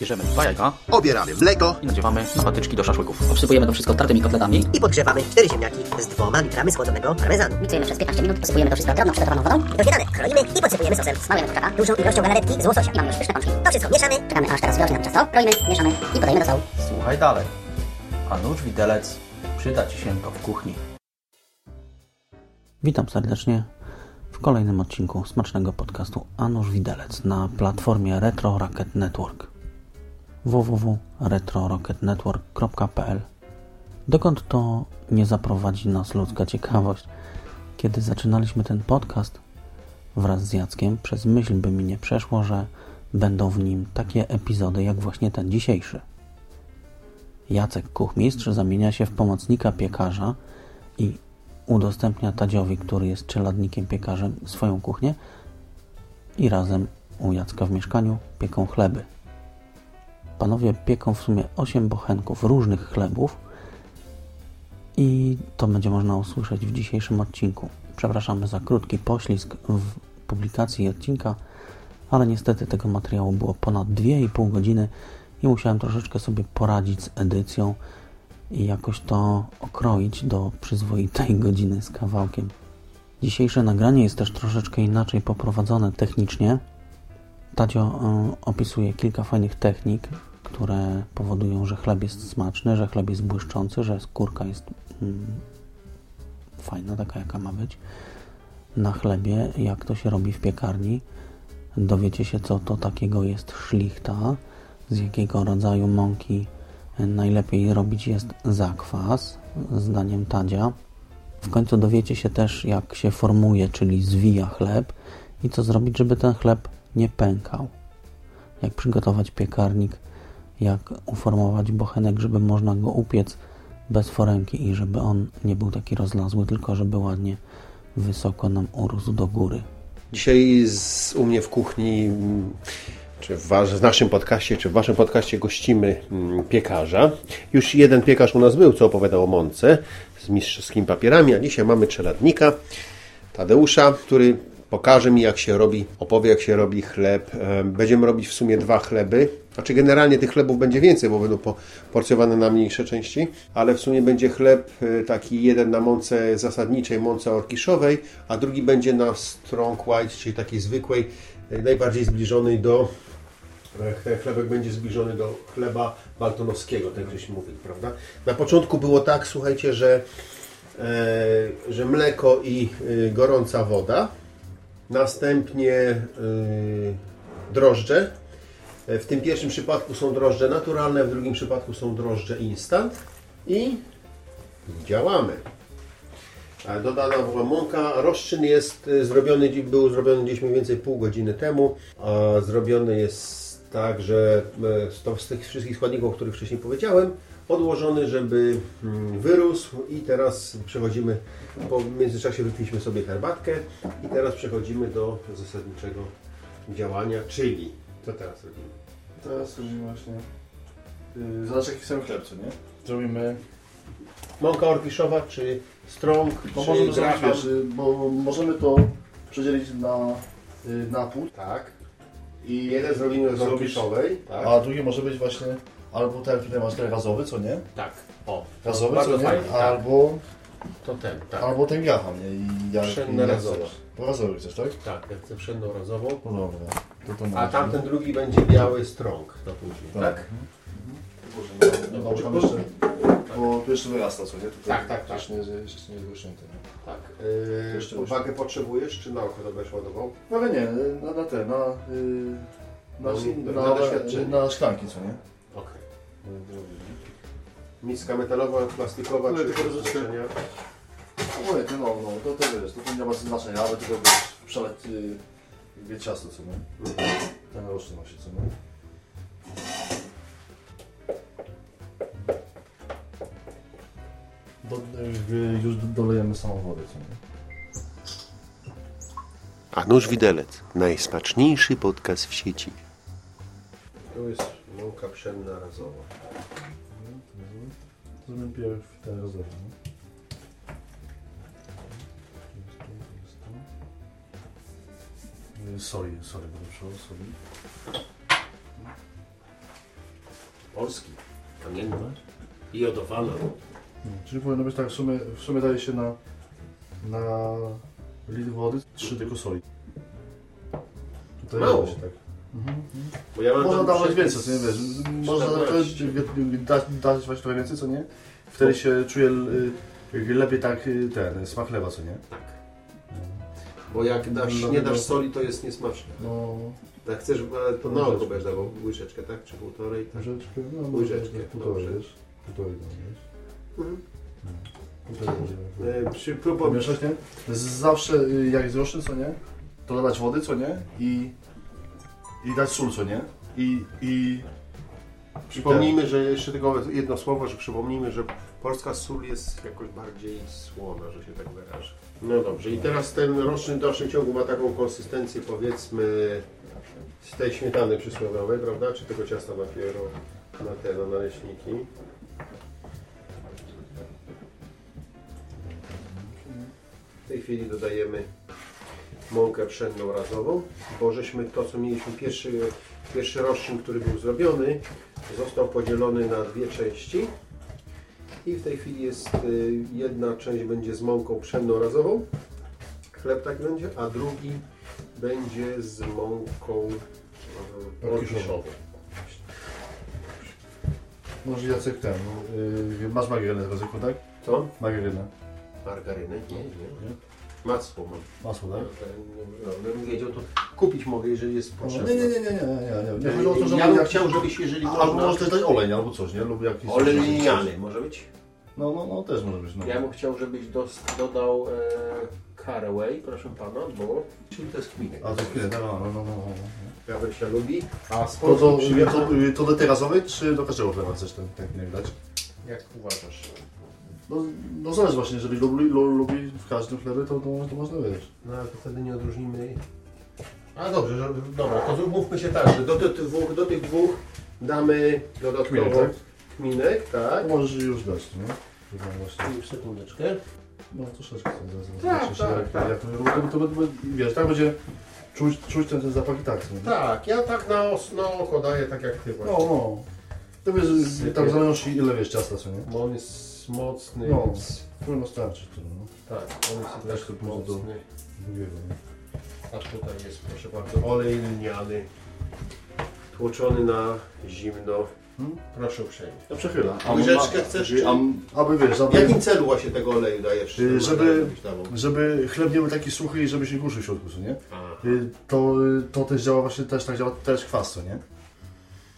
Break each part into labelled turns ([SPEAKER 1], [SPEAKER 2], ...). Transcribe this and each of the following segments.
[SPEAKER 1] Bierzemy dwa jajka
[SPEAKER 2] Obieramy mleko
[SPEAKER 1] i nadziewamy na patyczki do szaszłyków.
[SPEAKER 3] Obsypujemy to wszystko tartymi kotletami.
[SPEAKER 4] I podgrzewamy cztery ziemniaki z dwoma litrami schłodzonego parmezanu.
[SPEAKER 5] Miksujemy przez 15 minut, posypujemy to wszystko drobną przygotowaną wodą.
[SPEAKER 4] Do śniadania kroimy i podsypujemy sosem.
[SPEAKER 5] Smalujemy kurczaka.
[SPEAKER 4] Dużą ilością galaretki z łososia.
[SPEAKER 5] I mamy już pyszne pączki.
[SPEAKER 4] To wszystko mieszamy.
[SPEAKER 5] Czekamy aż teraz wyrośnie nam ciasto. Kroimy, mieszamy i podajemy do sołu.
[SPEAKER 1] Słuchaj dalej. A nóż widelec przyda Ci się to w kuchni. Witam serdecznie w kolejnym odcinku smacznego podcastu Anusz Widelec na platformie Retro Rocket Network www.retrorocketnetwork.pl Dokąd to nie zaprowadzi nas ludzka ciekawość? Kiedy zaczynaliśmy ten podcast wraz z Jackiem, przez myśl by mi nie przeszło, że będą w nim takie epizody jak właśnie ten dzisiejszy. Jacek Kuchmistrz zamienia się w pomocnika piekarza i udostępnia Tadziowi, który jest czeladnikiem piekarzem, swoją kuchnię i razem u Jacka w mieszkaniu pieką chleby. Panowie pieką w sumie 8 bochenków różnych chlebów i to będzie można usłyszeć w dzisiejszym odcinku. Przepraszamy za krótki poślizg w publikacji odcinka, ale niestety tego materiału było ponad 2,5 godziny i musiałem troszeczkę sobie poradzić z edycją i jakoś to okroić do przyzwoitej godziny z kawałkiem. Dzisiejsze nagranie jest też troszeczkę inaczej poprowadzone technicznie. Tadzio y, opisuje kilka fajnych technik, które powodują, że chleb jest smaczny, że chleb jest błyszczący, że skórka jest mm, fajna, taka jaka ma być. Na chlebie, jak to się robi w piekarni, dowiecie się, co to takiego jest szlichta, z jakiego rodzaju mąki najlepiej robić jest zakwas, zdaniem Tadzia. W końcu dowiecie się też, jak się formuje, czyli zwija chleb i co zrobić, żeby ten chleb nie pękał. Jak przygotować piekarnik, jak uformować bochenek, żeby można go upiec bez foremki i żeby on nie był taki rozlazły, tylko żeby ładnie wysoko nam urósł do góry.
[SPEAKER 2] Dzisiaj z, u mnie w kuchni, czy w, w naszym podcaście, czy w waszym podcaście gościmy mm, piekarza. Już jeden piekarz u nas był, co opowiadał o mące z mistrzowskimi papierami, a dzisiaj mamy czeladnika Tadeusza, który pokaże mi jak się robi, opowie jak się robi chleb. E, Będziemy robić w sumie dwa chleby. Znaczy generalnie tych chlebów będzie więcej, bo będą po- porcjowane na mniejsze części, ale w sumie będzie chleb e, taki jeden na mące zasadniczej, mące orkiszowej, a drugi będzie na strong white, czyli takiej zwykłej, e, najbardziej zbliżonej do ten chlebek będzie zbliżony do chleba baltonowskiego, tak żeśmy mówili, prawda? Na początku było tak, słuchajcie, że, e, że mleko i e, gorąca woda, następnie e, drożdże. W tym pierwszym przypadku są drożdże naturalne, w drugim przypadku są drożdże instant i działamy. Dodana była mąka. Rozczyn jest y, zrobiony, był zrobiony gdzieś mniej więcej pół godziny temu. A zrobiony jest tak, że e, z, tych wszystkich składników, o których wcześniej powiedziałem, odłożony, żeby mm, wyrósł i teraz przechodzimy, po międzyczasie wypiliśmy sobie herbatkę i teraz przechodzimy do zasadniczego działania, czyli co teraz robimy?
[SPEAKER 6] Teraz robimy właśnie. Yy, zobacz jaki sam chleb, co nie? Zrobimy.
[SPEAKER 2] Mąka orkiszowa czy strąg,
[SPEAKER 6] Bo
[SPEAKER 2] czy
[SPEAKER 6] możemy zrobić, wiesz, y, bo możemy to przedzielić na, y, na pół.
[SPEAKER 2] Tak.
[SPEAKER 6] I
[SPEAKER 2] Jeden zrobimy z
[SPEAKER 6] Zrobisz-
[SPEAKER 2] orkiszowej. Tak.
[SPEAKER 6] A drugi może być właśnie albo ten, tutaj masz ten gazowy, co nie?
[SPEAKER 2] tak. O,
[SPEAKER 6] Gazowy,
[SPEAKER 2] bardzo
[SPEAKER 6] co nie?
[SPEAKER 2] fajnie, tak.
[SPEAKER 6] Albo,
[SPEAKER 2] To ten, tak.
[SPEAKER 6] albo ten graham, nie? I jak,
[SPEAKER 2] Pszenna
[SPEAKER 6] i
[SPEAKER 2] razowa.
[SPEAKER 6] chcesz. Razowy chcesz, tak?
[SPEAKER 2] Tak, ja chcę pszenną razową.
[SPEAKER 6] No dobra. To to
[SPEAKER 2] A tamten drugi będzie biały strąg to później, tak?
[SPEAKER 6] Tak. Boże, no, no, tam jeszcze, bo tu jeszcze wyrasta, co nie? Tutaj
[SPEAKER 2] Tak, tak, tak.
[SPEAKER 6] Jeszcze nie, jest- jeszcze nie wyrośnięte?
[SPEAKER 2] Tak.
[SPEAKER 6] Jeszcze
[SPEAKER 2] Yy, wagę potrzebujesz, czy na oko to będziesz ładował?
[SPEAKER 6] No ale nie, na, na te, na, yy, na,
[SPEAKER 2] Na-
[SPEAKER 6] na,
[SPEAKER 2] na
[SPEAKER 6] na,
[SPEAKER 2] doświadczenie.
[SPEAKER 6] na szklanki, co nie?
[SPEAKER 2] Okej. Miska metalowa, plastikowa,
[SPEAKER 6] No,
[SPEAKER 2] czy
[SPEAKER 6] tylko troszeczkę-? No mówię, no, no, to, to wiesz, to, to nie ma znaczenia, ale tylko wiesz, przelać yy, ciasto, co nie? Ten roczny nosi, co nie? Do, yy, już dolejemy samą wodę, co nie?
[SPEAKER 2] A nóż widelec. Najsmaczniejszy podcast w sieci. Tu jest mąka pszenna razowa.
[SPEAKER 6] Zrobimy pierw te przełożył, soli.
[SPEAKER 2] Polski. Kamienna. I jodowana.
[SPEAKER 6] Czyli powinno być tak, w sumie, w sumie daje się na, na litr wody 3 tylko soli. Tutaj
[SPEAKER 2] Mało.
[SPEAKER 6] się tak.
[SPEAKER 2] Bo ja mam
[SPEAKER 6] Można dawać więcej, co nie wiesz. Można
[SPEAKER 2] 14.
[SPEAKER 6] dać, dać właśnie trochę więcej, co nie? Wtedy się czuje y, lepiej tak y, ten smak chleba, co nie?
[SPEAKER 2] Tak. Bo jak dasz,
[SPEAKER 6] No,
[SPEAKER 2] nie
[SPEAKER 6] no.
[SPEAKER 2] dasz soli, to jest niesmaczne.
[SPEAKER 6] No,
[SPEAKER 2] Tak chcesz, ale to na oko będziesz dawał łyżeczkę, tak? Czy półtorej? Tak.
[SPEAKER 6] łyżeczkę, no
[SPEAKER 2] Łyżeczkę,
[SPEAKER 6] półtorej,
[SPEAKER 2] dobrze.
[SPEAKER 6] Półtorej, no, wiesz?
[SPEAKER 2] Mhm. E, Przy
[SPEAKER 6] Zawsze y, jak jest roczny, co nie? To dodać wody, co nie? I, i dać sól, co nie? I, i
[SPEAKER 2] Przypomnijmy, że jeszcze tylko jedno słowo, że przypomnijmy, że polska sól jest jakoś bardziej słona, że się tak wyrażę. No dobrze, i teraz ten roczny w dalszym ciągu ma taką konsystencję powiedzmy z tej śmietany przysłowiowej, prawda? Czy tego ciasta papieru na te na naleśniki. W tej chwili dodajemy mąkę pszenną razową, bo żeśmy to, co mieliśmy pierwszy, pierwszy roszczyn, który był zrobiony, został podzielony na dwie części. I w tej chwili jest y, jedna część będzie z mąką pszenną razową, chleb tak będzie, a drugi będzie z mąką y,
[SPEAKER 6] Orkiszową. może Jacek ten, y, masz margarynę w zwykłą, tak?
[SPEAKER 2] Co?
[SPEAKER 6] Margarynę.
[SPEAKER 2] Margaryny? Nie, nie. Masło mam.
[SPEAKER 6] Masło, tak?
[SPEAKER 2] No, gdybym wiedział, to kupić mogę, jeżeli jest
[SPEAKER 6] Nie,
[SPEAKER 2] potrzebne.
[SPEAKER 6] nie, nie, nie, nie, nie, nie. nie. Chodzi o to,
[SPEAKER 2] ja bym
[SPEAKER 6] jak-
[SPEAKER 2] chciał, żebyś, jeżeli
[SPEAKER 6] Albo
[SPEAKER 2] można,
[SPEAKER 6] może też dać olej, albo coś, nie? Lub jakiś...
[SPEAKER 2] olej liniany może być?
[SPEAKER 6] No, no, no, też może być, no.
[SPEAKER 2] Ja bym chciał, żebyś dos, dodał e, caraway, proszę pana, bo... Czyli to jest kminek.
[SPEAKER 6] A to chwilę, no, no, no, no, no.
[SPEAKER 2] Gabrysia lubi. A
[SPEAKER 6] To, to, to, to do terazowej, czy do każdego chleba chcesz ten, ten kminek dać?
[SPEAKER 2] Jak uważasz?
[SPEAKER 6] No, no zależy właśnie, jeżeli lubi, lu- lubi w każdym chlebie, to, to, to można wiedzieć.
[SPEAKER 2] No ale to wtedy nie odróżnimy... A dobrze, że, dobra, to mówmy się tak, że do, tych dwóch, do tych dwóch damy dodatkowo
[SPEAKER 6] Kminek, tak?
[SPEAKER 2] kminek, tak?
[SPEAKER 6] Możesz już dać, nie? Chyba właśnie.
[SPEAKER 2] Sekundeczkę.
[SPEAKER 6] No troszeczkę sobie zaraz
[SPEAKER 2] Tak, tak,
[SPEAKER 6] jak,
[SPEAKER 2] tak.
[SPEAKER 6] jak to, to, to, to, wiesz, tak będzie czuć, czuć ten, ten zapach i tak, nie?
[SPEAKER 2] Tak, ja tak na, os, na oko daję, tak jak ty
[SPEAKER 6] No,
[SPEAKER 2] właśnie.
[SPEAKER 6] no. To wiesz, tak zależności ile wiesz ciasta, co nie?
[SPEAKER 2] Bo on jest mocny,
[SPEAKER 6] No.
[SPEAKER 2] więc...
[SPEAKER 6] Powinno starczyć to, no.
[SPEAKER 2] Tak, on jest też
[SPEAKER 6] to do-
[SPEAKER 2] mocny.
[SPEAKER 6] Drugiego, nie?
[SPEAKER 2] A tutaj jest, proszę bardzo, olej lniany, tłoczony na zimno.
[SPEAKER 6] Hmm?
[SPEAKER 2] Proszę uprzejmie.
[SPEAKER 6] Ja przechylam.
[SPEAKER 2] Łyżeczkę chcesz, czy-
[SPEAKER 6] Aby wiesz,
[SPEAKER 2] W
[SPEAKER 6] aby,
[SPEAKER 2] jakim celu właśnie tego oleju dajesz?
[SPEAKER 6] Y, żeby- żeby chleb nie był taki suchy i żeby się kurzył w środku, co nie?
[SPEAKER 2] A,
[SPEAKER 6] Y, To, y, to też działa właśnie, też tak działa też kwas, co nie?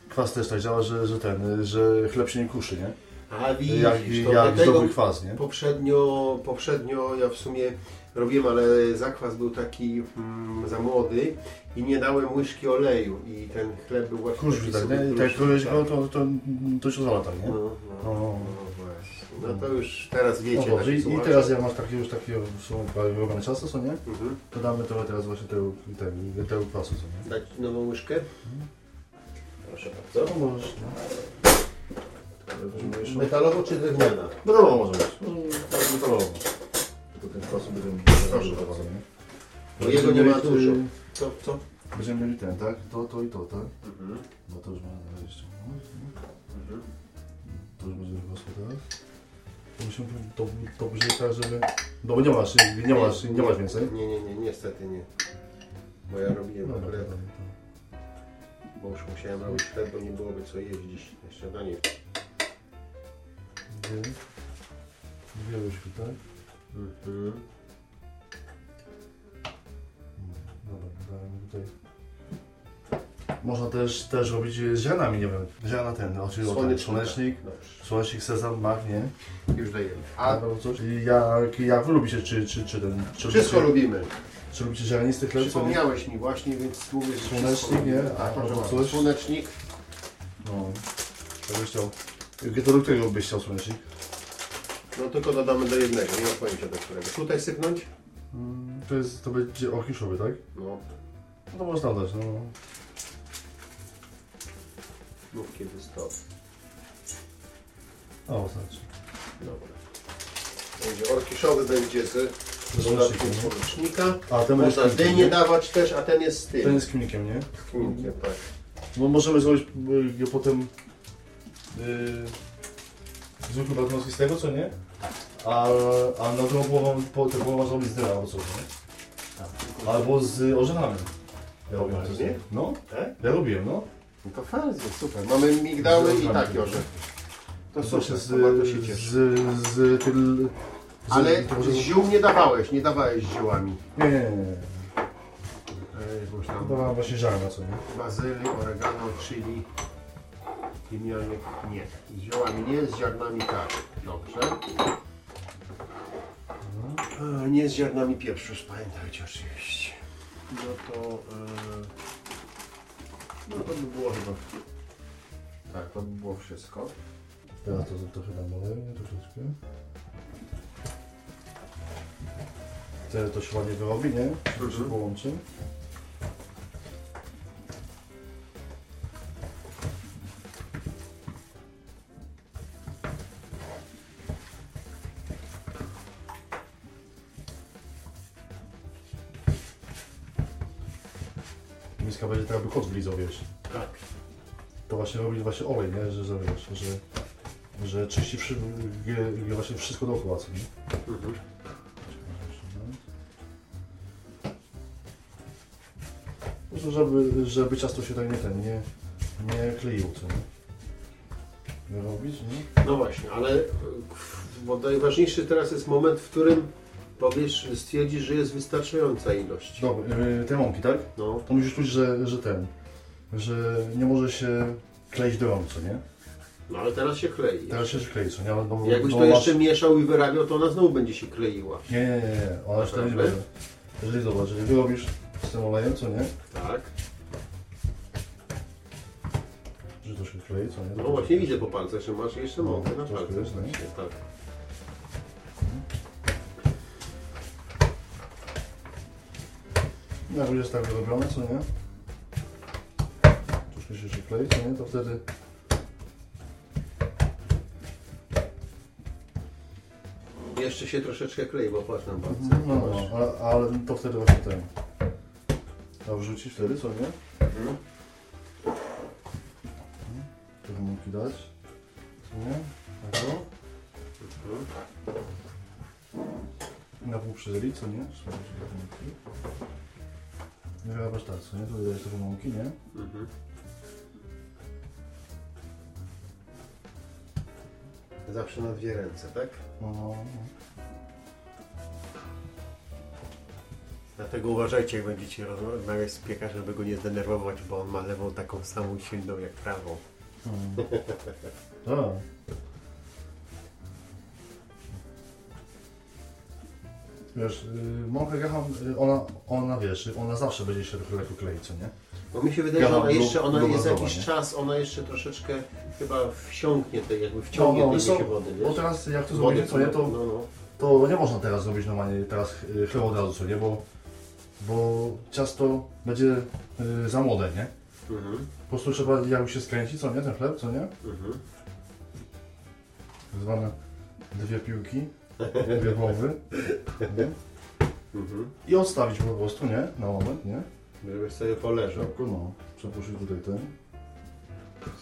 [SPEAKER 6] Kwas też tak działa, że, że ten, y, że chleb się nie kuszy, nie?
[SPEAKER 2] A widzisz,
[SPEAKER 6] Jak,
[SPEAKER 2] to
[SPEAKER 6] jak dobry kwas, nie?
[SPEAKER 2] poprzednio, poprzednio ja w sumie robiłem, ale zakwas był taki mm, za młody i nie dałem łyżki oleju i ten chleb był właśnie
[SPEAKER 6] Kurzy,
[SPEAKER 2] taki
[SPEAKER 6] tak,
[SPEAKER 2] sobie
[SPEAKER 6] nie? Tak
[SPEAKER 2] tak.
[SPEAKER 6] to, to, to się zalata, nie?
[SPEAKER 2] No, no,
[SPEAKER 6] No.
[SPEAKER 2] no, właśnie. No to już teraz
[SPEAKER 6] No
[SPEAKER 2] wiecie.
[SPEAKER 6] dobrze,
[SPEAKER 2] nasi
[SPEAKER 6] i, i teraz jak masz takie już takie są prawie wyrobione ciasto, co nie?
[SPEAKER 2] Mhm.
[SPEAKER 6] To damy trochę teraz właśnie tego, tego, tego kwasu, co nie?
[SPEAKER 2] Dać nową łyżkę? Proszę bardzo.
[SPEAKER 6] No możesz, no.
[SPEAKER 2] Metalowo czy drewniana?
[SPEAKER 6] Metalowo może być. No, tak, metalowo. Tylko ten kwasu będziemy
[SPEAKER 2] Proszę
[SPEAKER 6] bardzo, nie?
[SPEAKER 2] Bo jego nie ma dużo. Co? Co?
[SPEAKER 6] Będziemy mieli ten, tak? To, to i to, tak?
[SPEAKER 2] Mhm.
[SPEAKER 6] No to już mamy na jeszcze. No,
[SPEAKER 2] Mhm.
[SPEAKER 6] To już będzie kwasło teraz. To musimy to, to później tak, żeby... No bo nie masz, nie masz, nie masz więcej.
[SPEAKER 2] Nie, nie, nie, niestety nie. Bo ja robiłem
[SPEAKER 6] Dobra,
[SPEAKER 2] chleb, bo już musiałem robić chleb, bo nie byłoby co jeść dziś na śniadanie.
[SPEAKER 6] Dwie. Dwie łyżki, tak?
[SPEAKER 2] Mhm.
[SPEAKER 6] Dobra, dałem tutaj. Można też, też robić z ziarnami, nie wiem. Ziarna ten, czyli o, ten, słonecznik,
[SPEAKER 2] Dobrze,
[SPEAKER 6] słonecznik, sezam, mak, nie?
[SPEAKER 2] już dajemy.
[SPEAKER 6] A albo coś? I jak, jak wy lubicie, czy, czy, czy ten... Czy
[SPEAKER 2] wszystko
[SPEAKER 6] lubicie,
[SPEAKER 2] lubimy.
[SPEAKER 6] Czy lubicie ziarnisty chleb, co nie?
[SPEAKER 2] Przypomniałeś mi właśnie, więc mówię, że
[SPEAKER 6] Słonecznik,
[SPEAKER 2] wszystko
[SPEAKER 6] nie?
[SPEAKER 2] lubimy.
[SPEAKER 6] A,
[SPEAKER 2] Tak, proszę
[SPEAKER 6] albo
[SPEAKER 2] bardzo.
[SPEAKER 6] coś?
[SPEAKER 2] Słonecznik.
[SPEAKER 6] No. To byś chciał... Jakie to do którego byś chciał słonecznik?
[SPEAKER 2] No tylko dodamy do jednego, nie mam pojęcia do którego. Tutaj sypnąć?
[SPEAKER 6] Mm, To jest, to będzie orkiszowy, tak?
[SPEAKER 2] No,
[SPEAKER 6] No to można dać, no.
[SPEAKER 2] mów kiedy stop.
[SPEAKER 6] O, znaczy.
[SPEAKER 2] Dobra. Będzie orkiszowy, będzie z dodatkiem
[SPEAKER 6] słonecznikiem,
[SPEAKER 2] słonecznika.
[SPEAKER 6] A ten
[SPEAKER 2] Można
[SPEAKER 6] z
[SPEAKER 2] dynię
[SPEAKER 6] kminkiem,
[SPEAKER 2] dawać też, a ten jest z
[SPEAKER 6] nie?
[SPEAKER 2] tym.
[SPEAKER 6] Ten jest z kminkiem, nie?
[SPEAKER 2] z kminkiem, tak.
[SPEAKER 6] No możemy zrobić y, potem yy, zwykły balkonowski z tego, co nie? A, a na drugą połowę, po, tę połowę zrobić z dyra albo coś, nie? Albo z orzechami. Ja robiłem to,
[SPEAKER 2] Normalnie?
[SPEAKER 6] No,
[SPEAKER 2] Tak?
[SPEAKER 6] ja robiłem, no.
[SPEAKER 2] No to fajnie, super. Mamy migdały i takie orzechy. To super,
[SPEAKER 6] Właśnie z,
[SPEAKER 2] to bardzo się cieszę.
[SPEAKER 6] z, z, tyl, z,
[SPEAKER 2] Ale
[SPEAKER 6] to może-
[SPEAKER 2] z ziół nie dawałeś, nie dawałeś z ziołami.
[SPEAKER 6] Nie, nie, nie. nie. To
[SPEAKER 2] tam
[SPEAKER 6] była właśnie ziarna, co nie?
[SPEAKER 2] bazyli, oregano, chili, timianek nie. Z ziołami nie, z ziarnami tak. Dobrze. E, Nie z ziarnami pieprzu, pamiętajcie oczywiście. No to... E, no to by było chyba... Tak, to by było wszystko.
[SPEAKER 6] Teraz to trochę dam olej, troszeczkę. Wtedy to się ładnie wyrobi, nie? To się połączy. Będzie tak jakby kot wlizał, wiesz.
[SPEAKER 2] Tak.
[SPEAKER 6] To właśnie robi właśnie olej, nie? Że, że wiesz, że, że czyści wszy, wie, wie właśnie wszystko dookoła, co nie?
[SPEAKER 2] Mhm.
[SPEAKER 6] Po prostu, żeby, żeby ciasto się tak nie ten, nie, nie kleiło, co nie? Wyrobić, nie?
[SPEAKER 2] No właśnie, ale najważniejszy teraz jest moment, w którym powiesz, stwierdzisz, że jest wystarczająca ilość.
[SPEAKER 6] Dobra, yy, te mąki, tak?
[SPEAKER 2] No,
[SPEAKER 6] To musisz czuć, że, że ten, że nie może się kleić do rąk, co nie?
[SPEAKER 2] no ale teraz się klei.
[SPEAKER 6] Teraz się klei, co nie? Ale, bo,
[SPEAKER 2] Jakbyś
[SPEAKER 6] bo
[SPEAKER 2] to
[SPEAKER 6] masz-
[SPEAKER 2] jeszcze mieszał i wyrabiał, to ona znowu będzie się kleiła.
[SPEAKER 6] Nie, nie, nie, nie. ona się tak będzie. Jeżeli zobacz, jeżeli wyrobisz z tym olejem, co nie?
[SPEAKER 2] Tak.
[SPEAKER 6] Że to się klei, co nie?
[SPEAKER 2] No właśnie widzę po palcach, że masz jeszcze
[SPEAKER 6] No,
[SPEAKER 2] mąkę na
[SPEAKER 6] troszkę
[SPEAKER 2] palcach. tak.
[SPEAKER 6] Jak już jest tak wyrobione, co nie? Troszkę się jeszcze klei, co nie? To wtedy...
[SPEAKER 2] Jeszcze się troszeczkę klei, bo patrz na palce.
[SPEAKER 6] No, no, ale, ale to wtedy właśnie ten... A wrzucić wtedy, co nie?
[SPEAKER 2] Mhm.
[SPEAKER 6] Trochę mąki dać. Co nie? Tak o.
[SPEAKER 2] Mhm.
[SPEAKER 6] Na pół przyzeli, co nie? Trzeba mąki. Nie wyrabiasz tak, co nie? Tu dajesz trochę mąki, nie?
[SPEAKER 2] Mhm. Zawsze na dwie ręce, tak?
[SPEAKER 6] No, no, no.
[SPEAKER 2] Dlatego uważajcie, jak będziecie rozmawiać z piekarzem, żeby go nie zdenerwować, bo on ma lewą taką samą silną jak prawą.
[SPEAKER 6] Tak. Wiesz, mąka gacha, yy, ona, ona wiesz, ona zawsze będzie się trochę lekko kleić, co nie?
[SPEAKER 2] Bo mi się wydaje, że ona jeszcze, ona jest jakiś
[SPEAKER 6] nie?
[SPEAKER 2] czas, ona jeszcze troszeczkę chyba wsiąknie, tej, jakby wciągnie tej
[SPEAKER 6] wiesz co,
[SPEAKER 2] się wody,
[SPEAKER 6] Bo
[SPEAKER 2] wiesz?
[SPEAKER 6] teraz jak to zrobimy, co nie, to,
[SPEAKER 2] no, no.
[SPEAKER 6] to nie można teraz zrobić normalnie, teraz yy, chleb od razu, co nie, bo, bo ciasto będzie yy, za młode, nie?
[SPEAKER 2] Mhm.
[SPEAKER 6] Po prostu trzeba jak się skręci, co nie, ten chleb, co nie?
[SPEAKER 2] Mhm.
[SPEAKER 6] Tak zwane dwie piłki, głowy, nie?
[SPEAKER 2] Mhm.
[SPEAKER 6] I odstawić po prostu, nie? Na moment, nie?
[SPEAKER 2] Żebyś sobie poleżał.
[SPEAKER 6] Szybko, no. Przepuścić tutaj ten,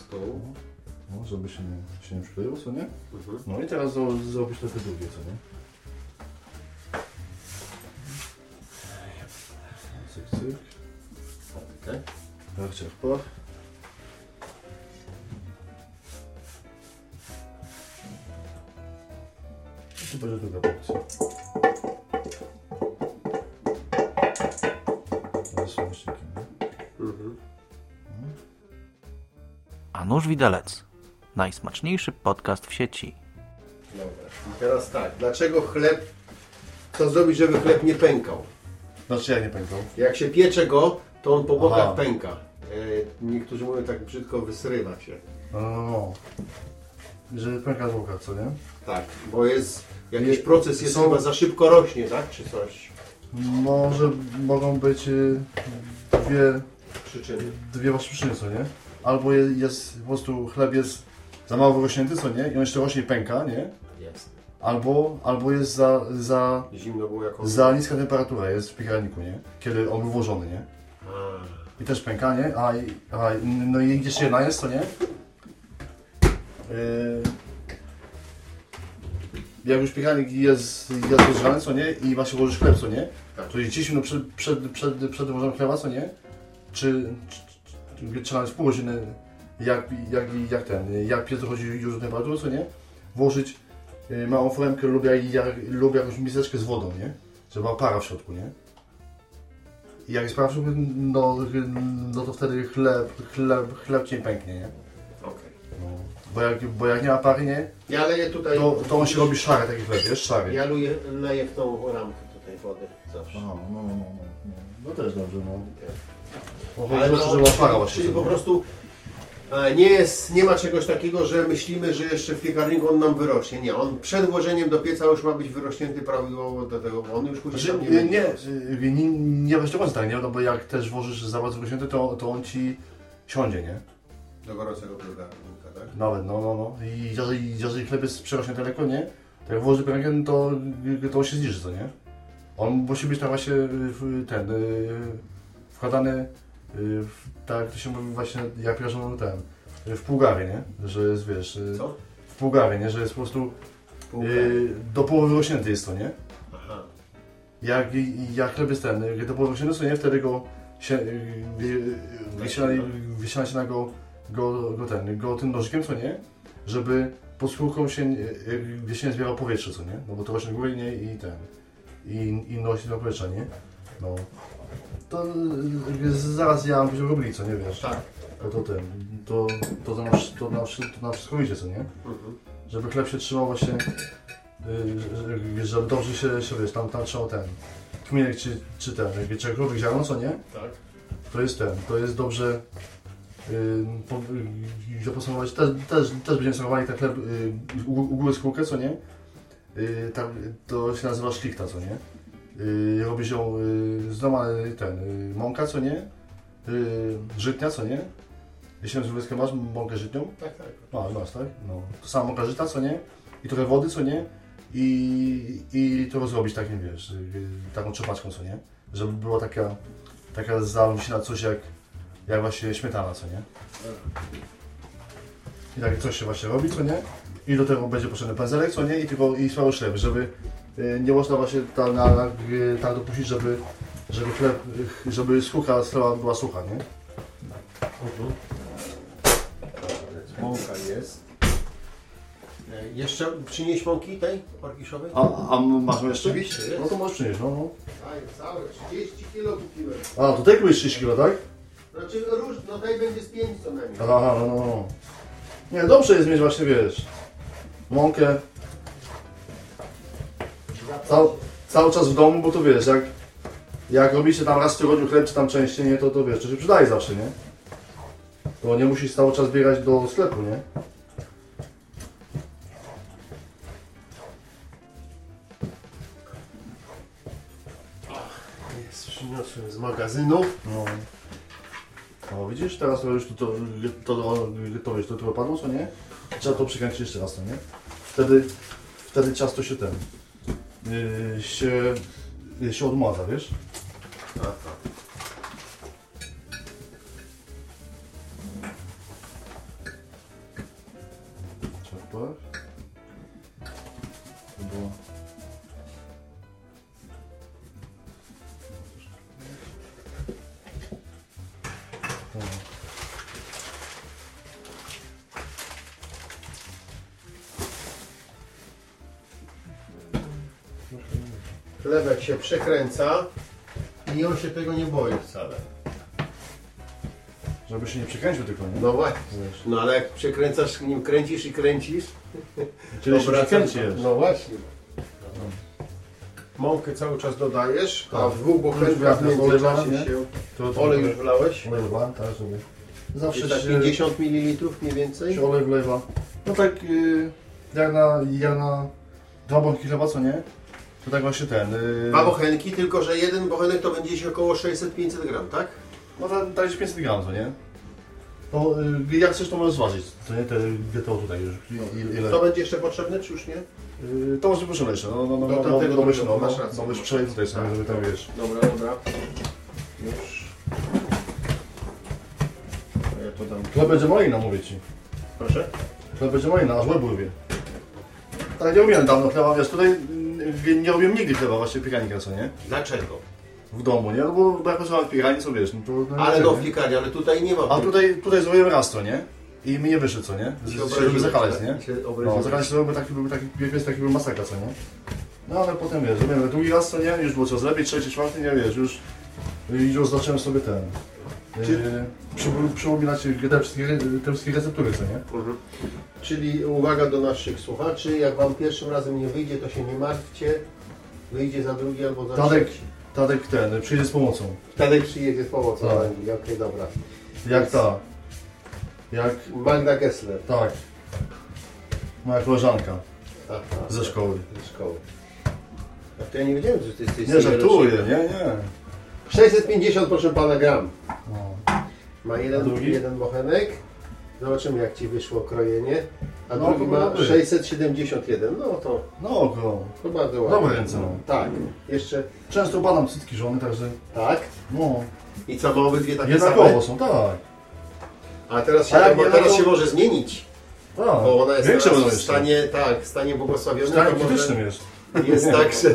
[SPEAKER 2] Stół.
[SPEAKER 6] no, żeby się nie, się nie przykleiło, co nie?
[SPEAKER 2] Mhm.
[SPEAKER 6] No i teraz zro- zrobić te drugie, co nie? Cyk, cyk.
[SPEAKER 2] Okej.
[SPEAKER 6] Pach, ciach, pach. Tu będzie druga porcja.
[SPEAKER 1] A nóż widelec. Najsmaczniejszy podcast w sieci.
[SPEAKER 2] Dobra. I teraz tak, dlaczego chleb, co zrobić, żeby chleb nie pękał?
[SPEAKER 6] Znaczy ja nie pamiętam.
[SPEAKER 2] Jak się piecze go, to on po bokach
[SPEAKER 6] Aha.
[SPEAKER 2] pęka. E, niektórzy mówią tak brzydko, wysyrywa się.
[SPEAKER 6] No, no, no. Że pęka z łuka, co nie?
[SPEAKER 2] Tak, bo jest jakiś
[SPEAKER 6] Je-
[SPEAKER 2] proces, jest
[SPEAKER 6] są-
[SPEAKER 2] chyba za szybko rośnie, tak? Czy coś?
[SPEAKER 6] Może mogą być y, dwie,
[SPEAKER 2] Przyczyny.
[SPEAKER 6] dwie właśnie przyczyny, co nie? Albo je- jest po prostu chleb jest za mało wyrośnięty, co nie? I on jeszcze rośnie i pęka, nie?
[SPEAKER 2] Jest.
[SPEAKER 6] Albo, albo jest za, za,
[SPEAKER 2] Zimno było jako...
[SPEAKER 6] za niska temperatura jest w piekarniku, nie? Kiedy on był włożony, nie?
[SPEAKER 2] A,
[SPEAKER 6] I też pęka, nie? A, i- a i- no i gdzieś jedna jest, co nie? Yy, jak już piekarnik jest, jest rozgrzany, co nie? I właśnie włożysz chleb, co nie?
[SPEAKER 2] Tak.
[SPEAKER 6] To jest 10 minut przed, przed, przed, przed włożeniem chleba, co nie? Czy, czy, czy, czy pół godziny, jak, jak, jak ten, jak pies dochodzi już do temperatury, co nie? Włożyć yy, małą foremkę lub, jak, lub jakąś miseczkę z wodą, nie? Żeby była para w środku, nie? I jak jest para w środku, no, no to wtedy chleb, chleb, chleb cię pęknie, nie?
[SPEAKER 2] Okej.
[SPEAKER 6] No, bo, jak, bo jak nie ma pary, nie?
[SPEAKER 2] Ja leję tutaj...
[SPEAKER 6] To, to on się robi szary, taki chleb, wiesz, szary.
[SPEAKER 2] Ja leję, leję w tą ramkę tutaj wody zawsze.
[SPEAKER 6] Aha, no, no, no, no. No też dobrze, no.
[SPEAKER 2] Ale
[SPEAKER 6] Ale
[SPEAKER 2] no,
[SPEAKER 6] że była para właśnie.
[SPEAKER 2] czyli po
[SPEAKER 6] nie?
[SPEAKER 2] prostu e, nie, jest, nie ma czegoś takiego, że myślimy, że jeszcze w piekarniku on nam wyrośnie. Nie, on przed włożeniem do pieca już ma być wyrośnięty prawidłowo do tego, bo on już później
[SPEAKER 6] Znaczy, nie,
[SPEAKER 2] będzie
[SPEAKER 6] nie,
[SPEAKER 2] rosł.
[SPEAKER 6] nie, nie, nie weź nie? No bo jak też włożysz za bardzo wyrośnięty, to, to on ci siądzie, nie?
[SPEAKER 2] Do gorącego piekarnika?
[SPEAKER 6] Nawet, no, no, no. I jeżeli, jeżeli chleb jest przerośnięty lekko, nie? To jak włożysz piekarnikiem, to, to on się zniży, co nie? On musi być tam właśnie ten, y, wkładany, y, w, tak to się mówi właśnie, jak pierażono ten, y, w półgawie, nie? Że jest, wiesz,
[SPEAKER 2] Co?
[SPEAKER 6] w półgawie, nie? Że jest po prostu y, do połowy rośnięty jest to, nie?
[SPEAKER 2] Aha.
[SPEAKER 6] Jak, jak chleb jest ten, do połowy rośnięty, to nie? Wtedy go się, y, y, wysiana się na go, go, go ten, go tym nożykiem, co nie? Żeby pod skórką się, y, gdzie się nie zbiera powietrze, co nie? No bo to rośnie góry, nie? I ten, i, i nosi do powietrza, nie? No. To y, zaraz ja mam robili, co nie wiesz?
[SPEAKER 2] Tak.
[SPEAKER 6] No to ten, to, to, na, to, na, to na wszystko idzie, co nie?
[SPEAKER 2] Mhm.
[SPEAKER 6] Żeby chleb się trzymał właśnie, y, żeby dobrze się, się wiesz, tam, tam trzymał ten kminek czy, czy ten, jak czy jakkolwiek ziarno, co nie?
[SPEAKER 2] Tak.
[SPEAKER 6] To jest ten, to jest dobrze y, też, też, też będziemy serwowali ten chleb y, u, u góry skórkę, co nie? Y, tam, to się nazywa szlichta, co nie? Y, robi się y, z doma y, ten, y, mąka, co nie? Y, żytnia, co nie? Jeśli masz wyskę, masz mąkę żytnią?
[SPEAKER 2] Tak, tak.
[SPEAKER 6] Masz, masz, tak? No. To sama mąka żyta, co nie? I trochę wody, co nie? I, i to rozrobić takim, wiesz, taką trzepaczką, co nie? Żeby była taka, taka załamsina coś jak, jak właśnie śmietana, co nie? I takie coś się właśnie robi, co nie? I do tego będzie potrzebny pędzelek, co nie? I tylko i słaby chleb, żeby y, nie można właśnie tam, na, na, y, tak dopuścić, żeby, żeby chleb, y, żeby skórka z chleba była sucha, nie?
[SPEAKER 2] Mąka jest. E, Jeszcze przynieść mąki tej orkiszowej?
[SPEAKER 6] A, a masz jeszcze?
[SPEAKER 2] Oczywiście, jest.
[SPEAKER 6] No to możesz przynieść, no. no.
[SPEAKER 2] Daj, całe 30 kilo kupiłem.
[SPEAKER 6] A, tutaj kupisz 6 kg, tak?
[SPEAKER 2] Znaczy róż, no tej będzie z 5 co najmniej.
[SPEAKER 6] Aha, no, no, no. Nie, dobrze jest mieć właśnie, wiesz, mąkę cał, cały czas w domu, bo to wiesz, jak, jak robicie tam raz w tygodniu chleb, czy tam częściej, nie, to, to wiesz, to się przydaje zawsze, nie? To nie musisz cały czas biegać do sklepu, nie?
[SPEAKER 2] Jest, przyniosłem z magazynu.
[SPEAKER 6] No. O, widzisz, teraz to już to, to, to, to, to, to co nie? Trzeba to przykręcić jeszcze raz, no nie? Wtedy, wtedy ciasto się ten, yy, się, się odmaza, wiesz?
[SPEAKER 2] Aha.
[SPEAKER 6] Czerpać.
[SPEAKER 2] Się przekręca i on się tego nie boi wcale.
[SPEAKER 6] Żeby się nie przekręcił tylko, nie?
[SPEAKER 2] No właśnie. No ale jak przekręcasz, nim kręcisz i kręcisz,
[SPEAKER 6] Czyli się
[SPEAKER 2] obracasz-
[SPEAKER 6] przekręci jeszcze.
[SPEAKER 2] No właśnie. Mąkę cały czas dodajesz, a
[SPEAKER 6] Tak.
[SPEAKER 2] w dwóch w
[SPEAKER 6] wlałem
[SPEAKER 2] międzyczasie
[SPEAKER 6] nie?
[SPEAKER 2] się...
[SPEAKER 6] To, to,
[SPEAKER 2] Olej już wlałeś?
[SPEAKER 6] Olej wlewam, tak, żeby... Zawsze
[SPEAKER 2] tak
[SPEAKER 6] się,
[SPEAKER 2] 50 ml mniej więcej?
[SPEAKER 6] się olej wlewa. No tak, yy, jak na, jak na dwa bąki chleba, co nie? To tak właśnie ten... Yy,
[SPEAKER 2] Dwa bochenki, tylko że jeden bochenek to będzie się około 600-500 gram, tak?
[SPEAKER 6] No to dajesz 500 gram, co nie? No, y, jak chcesz, to możesz zważyć, to nie? Te GTO tutaj już, ile...
[SPEAKER 2] To będzie jeszcze potrzebne, czy już nie?
[SPEAKER 6] Y, to może potrzebne jeszcze, no, no, no, no, no, myśl,
[SPEAKER 2] tego,
[SPEAKER 6] no,
[SPEAKER 2] masz
[SPEAKER 6] no,
[SPEAKER 2] rację.
[SPEAKER 6] no, myśl, przelej tutaj sobie, żeby tam, wiesz...
[SPEAKER 2] Dobra, dobra. Już. To Ja to dam.
[SPEAKER 6] Chleb będzie malina, mówię Ci.
[SPEAKER 2] Proszę?
[SPEAKER 6] Chleb będzie malina, aż łeb urwie. Tak, nie robiłem dawno chleba, wiesz, tutaj nie robiłem nigdy chleba, właśnie piekarnika, co nie?
[SPEAKER 2] Dlaczego?
[SPEAKER 6] W domu, nie? No bo, jak pracowałem w piekarni, co wiesz, no to... No,
[SPEAKER 2] Ale no
[SPEAKER 6] wiem.
[SPEAKER 2] w piekarni, ale tutaj nie ma.
[SPEAKER 6] A tutaj, tutaj zrobiłem raz to, nie? I mi nie wyszedł, co nie?
[SPEAKER 2] Się
[SPEAKER 6] Z-
[SPEAKER 2] obraziłeś,
[SPEAKER 6] Żeby zakaleć,
[SPEAKER 2] tak?
[SPEAKER 6] nie? No, to byłby taki, byłby taki, wiesz, taki był masakra, co nie? No ale potem wiesz, zrobiłem drugi raz, co nie? Już było coraz lepiej, trzeci, czwarty, nie wiesz, już... Już zacząłem sobie ten... Yy, przypo- przypominać te wszystkie, te wszystkie receptury, co nie?
[SPEAKER 2] Mhm. Czyli uwaga do naszych słuchaczy, jak wam pierwszym razem nie wyjdzie, to się nie martwcie. Wyjdzie za drugi albo za
[SPEAKER 6] Tadek,
[SPEAKER 2] trzeci.
[SPEAKER 6] Tadek ten, przyjdzie z pomocą.
[SPEAKER 2] Tadek przyjedzie z pomocą.
[SPEAKER 6] Tak.
[SPEAKER 2] Okej, dobra.
[SPEAKER 6] Jak ta. Jak,
[SPEAKER 2] Magda Gessler.
[SPEAKER 6] tak. Moja koleżanka
[SPEAKER 2] Aha,
[SPEAKER 6] ze szkoły.
[SPEAKER 2] Ze szkoły. A to ja nie wiedziałem, że ty jesteś
[SPEAKER 6] Nie żartuję, nie, nie.
[SPEAKER 2] 650 proszę pana gram.
[SPEAKER 6] No.
[SPEAKER 2] Ma jeden,
[SPEAKER 6] drugi?
[SPEAKER 2] jeden bochenek. Zobaczymy jak ci wyszło krojenie. A
[SPEAKER 6] No,
[SPEAKER 2] drugi
[SPEAKER 6] to
[SPEAKER 2] ma
[SPEAKER 6] dobry.
[SPEAKER 2] 671. No to,
[SPEAKER 6] No oko.
[SPEAKER 2] to bardzo ładnie.
[SPEAKER 6] Dobre ręce mam.
[SPEAKER 2] Tak. Jeszcze
[SPEAKER 6] Często badam cytki żony, także
[SPEAKER 2] tak.
[SPEAKER 6] no.
[SPEAKER 2] I co, ma obydwie takie
[SPEAKER 6] Jednakowo
[SPEAKER 2] same?
[SPEAKER 6] są, tak.
[SPEAKER 2] A teraz się,
[SPEAKER 6] A jak
[SPEAKER 2] bo
[SPEAKER 6] nie,
[SPEAKER 2] teraz
[SPEAKER 6] no to-
[SPEAKER 2] się może zmienić.
[SPEAKER 6] Tak.
[SPEAKER 2] Bo ona jest teraz w
[SPEAKER 6] jeszcze.
[SPEAKER 2] stanie, tak, w stanie błogosławionym.
[SPEAKER 6] W stanie
[SPEAKER 2] to może-
[SPEAKER 6] krytycznym jest.
[SPEAKER 2] Jest tak, że,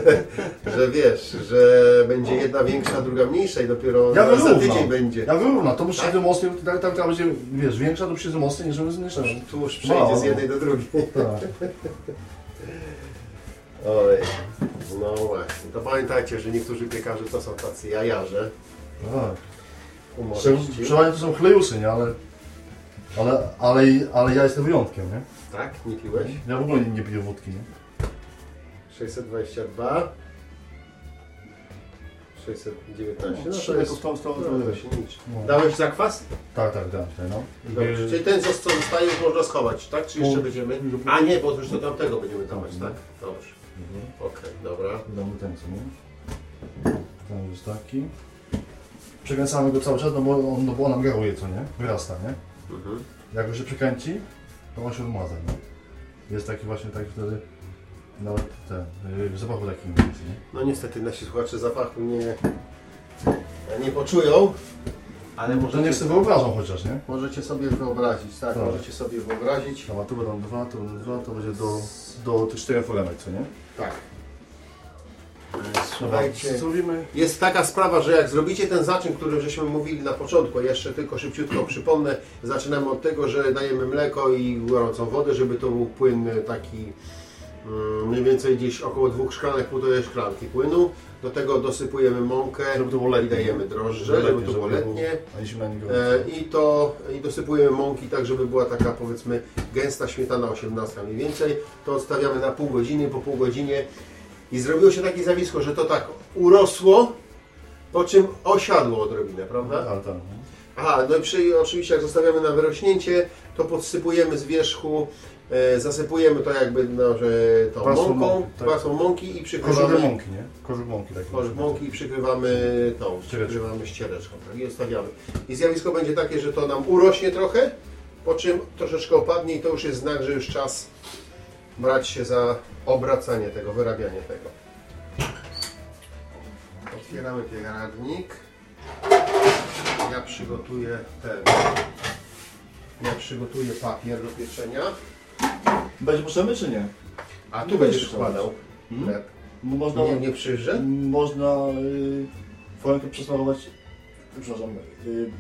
[SPEAKER 2] że wiesz, że będzie jedna większa, druga mniejsza i dopiero
[SPEAKER 6] Ja
[SPEAKER 2] za tydzień będzie.
[SPEAKER 6] Ja wyrównam, to musi
[SPEAKER 2] Tak?
[SPEAKER 6] się mocniej, tak, tak, tak będzie, wiesz, większa to przyjdzie mocniej niż zmniejsza.
[SPEAKER 2] Tłuszcz przejdzie
[SPEAKER 6] No.
[SPEAKER 2] z jednej do drugiej.
[SPEAKER 6] Tak.
[SPEAKER 2] Oj, no właśnie. To pamiętajcie, że niektórzy piekarze to są tacy jajarze,
[SPEAKER 6] tak. Przeważnie to są chlejusy, nie? Ale, ale, ale, ale ja jestem wyjątkiem, nie?
[SPEAKER 2] Tak? Nie piłeś?
[SPEAKER 6] Ja w ogóle nie, nie piję wódki, nie?
[SPEAKER 2] 622 619
[SPEAKER 6] No,
[SPEAKER 2] no, to jest,
[SPEAKER 6] tą stronę,
[SPEAKER 2] no,
[SPEAKER 6] to
[SPEAKER 2] się liczy.
[SPEAKER 6] No.
[SPEAKER 2] Dałeś zakwas?
[SPEAKER 6] Tak, tak, dam tutaj, no.
[SPEAKER 2] Dobrze. Czyli ten, co, zostaje, już można schować, tak? Czy jeszcze będziemy? A nie, bo już do tamtego będziemy dawać,
[SPEAKER 6] Mhm.
[SPEAKER 2] tak? Dobrze.
[SPEAKER 6] Mhm.
[SPEAKER 2] Okej, dobra.
[SPEAKER 6] Damy ten, co nie? Ten jest taki. Przekręcamy go cały czas, no bo on, no bo on nam garuje, co nie? Wyrasta, nie?
[SPEAKER 2] Mhm.
[SPEAKER 6] Jak go się przekręci, to on się odmaza, nie? Jest taki właśnie, taki wtedy nawet ten, yy, zapachu taki nie jest, nie?
[SPEAKER 2] No niestety nasi słuchacze zapachu nie, nie poczują, ale możecie,
[SPEAKER 6] niech sobie wyobrażą chociaż, nie?
[SPEAKER 2] możecie sobie wyobrazić, tak?
[SPEAKER 6] Tak.
[SPEAKER 2] Możecie sobie wyobrazić.
[SPEAKER 6] Dobra, tu będą dwa, tu będą dwa, to będzie do, do tych czterech foremek, co nie?
[SPEAKER 2] Tak.
[SPEAKER 6] Dobra,
[SPEAKER 2] Słuchajcie,
[SPEAKER 6] zrobimy.
[SPEAKER 2] jest taka sprawa, że jak zrobicie ten zaczyn, który żeśmy mówili na początku, jeszcze tylko szybciutko przypomnę, zaczynamy od tego, że dajemy mleko i gorącą wodę, żeby to był płyn taki mniej więcej gdzieś około dwóch szklanek, półtorej szklanki płynu. Do tego dosypujemy mąkę
[SPEAKER 6] Żeby to było letnie.
[SPEAKER 2] i dajemy drożdże, żeby to było letnie. E. I to i dosypujemy mąki tak, żeby była taka powiedzmy gęsta śmietana 18 mniej więcej. To odstawiamy na pół godziny, po pół godzinie i zrobiło się takie zjawisko, że to tak urosło, po czym osiadło odrobinę, prawda?
[SPEAKER 6] Ale tak.
[SPEAKER 2] Aha, no i przy, oczywiście jak zostawiamy na wyrośnięcie, to podsypujemy z wierzchu, e, zasypujemy to jakby no, że tą
[SPEAKER 6] Warstwą
[SPEAKER 2] mąką,
[SPEAKER 6] mąki, tak.
[SPEAKER 2] warstwą mąki i przykrywamy
[SPEAKER 6] mąki, nie? Korzek mąki taki.
[SPEAKER 2] Korzek mąki i przykrywamy tą,
[SPEAKER 6] Ściereczką.
[SPEAKER 2] przykrywamy ściereczką tak, i zostawiamy. I zjawisko będzie takie, że to nam urośnie trochę, po czym troszeczkę opadnie i to już jest znak, że już czas brać się za obracanie tego, wyrabianie tego. Otwieramy piekarnik. Ja przygotuję ten. Ja przygotuję papier do pieczenia.
[SPEAKER 6] Będzie możemy czy nie?
[SPEAKER 2] A tu będziesz
[SPEAKER 6] będziesz
[SPEAKER 2] wkładał
[SPEAKER 6] Mhm.
[SPEAKER 2] chleb.
[SPEAKER 6] No Można,
[SPEAKER 2] Nie, nie przyjrzę?
[SPEAKER 6] można y, forenkę przesmarować, przepraszam, y,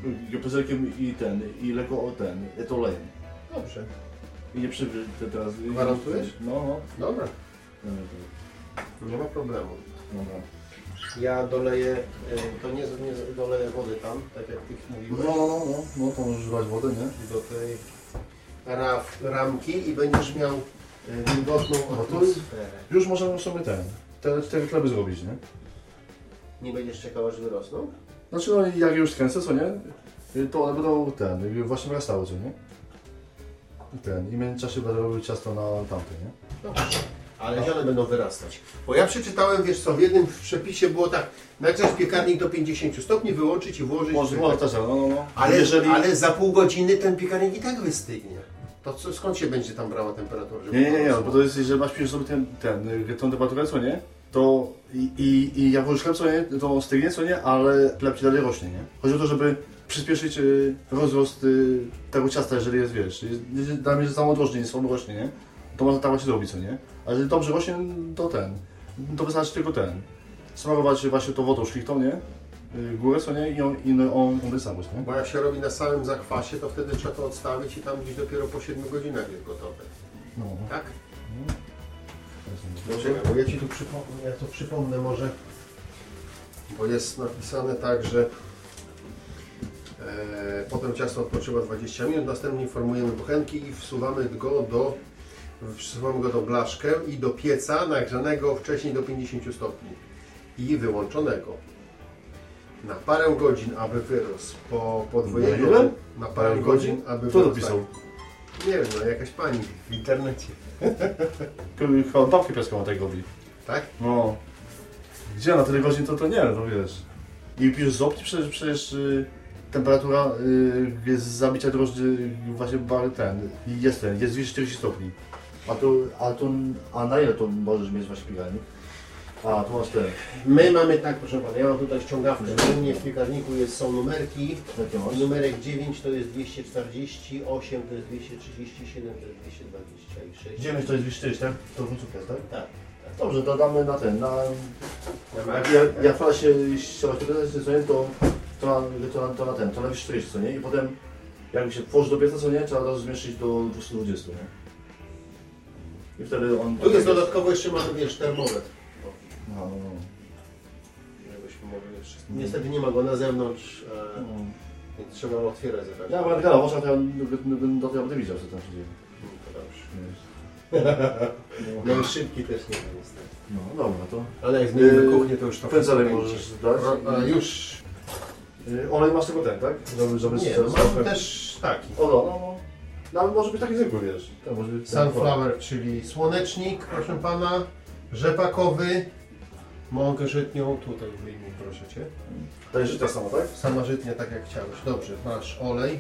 [SPEAKER 6] pędzelkiem i ten, i lekko o ten, i to olejem.
[SPEAKER 2] Dobrze.
[SPEAKER 6] I nie przywrzy te teraz. y,
[SPEAKER 2] Gwarantujesz?
[SPEAKER 6] No, no.
[SPEAKER 2] Dobra.
[SPEAKER 6] Dobra,
[SPEAKER 2] Nie ma problemu.
[SPEAKER 6] Dobra.
[SPEAKER 2] Ja doleję, y, to nie, nie doleję wody tam, tak jak Ty
[SPEAKER 6] No,
[SPEAKER 2] mówiłeś,
[SPEAKER 6] no, no, no, no, to możesz używać wodę, nie?
[SPEAKER 2] do tej raf, ramki i będziesz miał y, wilgotną
[SPEAKER 6] No
[SPEAKER 2] atmosferę.
[SPEAKER 6] Już możemy sobie ten, te cztery chleby zrobić, nie?
[SPEAKER 2] Nie będziesz czekał aż wyrosną?
[SPEAKER 6] Znaczy, no jak już skręcę, co nie? Y, To one będą ten, y, właśnie wyrastały, co nie? I Ten, i w międzyczasie będę robił ciasto na tamte, nie?
[SPEAKER 2] Dobrze. Ale zione będą wyrastać. Bo ja przeczytałem, wiesz co, w jednym przepisie było tak, nagrzać piekarnik do 50 stopni, wyłączyć i włożyć.
[SPEAKER 6] Może, może też, no, no, no.
[SPEAKER 2] Ale,
[SPEAKER 6] Jeżeli...
[SPEAKER 2] ale za pół godziny ten piekarnik i tak wystygnie. To co, skąd się będzie tam brała temperatura?
[SPEAKER 6] Nie, nie, nie,
[SPEAKER 2] wyrosło?
[SPEAKER 6] bo to jest, jeżeli masz piszesz sobie ten, ten, y, tą temperaturę, co nie? To i, i, i jak włożysz chleb, co nie, to stygnie, co nie, ale chleb ci dalej rośnie, nie? Chodzi o to, żeby przyspieszyć y, rozrost y, tego ciasta, jeżeli jest, wiesz, jest, jest, dla mnie, że samo drożdże nie słabo rośnie, nie? To można tak właśnie zrobić, co nie? A jeżeli dobrze rośnie, to ten, to wystarczy tylko ten, smarować właśnie tą wodą szlichtą, nie? Y, Górę, co nie? I on, i on, on całość, nie?
[SPEAKER 2] Bo jak się robi na samym zakwasie, to wtedy trzeba to odstawić i tam gdzieś dopiero po 7 godzinach jest gotowe.
[SPEAKER 6] No.
[SPEAKER 2] Tak? No czekaj, bo ja Ci tu przypomnę, ja to przypomnę może, bo jest napisane tak, że e, potem ciasto odpoczywa 20 minut, następnie formujemy bochenki i wsuwamy go do wsuwamy go do blaszkę i do pieca nagrzanego wcześniej do 50 stopni i wyłączonego. Na parę godzin, aby wyrósł po podwojeniu.
[SPEAKER 6] Na?
[SPEAKER 2] Na parę godzin, aby
[SPEAKER 6] Kto
[SPEAKER 2] wyrósł.
[SPEAKER 6] dopisał?
[SPEAKER 2] Tak. Nie wiem, no jakaś pani w internecie.
[SPEAKER 6] Chyba babkę piaską na tej robi.
[SPEAKER 2] Tak?
[SPEAKER 6] No. Gdzie na tyle godzin to to nie, no wiesz. I piszesz z opcji, przecież, przecież y, temperatura y, jest zabicia drożdży y, właśnie bar ten, jest ten, jest 240 stopni. A to, a to, a na ile to możesz mieć właśnie piekarnik? A, tu masz ten.
[SPEAKER 2] My mamy tak, proszę pana, ja mam tutaj ściągawkę. U mnie w piekarniku jest, są numerki.
[SPEAKER 6] Jakie masz?
[SPEAKER 2] Numerek 9 to jest 240, 8 to jest 237, to jest 226.
[SPEAKER 6] 9 to jest 240, tak? To końcówka jest, tak?
[SPEAKER 2] Tak.
[SPEAKER 6] Dobrze, to damy na ten, na...
[SPEAKER 2] Na
[SPEAKER 6] Jak, jak, jak fala się ściąga, to, to, to, to, na, to, na, to na ten, to na 240, co nie? I potem jak się włoży do pieca, co nie? Trzeba od razu zmieścić do 220, nie? I wtedy on...
[SPEAKER 2] Tu jest dodatkowo jeszcze mamy, wiesz, termometr.
[SPEAKER 6] No, no, no.
[SPEAKER 2] Żebyśmy mogli jeszcze... Niestety nie ma go na zewnątrz, e,
[SPEAKER 6] no.
[SPEAKER 2] więc trzeba otwierać zaraz.
[SPEAKER 6] Ja będę gadał, może to ja do tego widział, co tam się dzieje.
[SPEAKER 2] To dobrze.
[SPEAKER 6] Wiesz.
[SPEAKER 2] No i szybki też nie ma niestety.
[SPEAKER 6] No dobra, to...
[SPEAKER 2] Ale jak zmienimy
[SPEAKER 6] Yy,
[SPEAKER 2] kuchnię, to już to
[SPEAKER 6] Pędzelek możesz dać.
[SPEAKER 2] A, a już...
[SPEAKER 6] Yy, Olej masz tylko ten, tak? Żeby, żeby
[SPEAKER 2] Nie, no mam też taki.
[SPEAKER 6] O, no, no. Nawet może być taki zwykły, wiesz. To może być
[SPEAKER 2] Sunflower, czyli słonecznik, proszę pana, rzepakowy, mąkę żytnią, tutaj wyjmij proszę Cię.
[SPEAKER 6] To jest ta sama, tak?
[SPEAKER 2] Sama żytnia, tak jak chciałeś. Dobrze, masz olej.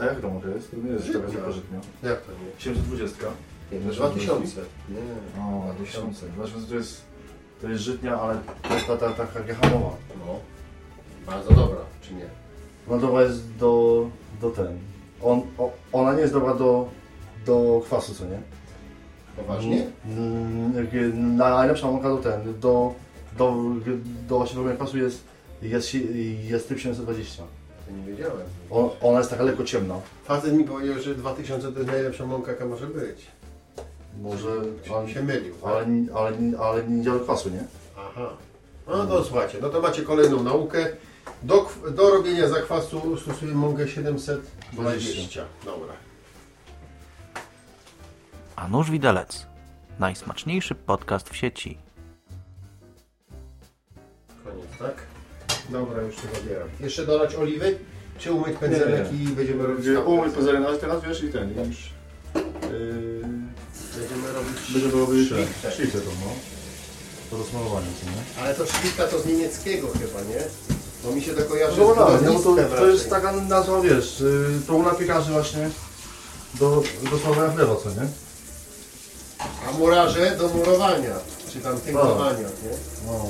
[SPEAKER 6] A jak to może jest? To nie jest
[SPEAKER 2] Żytnia.
[SPEAKER 6] żytnia.
[SPEAKER 2] Jak to nie?
[SPEAKER 6] 720.
[SPEAKER 2] Nie, no 2000. Nie.
[SPEAKER 6] O, 2000. 2000 to jest, to jest żytnia, ale ta, ta, ta, taka gehamowa.
[SPEAKER 2] No. Bardzo dobra, czy nie?
[SPEAKER 6] Dobra jest do, do ten. On, o, ona nie jest dobra do, do kwasu, co nie?
[SPEAKER 2] Poważnie?
[SPEAKER 6] Mm, Najlepsza mąka do ten, do, do, do właśnie robienia kwasu jest, jest, jest typ 720.
[SPEAKER 2] To nie wiedziałem.
[SPEAKER 6] On, ona jest taka lekko ciemna.
[SPEAKER 2] Facet mi powiedział, że 2000 to jest najlepsza mąka, jaka może być.
[SPEAKER 6] Może,
[SPEAKER 2] On się mylił. tak?
[SPEAKER 6] ale, ale, ale nie działa kwasu, nie?
[SPEAKER 2] Aha. No to słuchajcie, no to macie kolejną naukę. Do, kw- do robienia zakwasu stosuję mąkę 720. Dobra.
[SPEAKER 1] A nóż widelec. Najsmaczniejszy podcast w sieci.
[SPEAKER 2] Koniec, tak? Dobra, już się zabieram. Jeszcze dolać oliwy? Czy umyć pędzelek
[SPEAKER 6] Nie,
[SPEAKER 2] i będziemy robić
[SPEAKER 6] Gdzie umyć pozorem, ale teraz wiesz i ten, już. Yy,
[SPEAKER 2] Będziemy robić
[SPEAKER 6] będziemy robić
[SPEAKER 2] szlichtę.
[SPEAKER 6] szlichtę to, no. To do smarowania, co nie?
[SPEAKER 2] Ale to szlika to z niemieckiego chyba, nie? Bo mi się to kojarzy
[SPEAKER 6] No no, bo to, to jest taka nazwa, wiesz, to u napiekarzy właśnie do, do smarowania chleba, co nie?
[SPEAKER 2] A murarze do murowania, czy tam tynkowania, nie?
[SPEAKER 6] No.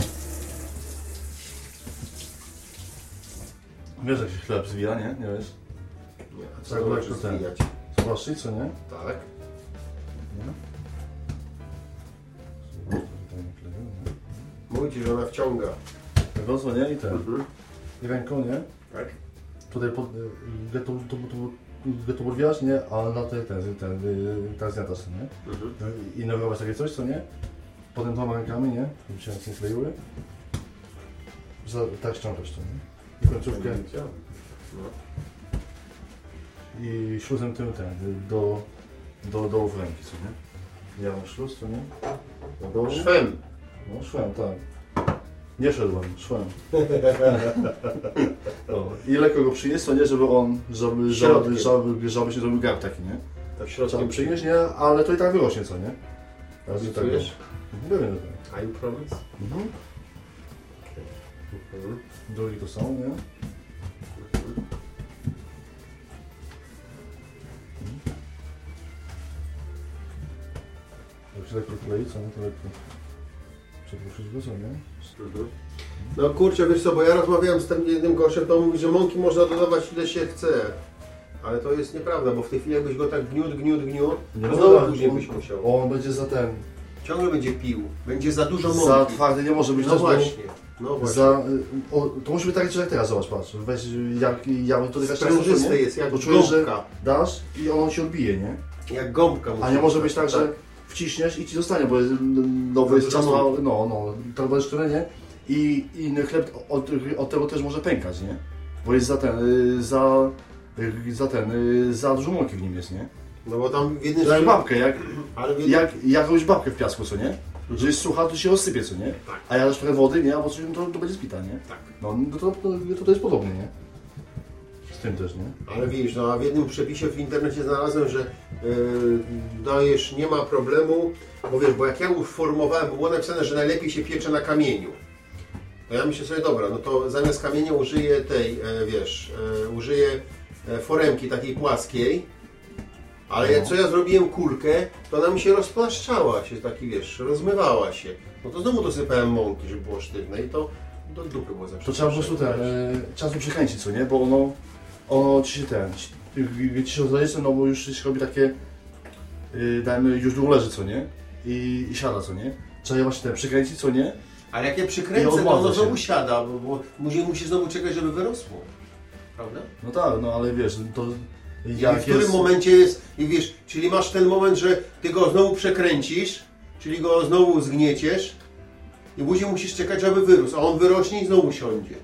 [SPEAKER 6] Wiesz jak się chleb zwija, nie? Nie wiesz?
[SPEAKER 2] Nie, a znaczy
[SPEAKER 6] to ten.
[SPEAKER 2] zwijać?
[SPEAKER 6] Co nie?
[SPEAKER 2] Tak. Mówi ci, że ona wciąga.
[SPEAKER 6] Tego, co nie? I ten.
[SPEAKER 2] Mhm.
[SPEAKER 6] I ręką, nie?
[SPEAKER 2] Tak?
[SPEAKER 6] Tutaj pod, y, to, to, to, to podwijasz, nie? A na te, ten, ten, y, tak zjadasz, nie?
[SPEAKER 2] Mhm.
[SPEAKER 6] No I narywasz takie coś, co nie? Potem dwoma rękami, nie? Żeby się nie kleiły. Za, tak ściągasz to, nie? I końcówkę.
[SPEAKER 2] No.
[SPEAKER 6] I śluzem tym ten, do, do dołów ręki, co nie? Ja mam śluz, co nie? Do dołu.
[SPEAKER 2] Szwem.
[SPEAKER 6] No szłem, tak. Nie szedłem, szłem. no. I lekko go przynieść, co nie, żeby on, żeby, żeby, żeby, żeby się zrobił gard taki, nie?
[SPEAKER 2] Tak środkiem
[SPEAKER 6] przynieść, nie? Ale to i tak wyrośnie, co nie? I tak
[SPEAKER 2] Obiecujesz?
[SPEAKER 6] Byłem do tego.
[SPEAKER 2] A you promise?
[SPEAKER 6] Mhm.
[SPEAKER 2] Mhm.
[SPEAKER 6] Drugi to są, nie? Jak się lekko klei, co nie? To lekko. Przedłużyć go, co nie?
[SPEAKER 2] No kurczę, wiesz co, bo ja rozmawiałem z tym jednym gościem, to on mówi, że mąki można dodawać ile się chce. Ale to jest nieprawda, bo w tej chwili jakbyś go tak gniót, gniót, gniót,
[SPEAKER 6] Nie
[SPEAKER 2] to
[SPEAKER 6] no,
[SPEAKER 2] znowu później byś musiał.
[SPEAKER 6] on będzie za ten.
[SPEAKER 2] Ciągle będzie pił, będzie za dużo mąki.
[SPEAKER 6] Za twardy nie może być
[SPEAKER 2] No
[SPEAKER 6] też, bo
[SPEAKER 2] właśnie, no właśnie.
[SPEAKER 6] Za, y, o, to musi być takie jak teraz, zobacz, patrz. Weź, y, jak ja bym tutaj
[SPEAKER 2] Sprężyste jest, jak
[SPEAKER 6] Bo czujesz, że
[SPEAKER 2] gąbka.
[SPEAKER 6] dasz i on się odbije, nie?
[SPEAKER 2] Jak gąbka musi
[SPEAKER 6] A nie może być tak, że wciśniesz i ci zostanie, bo jest nowy jest czas, no,
[SPEAKER 2] mąki.
[SPEAKER 6] no, to będzie sztuczne, nie? I inny chleb od, od tego też może pękać, nie? Bo jest za ten, y, za, y, za ten, y, za dużo mąki w nim jest, nie?
[SPEAKER 2] No bo tam w jednym
[SPEAKER 6] Jak
[SPEAKER 2] z-
[SPEAKER 6] babkę, jak,
[SPEAKER 2] jednym...
[SPEAKER 6] jak, jak robisz babkę w piasku, co nie? Że jest sucha, to się rozsypie, co nie?
[SPEAKER 2] Tak.
[SPEAKER 6] A jak dasz trochę wody, nie? Albo coś, to, to będzie spita, nie?
[SPEAKER 2] Tak.
[SPEAKER 6] No, no to, to, to, to jest podobnie, nie? Z tym też, nie?
[SPEAKER 2] Ale widzisz, no a w jednym przepisie w internecie znalazłem, że yy, dajesz, nie ma problemu, bo wiesz, bo jak ja uformowałem, było napisane, że najlepiej się piecze na kamieniu. To ja myślę sobie, dobra, no to zamiast kamienia użyję tej, e, wiesz, e, użyję e, foremki takiej płaskiej, ale jak co ja zrobiłem kulkę, to ona mi się rozplaszczała się, taki wiesz, rozmywała się. No to znowu dosypałem mąki, żeby było sztywne i to do dupy było zawsze.
[SPEAKER 6] To trzeba po prostu ten, e, czasem przekręcić, co nie? Bo ono, ono ci się ten, ci, ci się rozdaje, no bo już się robi takie, y, dajmy, już długo leży, co nie? I, i siada, co nie? Trzeba je właśnie ten przekręcić, co nie?
[SPEAKER 2] Ale jak ja
[SPEAKER 6] I
[SPEAKER 2] przykręcę, to ono znowu siada, bo, bo musi, musi znowu czekać, żeby wyrosło. Prawda?
[SPEAKER 6] No tak, no ale wiesz, to
[SPEAKER 2] I
[SPEAKER 6] jak
[SPEAKER 2] w którym
[SPEAKER 6] jest...
[SPEAKER 2] momencie jest, i wiesz, czyli masz ten moment, że ty go znowu przekręcisz, czyli go znowu zgnieciesz i później musisz czekać, żeby wyrósł, a on wyrośnie i znowu siądzie.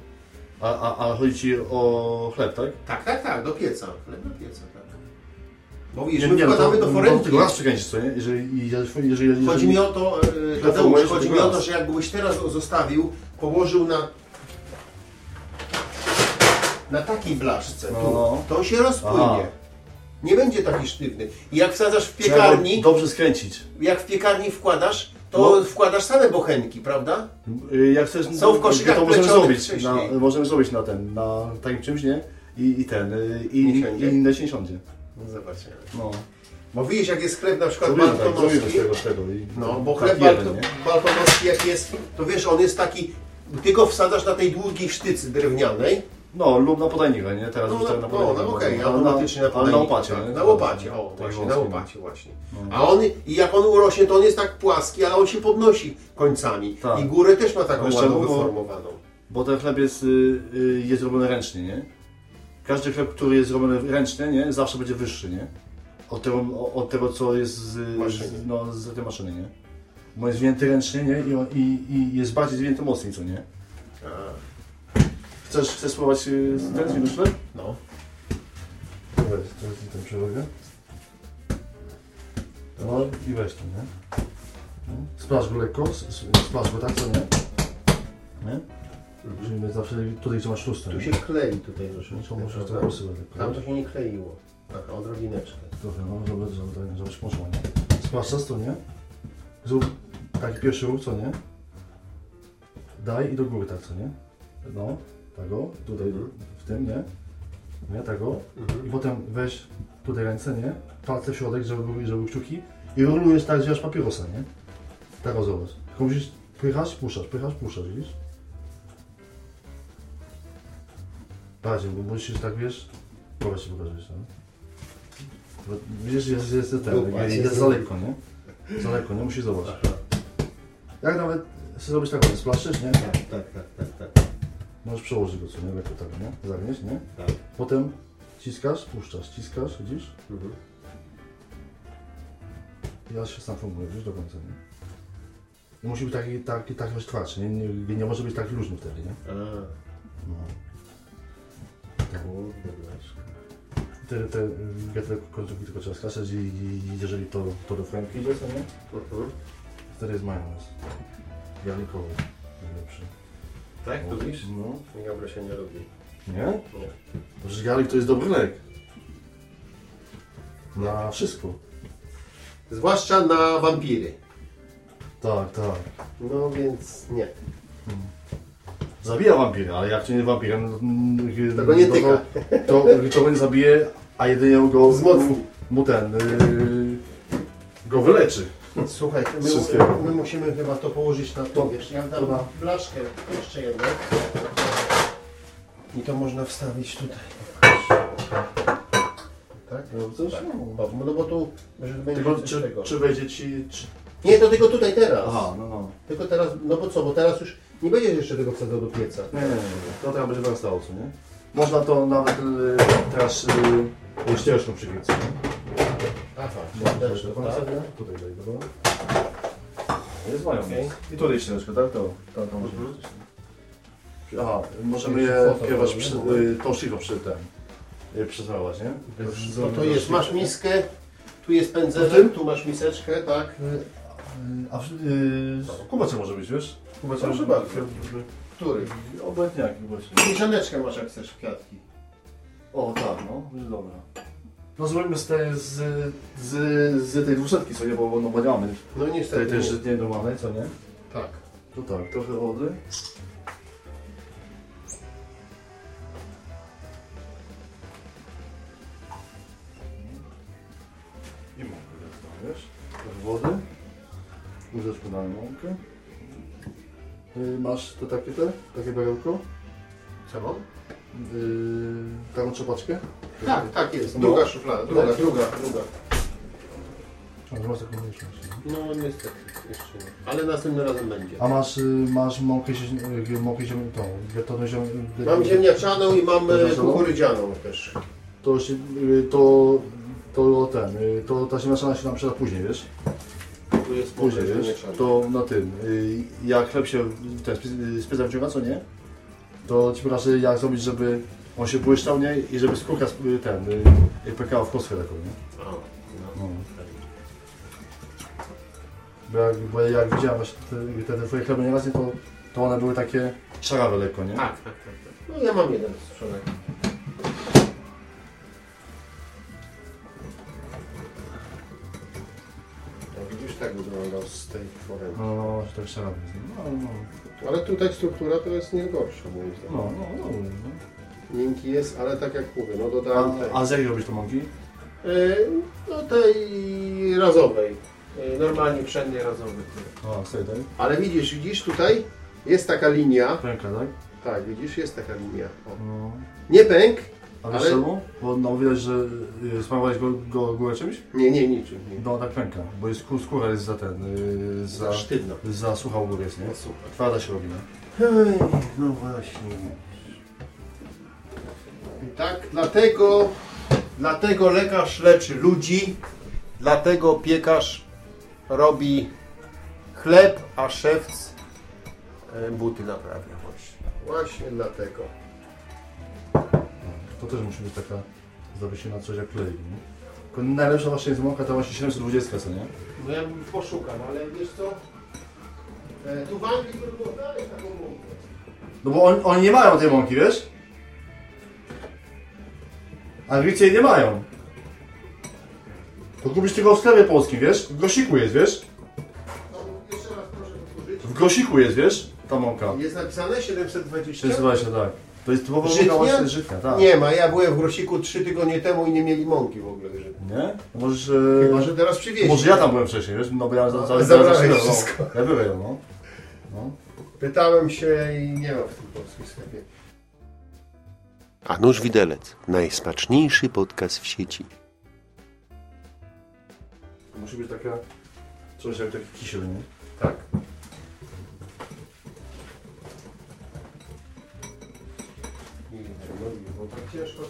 [SPEAKER 6] A, a, a chodzi ci o chleb, tak?
[SPEAKER 2] Tak, tak, tak, do pieca. Chleb do pieca, tak. Bo widzisz,
[SPEAKER 6] Nie,
[SPEAKER 2] my
[SPEAKER 6] nie, no
[SPEAKER 2] wkładamy
[SPEAKER 6] to,
[SPEAKER 2] do
[SPEAKER 6] no,
[SPEAKER 2] foremki.
[SPEAKER 6] tylko raz przekręcić, co nie? Jeżeli, jeżeli, jeżeli, jeżeli
[SPEAKER 2] Chodzi mi o to, e, Tadeusz, chodzi mi o to, że jakbyś teraz go zostawił, położył na na takiej blaszce, tu,
[SPEAKER 6] No.
[SPEAKER 2] to on się rozpłynie.
[SPEAKER 6] Aha.
[SPEAKER 2] Nie będzie taki sztywny. I jak wsadzasz w
[SPEAKER 6] Trzeba
[SPEAKER 2] piekarni,
[SPEAKER 6] dobrze skręcić.
[SPEAKER 2] jak w piekarni wkładasz, to
[SPEAKER 6] No.
[SPEAKER 2] wkładasz same bochenki, prawda?
[SPEAKER 6] Y, Jak chcesz,
[SPEAKER 2] Są w koszykach
[SPEAKER 6] to możemy zrobić, na, możemy zrobić na ten, na takim czymś, nie? I, i ten, y, i,
[SPEAKER 2] Nie
[SPEAKER 6] i,
[SPEAKER 2] siądzie?
[SPEAKER 6] i inne się nie siądzie.
[SPEAKER 2] No zobaczymy.
[SPEAKER 6] No.
[SPEAKER 2] Bo widzisz, jak jest chleb na przykład
[SPEAKER 6] Zrobimy tak, z
[SPEAKER 2] balkonowski,
[SPEAKER 6] tego, z tego. I,
[SPEAKER 2] no bo
[SPEAKER 6] tak
[SPEAKER 2] chleb
[SPEAKER 6] jeden,
[SPEAKER 2] balkonowski jak jest, to wiesz, on jest taki, ty go wsadzasz na tej długiej sztycy drewnianej,
[SPEAKER 6] No, lub na podajnika, nie? Teraz
[SPEAKER 2] No,
[SPEAKER 6] już
[SPEAKER 2] na,
[SPEAKER 6] tak na
[SPEAKER 2] no,
[SPEAKER 6] podajnika.
[SPEAKER 2] no okej,
[SPEAKER 6] Ale
[SPEAKER 2] automatycznie na
[SPEAKER 6] ale
[SPEAKER 2] podajniku,
[SPEAKER 6] na łopacie,
[SPEAKER 2] tak? Na łopacie, o, właśnie, na łopacie właśnie.
[SPEAKER 6] No.
[SPEAKER 2] A on, i jak on urośnie, to on jest tak płaski, ale on się podnosi końcami.
[SPEAKER 6] Tak.
[SPEAKER 2] I górę też ma taką ładną wyformowaną.
[SPEAKER 6] Bo ten chleb jest, y, y, jest robiony ręcznie, nie? Każdy chleb, który jest robiony ręcznie, nie? Zawsze będzie wyższy, nie? Od tego, od tego co jest z, z, no, z tej maszyny, nie? Bo jest zwięty ręcznie, nie? I, on- i, i jest bardziej zwięty mocniej, co nie? Chcesz, chcesz spróbować y, ten zwinąć chleb?
[SPEAKER 2] No.
[SPEAKER 6] Weź, to jest ten przewagę. No i weź to, nie? No. Sprawdź go lekko, s- s- sprawdź go tak, co nie? Nie? Czyli my zawsze tutaj, gdzie masz lustro,
[SPEAKER 2] Tu się klei tutaj troszeczkę.
[SPEAKER 6] To możesz to posyłać.
[SPEAKER 2] Tam to się nie kleiło. Taka odrobineczkę.
[SPEAKER 6] Trochę, no, żeby, żeby, żebyś poszło, nie? Sprawdź czas, to nie? Zrób taki pierwszy ruch, co nie? Daj i do góry, tak, co nie? No, tak o, tutaj, w tym, nie? Nie, tak o. I potem weź tutaj ręce, nie? Palce w środek, żeby były, żeby kciuki i rolujesz tak, że masz papierosa, nie? Tak o, zobacz. Tylko musisz pychać, puszczasz, pychasz, puszczasz, widzisz? Bardziej, bo musisz tak, wiesz? Pokaż się, wiesz, no. Bo Widzisz, jest, jest, jest, ten, jest,
[SPEAKER 2] jest
[SPEAKER 6] za lekko, nie? Za lekko, nie? Musisz zobaczyć. Jak nawet chcesz zrobić tak, o, splaszczysz, nie?
[SPEAKER 2] Tak, tak, tak, tak, tak.
[SPEAKER 6] Możesz przełożyć go, co nie? Lekko tak, nie? Zagnieść, nie?
[SPEAKER 2] tak.
[SPEAKER 6] Potem ciskasz, puszczasz, ciskasz, widzisz?
[SPEAKER 2] Mhm.
[SPEAKER 6] I aż się sam formuje, widzisz, do końca, nie? I musi być taki, taki, taki masz twardszy, nie? Nie, nie może być tak luźny wtedy, nie?
[SPEAKER 2] A,
[SPEAKER 6] No. Tak.
[SPEAKER 2] kurde, blaszka.
[SPEAKER 6] Te, te, te końcówki tylko trzeba skaszać i, i jeżeli to, to do fręki idzie, to nie?
[SPEAKER 2] Mhm.
[SPEAKER 6] Wtedy jest majonez. Garnikowy. Najlepszy.
[SPEAKER 2] Tak, to widzisz?
[SPEAKER 6] No.
[SPEAKER 2] Bym się nie lubi.
[SPEAKER 6] Nie?
[SPEAKER 2] Nie.
[SPEAKER 6] Przecież garlik to jest dobry lek. Na wszystko.
[SPEAKER 2] Zwłaszcza na wampiry.
[SPEAKER 6] Tak, tak.
[SPEAKER 2] No więc nie.
[SPEAKER 6] Zabija wampiry, ale jak cię nie wampira, no, mm,
[SPEAKER 2] To go nie
[SPEAKER 6] no,
[SPEAKER 2] tyka.
[SPEAKER 6] To, to, to go nie zabije, a jedynie go
[SPEAKER 2] Wzmocni.
[SPEAKER 6] mu ten. Yy, go wyleczy.
[SPEAKER 2] Słuchaj, my,
[SPEAKER 6] Wszystkiego.
[SPEAKER 2] my musimy chyba to położyć na to. Wiesz, ja dam
[SPEAKER 6] Dobra.
[SPEAKER 2] blaszkę, jeszcze jedną. I to można wstawić tutaj. Tak?
[SPEAKER 6] No, coś, no.
[SPEAKER 2] O, no bo tu że będzie
[SPEAKER 6] Tylko
[SPEAKER 2] coś
[SPEAKER 6] czy,
[SPEAKER 2] tego.
[SPEAKER 6] czy wejdzie ci... Czy...
[SPEAKER 2] Nie, to tylko tutaj teraz.
[SPEAKER 6] Aha, no no.
[SPEAKER 2] Tylko teraz, no bo co, bo teraz już nie będziesz jeszcze tego wsadzał do pieca.
[SPEAKER 6] Nie, nie, nie. To teraz będzie wrastało, co nie? Można to nawet y, teraz y, ścieżką przykręcić. nie?
[SPEAKER 2] Aha,
[SPEAKER 6] Można
[SPEAKER 2] też
[SPEAKER 6] to, tak?
[SPEAKER 2] tak?
[SPEAKER 6] Tutaj daj, dobra? Jest mają.
[SPEAKER 2] Okej.
[SPEAKER 6] I tutaj ścieżkę, tak? To, to, to może być. Aha, możemy je kierować przy,
[SPEAKER 2] no.
[SPEAKER 6] y, tą szybko przy tym. Y, przesuwać, nie?
[SPEAKER 2] No to jest, masz miskę, tu jest
[SPEAKER 6] W
[SPEAKER 2] pędzelek, tu masz miseczkę, tak?
[SPEAKER 6] A w, y, kubeczek może być, wiesz? Kubeczek
[SPEAKER 2] Proszę
[SPEAKER 6] może-
[SPEAKER 2] bardzo. Który?
[SPEAKER 6] Obojętnie jaki właśnie.
[SPEAKER 2] Mieszaneczkę masz jak chcesz, kwiatki.
[SPEAKER 6] O tak, no, będzie dobra. No zrobimy z tej, z, z, z tej dwusetki, co nie, bo, no, bo nie mamy
[SPEAKER 2] No niestety
[SPEAKER 6] też
[SPEAKER 2] nie.
[SPEAKER 6] nie normalnej, co nie?
[SPEAKER 2] Tak.
[SPEAKER 6] To tak, trochę wody. I mąkę wiesz? Trochę wody. Łyżeczkę na mąkę. Y, Masz te takie te? Takie barełko?
[SPEAKER 2] Co mam?
[SPEAKER 6] Yy, taką czepaczkę?
[SPEAKER 2] Tak, tak jest.
[SPEAKER 6] No.
[SPEAKER 2] Druga szuflada, druga,
[SPEAKER 6] Tak.
[SPEAKER 2] druga, druga.
[SPEAKER 6] A, masz taką mniejszą.
[SPEAKER 2] No niestety, jeszcze nie. Ale następnym razem będzie.
[SPEAKER 6] A masz, y, masz mąkę, zie- y, mąkę ziemi, tą, betoną ziemi...
[SPEAKER 2] Mam ziemniaczaną i mam e,
[SPEAKER 6] Ziemniaczaną?
[SPEAKER 2] kukurydzianą też.
[SPEAKER 6] To, się, y, to, to ten, y, to ta ziemniaczana się nam przyda później, wiesz?
[SPEAKER 2] Tu jest
[SPEAKER 6] Później,
[SPEAKER 2] mąka
[SPEAKER 6] wiesz?
[SPEAKER 2] ziemniaczana.
[SPEAKER 6] To na tym, y, jak chleb się ten z pieca wyciąga, co nie? To ci pokażę jak zrobić, żeby on się błyszczał, nie? I żeby skórka sp- ten, y, y, pękała w kostkę taką, nie?
[SPEAKER 2] O, no.
[SPEAKER 6] No. Bo jak, bo jak widziałem właśnie te, te, te twoje chleby nieraz, nie, to, to one były takie szarawe lekko, nie?
[SPEAKER 2] Tak, tak, tak. tak. No ja mam jeden strzelek. No widzisz, tak wygląda z tej formy.
[SPEAKER 6] No, no, że tak szarawe. No, no,
[SPEAKER 2] Ale tutaj struktura to jest nie gorsza moim zdaniem.
[SPEAKER 6] no, no, no, no.
[SPEAKER 2] Miękki jest, ale tak jak mówię, no dodałem tej.
[SPEAKER 6] A, a z jakiej robisz to mąki?
[SPEAKER 2] E, no tej razowej. E, Normalnie pszennej razowej.
[SPEAKER 6] O, tej, tak?
[SPEAKER 2] Ale widzisz, widzisz tutaj jest taka linia.
[SPEAKER 6] Pęka, tak?
[SPEAKER 2] Tak, widzisz, jest taka linia. O.
[SPEAKER 6] No.
[SPEAKER 2] Nie pęk.
[SPEAKER 6] A wiesz
[SPEAKER 2] Ale-
[SPEAKER 6] czemu? Bo no, widać, że y, smarowałeś go, go górę czymś?
[SPEAKER 2] Nie, nie, niczym. Nie.
[SPEAKER 6] No tak pęka, bo jest, skó- skóra jest za ten, y, za,
[SPEAKER 2] Za sztywno.
[SPEAKER 6] za sucha u góry jest, nie?
[SPEAKER 2] No super.
[SPEAKER 6] Twarda się robi, nie?
[SPEAKER 2] Ej, no właśnie. I tak, dlatego, dlatego lekarz leczy ludzi, dlatego piekarz robi chleb, a szewc e, buty naprawia właśnie. Właśnie dlatego.
[SPEAKER 6] To też musi być taka, zdobyć się na coś jak klej, nie? Tylko najlepsza właśnie jest mąka, to właśnie 720, co nie?
[SPEAKER 2] No ja poszukam, ale wiesz co? E, tu w Anglii próbowali taką mąkę.
[SPEAKER 6] No bo on, oni nie mają tej mąki, wiesz? Anglicy jej nie mają. To kupisz tylko w sklepie polskim, wiesz? W grosiku jest, wiesz?
[SPEAKER 2] No, jeszcze raz proszę powtórzyć.
[SPEAKER 6] W grosiku jest, wiesz? Ta mąka.
[SPEAKER 2] Jest napisane 720?
[SPEAKER 6] 720, tak. To jest typowa mąka właśnie żytnia, tak.
[SPEAKER 2] Nie ma, ja byłem w Grosiku trzy tygodnie temu i nie mieli mąki w ogóle. Że...
[SPEAKER 6] Nie? No Możesz... E...
[SPEAKER 2] Chyba, że teraz przywieźli.
[SPEAKER 6] Może ja tam byłem wcześniej, wiesz? No bo ja za, za,
[SPEAKER 2] ale
[SPEAKER 6] za, za,
[SPEAKER 2] zabrałeś
[SPEAKER 6] za,
[SPEAKER 2] wszystko.
[SPEAKER 6] no. Ja byłem, no. no.
[SPEAKER 2] Pytałem się i nie ma w tym polskim sklepie.
[SPEAKER 3] A nóż widelec. Najsmaczniejszy podcast w sieci.
[SPEAKER 6] Musi być taka... Coś jak taki kisiel, nie?
[SPEAKER 2] Tak. Bo tak ciężko.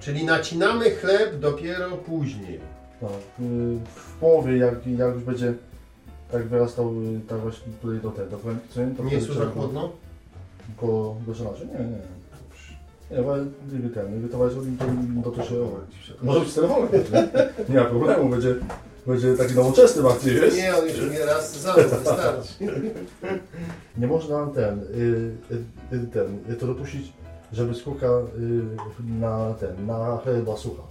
[SPEAKER 2] Czyli nacinamy chleb dopiero później.
[SPEAKER 6] Tak. y, W połowie, jak, jak już będzie tak wyrastał, y, tak właśnie tutaj do tego, do nie? To
[SPEAKER 2] Nie
[SPEAKER 6] wtedy
[SPEAKER 2] jest już
[SPEAKER 6] go-
[SPEAKER 2] chłodno?
[SPEAKER 6] Nie, nie. Nie, bo gdyby ten, gdyby to właśnie to, się... Może być telefonem, nie? Nie ma problemu, będzie, będzie taki nowoczesny bardziej, wiesz?
[SPEAKER 2] Nie, on już nie raz za mną wystarczy.
[SPEAKER 6] Nie można ten, y, y, y, ten, y, to dopuścić, żeby skórka y, na ten, na chleb była sucha.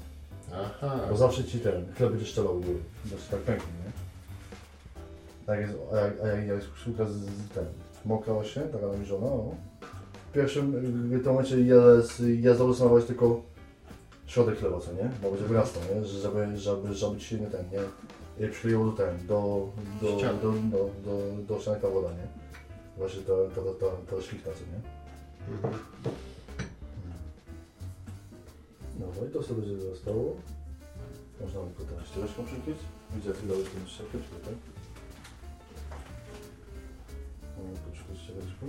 [SPEAKER 2] Aha.
[SPEAKER 6] Bo zawsze ci ten, chleb będzie szczelał góry. Znaczy tak pęknie, nie? Tak jest, a jak, a jak, jak skórka z, z ten, mokra właśnie, taka nawilżona, o, w pierwszym y, tym momencie jest, jest dobrze stanowić tylko środek chleba, co nie? Bo będzie wyrastał, nie? Że- Żeby, żeby, żeby ci się nie ten, nie, przykleiło do ten, do, do, do, do, do, do ściany ta woda, nie? Właśnie ta, ta, ta, ta, ta szklichta, co nie? No, no i to sobie będzie zostało. Można by potem ścieżką przykryć. Widzę, chwilę już ten czy tutaj. Mamy poczekać ścieżką.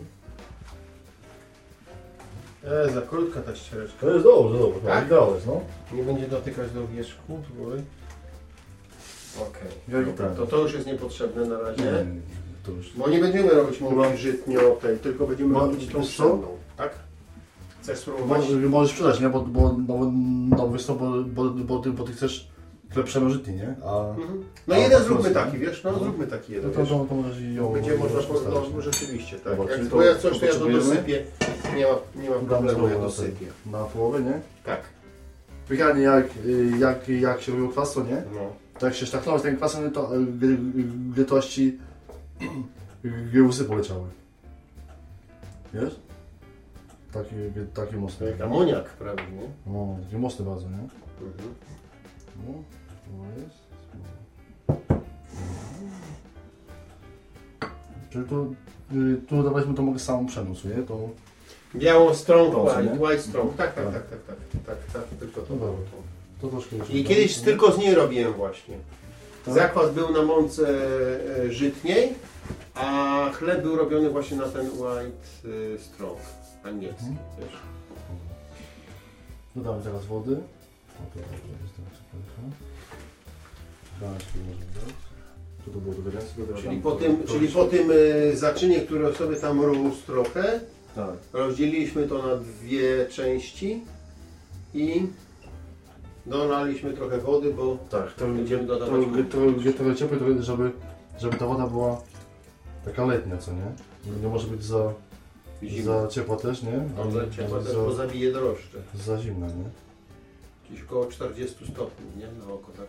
[SPEAKER 2] E, za krótka ta ścieżka.
[SPEAKER 6] To jest dobrze, dobrze,
[SPEAKER 2] Tak?
[SPEAKER 6] tak? idealnie, no.
[SPEAKER 2] Nie będzie dotykać do wierzchu góry. Okej. Dobra,
[SPEAKER 6] ten.
[SPEAKER 2] to to już jest niepotrzebne na razie.
[SPEAKER 6] Nie, to już.
[SPEAKER 2] Bo nie będziemy robić mąki żytnio tej, tylko będziemy
[SPEAKER 6] Bo-
[SPEAKER 2] robić tą
[SPEAKER 6] wiesz co?
[SPEAKER 2] pszenną. Tak? Chcesz spróbować?
[SPEAKER 6] Możesz, możesz sprzedać, nie? Bo, bo, no, no wiesz co, bo, bo, bo, ty, bo ty chcesz chleb przenożytny, nie? A
[SPEAKER 2] Mhm. No
[SPEAKER 6] A,
[SPEAKER 2] jeden zróbmy taki, wiesz? No
[SPEAKER 6] No.
[SPEAKER 2] zróbmy taki
[SPEAKER 6] no
[SPEAKER 2] jeden,
[SPEAKER 6] to,
[SPEAKER 2] wiesz?
[SPEAKER 6] to, to możesz ją
[SPEAKER 2] Będzie można, po,
[SPEAKER 6] postawić,
[SPEAKER 2] no rzeczywiście, tak.
[SPEAKER 6] Dobra,
[SPEAKER 2] Jak to,
[SPEAKER 6] to
[SPEAKER 2] ja coś, to ja to dosypię. Nie ma, nie ma problemu, ja
[SPEAKER 6] na
[SPEAKER 2] dosypię.
[SPEAKER 6] Na połowę, nie?
[SPEAKER 2] Tak.
[SPEAKER 6] Piekarnie jak, jak, jak się robiło kwas, to nie?
[SPEAKER 2] No.
[SPEAKER 6] To jak się sztachnąłeś ten kwasem, to y, gry- gry tości grusy poleciały. Wiesz? Taki, taki mocny.
[SPEAKER 2] Jak amoniak prawie, nie?
[SPEAKER 6] No, taki mocny bardzo, nie?
[SPEAKER 2] Mhm.
[SPEAKER 6] No, to. Czyli tu, y, tu dawaliśmy to mogę samą przenosł, nie? To
[SPEAKER 2] Białą strong,
[SPEAKER 6] To, co
[SPEAKER 2] white,
[SPEAKER 6] nie?
[SPEAKER 2] white strong. Tak, tak,
[SPEAKER 6] Tak.
[SPEAKER 2] tak, tak, tak, tak, tak, tylko to
[SPEAKER 6] No
[SPEAKER 2] było.
[SPEAKER 6] dobra. To troszkę jeszcze
[SPEAKER 2] I kiedyś tylko z niej robiłem właśnie.
[SPEAKER 6] Tak?
[SPEAKER 2] Zakwas był na mące e, żytniej, a chleb był robiony właśnie na ten white e, strong, angielski,
[SPEAKER 6] Mhm.
[SPEAKER 2] wiesz.
[SPEAKER 6] Dodamy teraz wody. O, to dobrze, jest tak, przepraszam. Tu to było do to teraz
[SPEAKER 2] Czyli po
[SPEAKER 6] to-
[SPEAKER 2] tym,
[SPEAKER 6] to
[SPEAKER 2] czyli po tym e, zaczynie, który sobie tam rósł trochę,
[SPEAKER 6] Tak.
[SPEAKER 2] rozdzieliliśmy to na dwie części i dolaliśmy trochę wody, bo
[SPEAKER 6] Tak, to
[SPEAKER 2] Będziemy
[SPEAKER 6] to,
[SPEAKER 2] dodawać
[SPEAKER 6] to, to, trochę ciepłe, trochę, żeby, żeby ta woda była taka letnia, co nie? Nie może być za,
[SPEAKER 2] zimno.
[SPEAKER 6] za ciepła też, nie?
[SPEAKER 2] No, za ciepła
[SPEAKER 6] za,
[SPEAKER 2] też, bo zabije drożdże.
[SPEAKER 6] za zimna, nie?
[SPEAKER 2] Gdzieś około 40 stopni, nie? Na oko tak.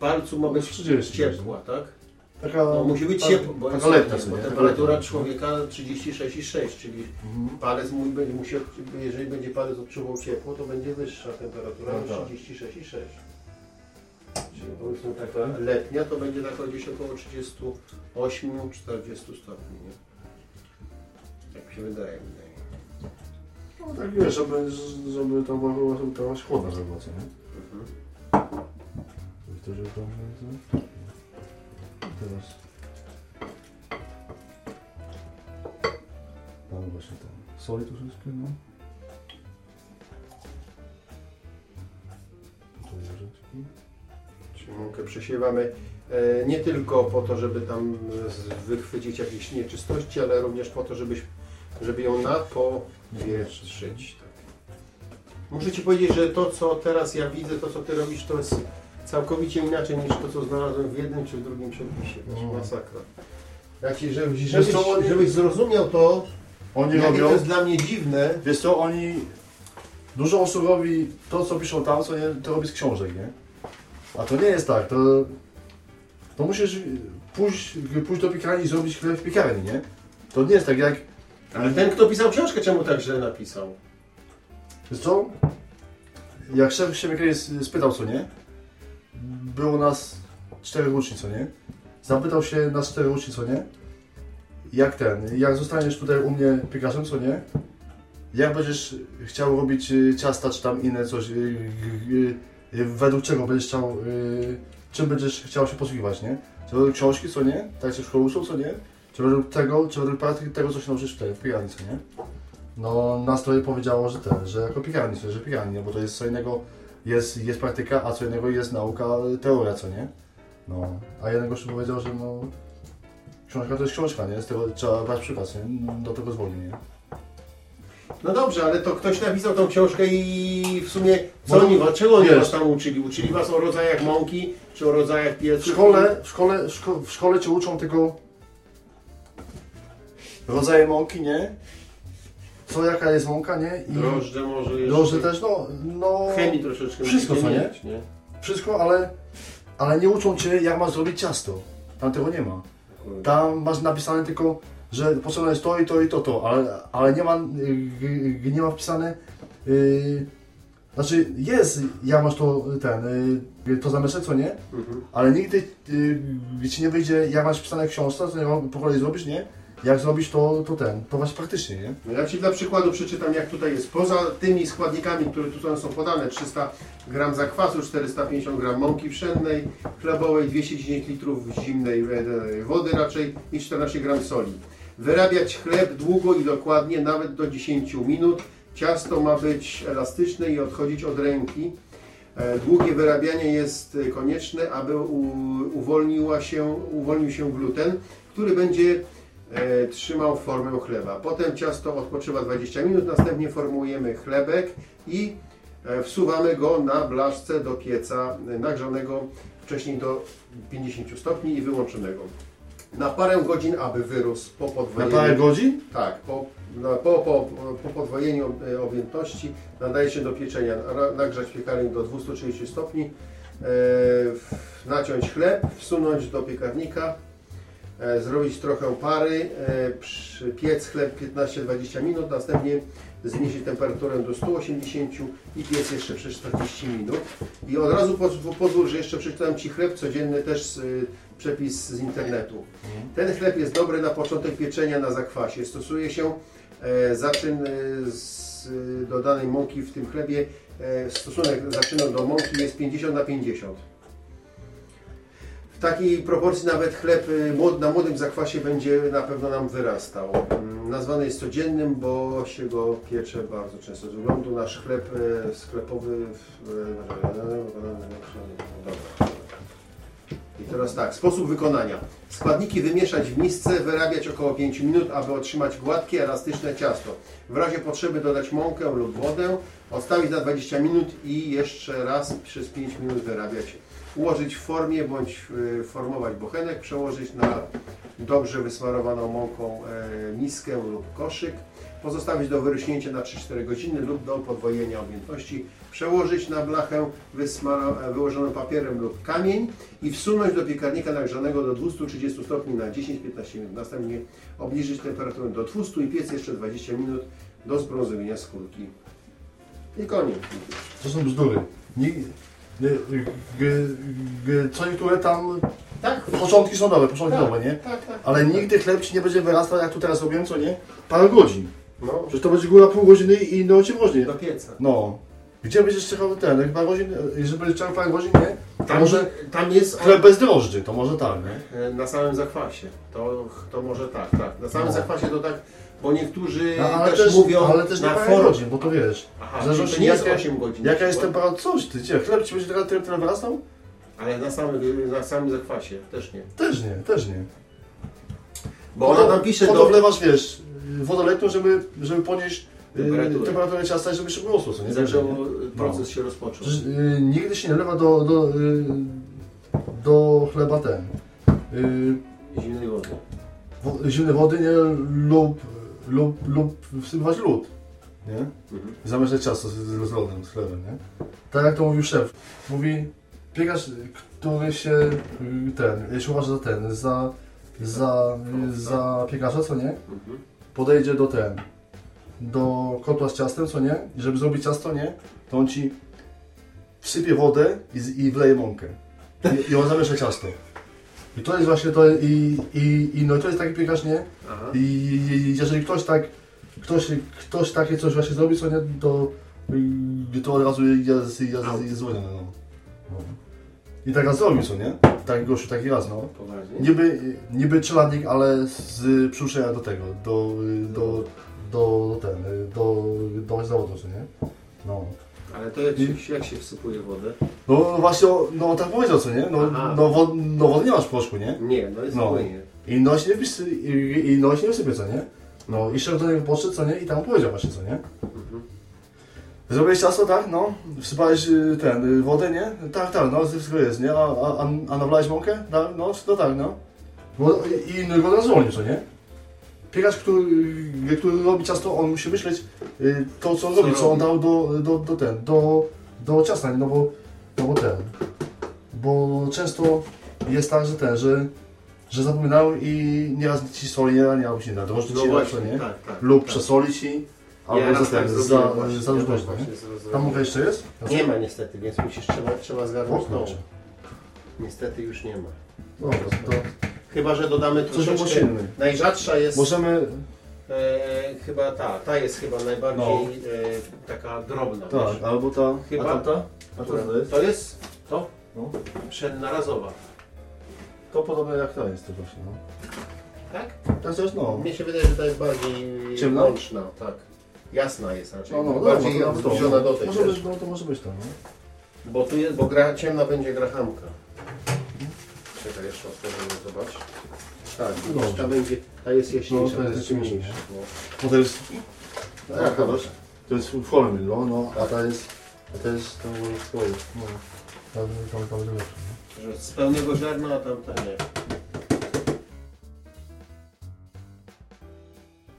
[SPEAKER 2] W palcu ma być
[SPEAKER 6] 30
[SPEAKER 2] ciepła, tak?
[SPEAKER 6] Taka,
[SPEAKER 2] No, musi być
[SPEAKER 6] tak,
[SPEAKER 2] ciepło, bo,
[SPEAKER 6] taka letnia,
[SPEAKER 2] temperatura
[SPEAKER 6] letnia.
[SPEAKER 2] człowieka 36,6, czyli
[SPEAKER 6] Mhm.
[SPEAKER 2] palec mój będzie, musi, odczu- jeżeli będzie palec odczuwał ciepło, to będzie wyższa temperatura
[SPEAKER 6] No
[SPEAKER 2] niż
[SPEAKER 6] tak.
[SPEAKER 2] 36,6. Czyli powiedzmy taka letnia to będzie tak gdzieś około 38-40 stopni, nie? Tak się wydaje. wydaje.
[SPEAKER 6] No tak wiesz, żeby, żeby to była była chłodna, żeby co nie?
[SPEAKER 2] Mhm.
[SPEAKER 6] I to, to... Teraz... Mamy właśnie ten soli troszeczkę, no. Tu łyżeczki.
[SPEAKER 2] Czyli mąkę przesiewamy e, nie tylko po to, żeby tam z- wychwycić jakieś nieczystości, ale również po to, żebyś, żeby ją napowietrzyć. Tak. Muszę Ci powiedzieć, że to, co teraz ja widzę, to, co Ty robisz, to jest całkowicie inaczej niż to, co znalazłem w jednym czy w drugim przepisie. To jest masakra. Ja ci, żebyś,
[SPEAKER 6] Wiesz
[SPEAKER 2] żebyś,
[SPEAKER 6] co, oni-
[SPEAKER 2] żebyś zrozumiał to,
[SPEAKER 6] Oni
[SPEAKER 2] jakie
[SPEAKER 6] robią...
[SPEAKER 2] to jest dla mnie dziwne.
[SPEAKER 6] Wiesz co, oni... Dużo osób robi to, co piszą tam, co nie, to robi z książek, nie? A to nie jest tak, to... To musisz pójść, pójść do piekarni i zrobić chleb w piekarni, nie? To nie jest tak jak...
[SPEAKER 2] Ale ten, kto pisał książkę, czemu tak źle napisał?
[SPEAKER 6] Wiesz co? Jak szef się kiedyś spytał, co nie? Było nas cztery uczni, co nie? Zapytał się nas cztery uczni, co nie? Jak ten, jak zostaniesz tutaj u mnie piekarzem, co nie? Jak będziesz chciał robić y, ciasta, czy tam inne coś, y, y, według czego będziesz chciał, czym będziesz chciał się posługiwać, nie? Czy według książki, co nie? Tak się w szkole uczą, co nie? Czy według tego, czy według praktyki tego, co się nauczysz tutaj, w piekarni, co nie? No, nas trochę powiedziało, że ten, że jako piekarni, że piekarni, no bo to jest co innego, jest, jest praktyka, a co innego jest nauka, teoria, co nie? No, a jeden gościu powiedział, że no, książka to jest książka, nie? Z tego trzeba brać przykład, nie? Do tego zwolni, nie?
[SPEAKER 2] No dobrze, ale to ktoś napisał tą książkę i w sumie co
[SPEAKER 6] Może-
[SPEAKER 2] oni, was- czego oni was tam uczyli? Uczyli was o rodzajach mąki, czy o rodzajach
[SPEAKER 6] W
[SPEAKER 2] piecu?
[SPEAKER 6] szkole, w szkole, w szko- w szkole cię uczą tylko rodzaje mąki, nie? Co, jaka jest mąka, nie? I
[SPEAKER 2] Drożdże może jeszcze.
[SPEAKER 6] drożdże też, no, no...
[SPEAKER 2] Chemii troszeczkę
[SPEAKER 6] Wszystko, co nie?
[SPEAKER 2] nie?
[SPEAKER 6] Wszystko, ale, ale nie uczą cię, jak masz zrobić ciasto. Tam tego nie ma. Tam masz napisane tylko że potrzebne jest to i to i to, to, ale, ale nie ma, y, nie ma wpisane, y, znaczy jest, ja masz to, ten, y, to zamieszek, co nie? Ale nigdy y, ci nie wyjdzie, jak masz wpisane w książce, to nie mam- po kolei zrobisz, nie? Jak zrobisz to, to ten, to właśnie praktycznie, nie?
[SPEAKER 2] No Ja Ci dla przykładu przeczytam, jak tutaj jest. Poza tymi składnikami, które tutaj są podane, 300 gram zakwasu, 450 gram mąki pszennej, chlebowej, 210 litrów zimnej wody raczej i 14 gram soli. Wyrabiać chleb długo i dokładnie, nawet do 10 minut. Ciasto ma być elastyczne i odchodzić od ręki. E, Długie wyrabianie jest konieczne, aby uwolniła się, uwolnił się gluten, który będzie trzymał formę chleba. Potem ciasto odpoczywa 20 minut, następnie formujemy chlebek i e, wsuwamy go na blaszce do pieca e, nagrzanego wcześniej do 50 stopni i wyłączonego. Na parę godzin, aby wyrósł po
[SPEAKER 6] Na
[SPEAKER 2] podwojeniu.
[SPEAKER 6] parę godzin?
[SPEAKER 2] Tak, po, po, po, po podwojeniu e, objętości nadaje się do pieczenia. Nagrzać piekarnik do 230 stopni, e, naciąć chleb, wsunąć do piekarnika, e, zrobić trochę pary, e, piec chleb 15-20 minut, następnie zmniejszyć temperaturę do 180 i piec jeszcze przez 40 minut. I od razu poz- pozwól, że jeszcze przeczytałem Ci chleb codzienny, też y, przepis z internetu. Ten chleb jest dobry na początek pieczenia na zakwasie. Stosuje się e, zaczyn e, z e, dodanej mąki w tym chlebie. E, stosunek zaczynu do mąki jest 50 na 50. Takiej proporcji nawet chleb e, na młodym zakwasie będzie na pewno nam wyrastał. Mm, Nazwany jest codziennym, bo się go piecze bardzo często. Z wyglądu nasz chleb e, sklepowy... e. I teraz tak, sposób wykonania. Składniki wymieszać w misce, wyrabiać około 5 minut, aby otrzymać gładkie, elastyczne ciasto. W razie potrzeby dodać mąkę lub wodę, odstawić na 20 minut i jeszcze raz przez 5 minut wyrabiać. Ułożyć w formie bądź y, formować bochenek, przełożyć na dobrze wysmarowaną mąką e, miskę lub koszyk. Pozostawić do wyrośnięcia na 3-4 godziny lub do podwojenia objętości. Przełożyć na blachę e, wyłożoną papierem lub kamień i wsunąć do piekarnika nagrzanego do 230 stopni na 10-15 minut. Następnie obniżyć temperaturę do 200 i piec jeszcze 20 minut do zbrązowienia skórki. I koniec.
[SPEAKER 6] To są bzdury. Nie, co niektóre tam,
[SPEAKER 2] Tak?
[SPEAKER 6] początki są dobre, początki
[SPEAKER 2] Tak,
[SPEAKER 6] dobre, nie?
[SPEAKER 2] tak, tak.
[SPEAKER 6] Ale nigdy chleb Ci nie będzie wyrastał, jak tu teraz robiłem, co nie? Parę godzin.
[SPEAKER 2] No,
[SPEAKER 6] Przecież to będzie góra pół godziny i no Ci mroźnie.
[SPEAKER 2] do pieca.
[SPEAKER 6] No. Gdzie będziesz czekał ten, jak parę godzin, jeżeli będziesz czekał parę godzin, nie? To
[SPEAKER 2] Tam,
[SPEAKER 6] może
[SPEAKER 2] tam jest
[SPEAKER 6] chleb bez drożdży, to może tak, nie?
[SPEAKER 2] E, Na samym zakwasie. To, to może tak, tak. Na samym
[SPEAKER 6] No.
[SPEAKER 2] zakwasie to tak, bo niektórzy
[SPEAKER 6] No, ale
[SPEAKER 2] też,
[SPEAKER 6] też,
[SPEAKER 2] mówią
[SPEAKER 6] ale też
[SPEAKER 2] na forum.
[SPEAKER 6] godzin, bo to wiesz.
[SPEAKER 2] Aha, to nie jest
[SPEAKER 6] jaka-
[SPEAKER 2] 8 godzin.
[SPEAKER 6] Jaka jest temperatura? Coś ty, gdzie? Chleb Ci będzie tyle, tyle, tyle wyrastał?
[SPEAKER 2] Ale na samym, na samym zakwasie też nie.
[SPEAKER 6] Też nie, też nie.
[SPEAKER 2] Bo ona tam pisze
[SPEAKER 6] Po
[SPEAKER 2] do...
[SPEAKER 6] wlewasz, wiesz, wodę żeby, żeby ponieść temperaturę,
[SPEAKER 2] Temperaturę.
[SPEAKER 6] temperaturę ciasta i żeby szybko rosło, co nie?
[SPEAKER 2] Zaczęło, proces się rozpoczął.
[SPEAKER 6] Przecież, y, nigdy się nie lewa do, do, y, do chleba ten. Y,
[SPEAKER 2] Zimnej wody.
[SPEAKER 6] wo, zimne wody nie, lub, lub, lub wsypywać lód. Nie?
[SPEAKER 2] Mhm.
[SPEAKER 6] Zamieszać ciasto z, z, lodem, z chlebem, nie? Tak jak to mówił szef. Mówi, piekarz, który się y, ten, się uważa za ten, za, za, za piekarza, co nie?
[SPEAKER 2] Mhm.
[SPEAKER 6] podejdzie do ten, do kotła z ciastem, co nie? I żeby zrobić ciasto, nie? To on ci wsypie wodę i, i wleje mąkę. I, i on zamiesza ciasto. I to jest właśnie to, i, i, i no to jest taki piekarz, nie?
[SPEAKER 2] Aha.
[SPEAKER 6] I, i jeżeli ktoś tak, ktoś, ktoś takie coś właśnie zrobi, co nie? To, to od razu jest, jest, jest zwolniony, no. no. I tak raz zrobił, co nie? Tak gościu, taki raz, no.
[SPEAKER 2] Poważnie.
[SPEAKER 6] Niby, niby czeladnik, ale z przyuszenia do tego, do, do, do, do ten, do, do zawodu, co nie? No.
[SPEAKER 2] Ale to jak się, jak się wsypuje wodę?
[SPEAKER 6] No właśnie, no tak powiedział, co nie? No,
[SPEAKER 2] Aha.
[SPEAKER 6] no, wod, no wody nie masz w proszku, nie?
[SPEAKER 2] Nie, no jest
[SPEAKER 6] No.
[SPEAKER 2] spokojnie.
[SPEAKER 6] I noś nie i, i noś nie wysypie, co nie? No i szef do niego podszedł, co nie? I tam powiedział właśnie, co nie?
[SPEAKER 2] Mhm.
[SPEAKER 6] Zrobiłeś ciasto, tak? No. Wsypałeś y, ten, y, wodę, nie? Tak, tak, no wszystko jest, nie? A, a, a, a nawlałeś mąkę? Tak, no, no tak, no. I, i no, go co nie? Piekarz, który, y, który robi ciasto, on musi myśleć y, to, co on
[SPEAKER 2] Co
[SPEAKER 6] robi, co on dał do, do, do ten, do, do ciasta, nie? no bo, no bo ten. Bo często jest tak, że ten, że że zapominał i nieraz ci soli nie da, nie albo się nie da. To może
[SPEAKER 2] No
[SPEAKER 6] ci
[SPEAKER 2] właśnie,
[SPEAKER 6] lepsze, nie?
[SPEAKER 2] tak, tak,
[SPEAKER 6] Lub
[SPEAKER 2] tak.
[SPEAKER 6] przesolić i albo
[SPEAKER 2] Ja
[SPEAKER 6] za,
[SPEAKER 2] tak
[SPEAKER 6] za, za,
[SPEAKER 2] właśnie,
[SPEAKER 6] za
[SPEAKER 2] ja
[SPEAKER 6] dużo, nie? Tam mucha jeszcze jest?
[SPEAKER 2] Nie ma niestety, więc musisz, trzeba, trzeba zgarnąć. Niestety już nie ma.
[SPEAKER 6] Dobra, to
[SPEAKER 2] Chyba, że dodamy
[SPEAKER 6] Coś
[SPEAKER 2] troszeczkę. Najrzadsza jest
[SPEAKER 6] możemy...
[SPEAKER 2] e, chyba ta, ta jest chyba najbardziej
[SPEAKER 6] No.
[SPEAKER 2] e, taka drobna.
[SPEAKER 6] Tak,
[SPEAKER 2] wiesz?
[SPEAKER 6] albo ta...
[SPEAKER 2] Chyba-
[SPEAKER 6] A tamta? A to co jest?
[SPEAKER 2] To jest to?
[SPEAKER 6] No.
[SPEAKER 2] Przednarazowa.
[SPEAKER 6] To podobne jak ta jest to właśnie, no.
[SPEAKER 2] Tak?
[SPEAKER 6] To jest też, no.
[SPEAKER 2] Mnie się wydaje, że ta jest bardziej
[SPEAKER 6] Ciemna?
[SPEAKER 2] łączna, tak. Jasna jest raczej.
[SPEAKER 6] No, no,
[SPEAKER 2] bardziej
[SPEAKER 6] dobra, to to.
[SPEAKER 2] zbliżona do tej.
[SPEAKER 6] Może być, no, to może być to, no.
[SPEAKER 2] Bo tu jest, bo gra, ciemna będzie grahamka. Czekaj, jeszcze otworzymy, zobacz. Tak,
[SPEAKER 6] No
[SPEAKER 2] widzisz, ta będzie, ta jest jaśniejsza,
[SPEAKER 6] No, to
[SPEAKER 2] ta
[SPEAKER 6] jest
[SPEAKER 2] jest
[SPEAKER 6] jaśniejsza.
[SPEAKER 2] ciemniejsza. No.
[SPEAKER 6] No to jest... No, jaka wiesz? To jest w formie, no, no, a ta jest... A to jest... To jest swoje, no. Ta, ta, ta będzie lepsza, no.
[SPEAKER 2] Że z pełnego ziarna, a tamta nie.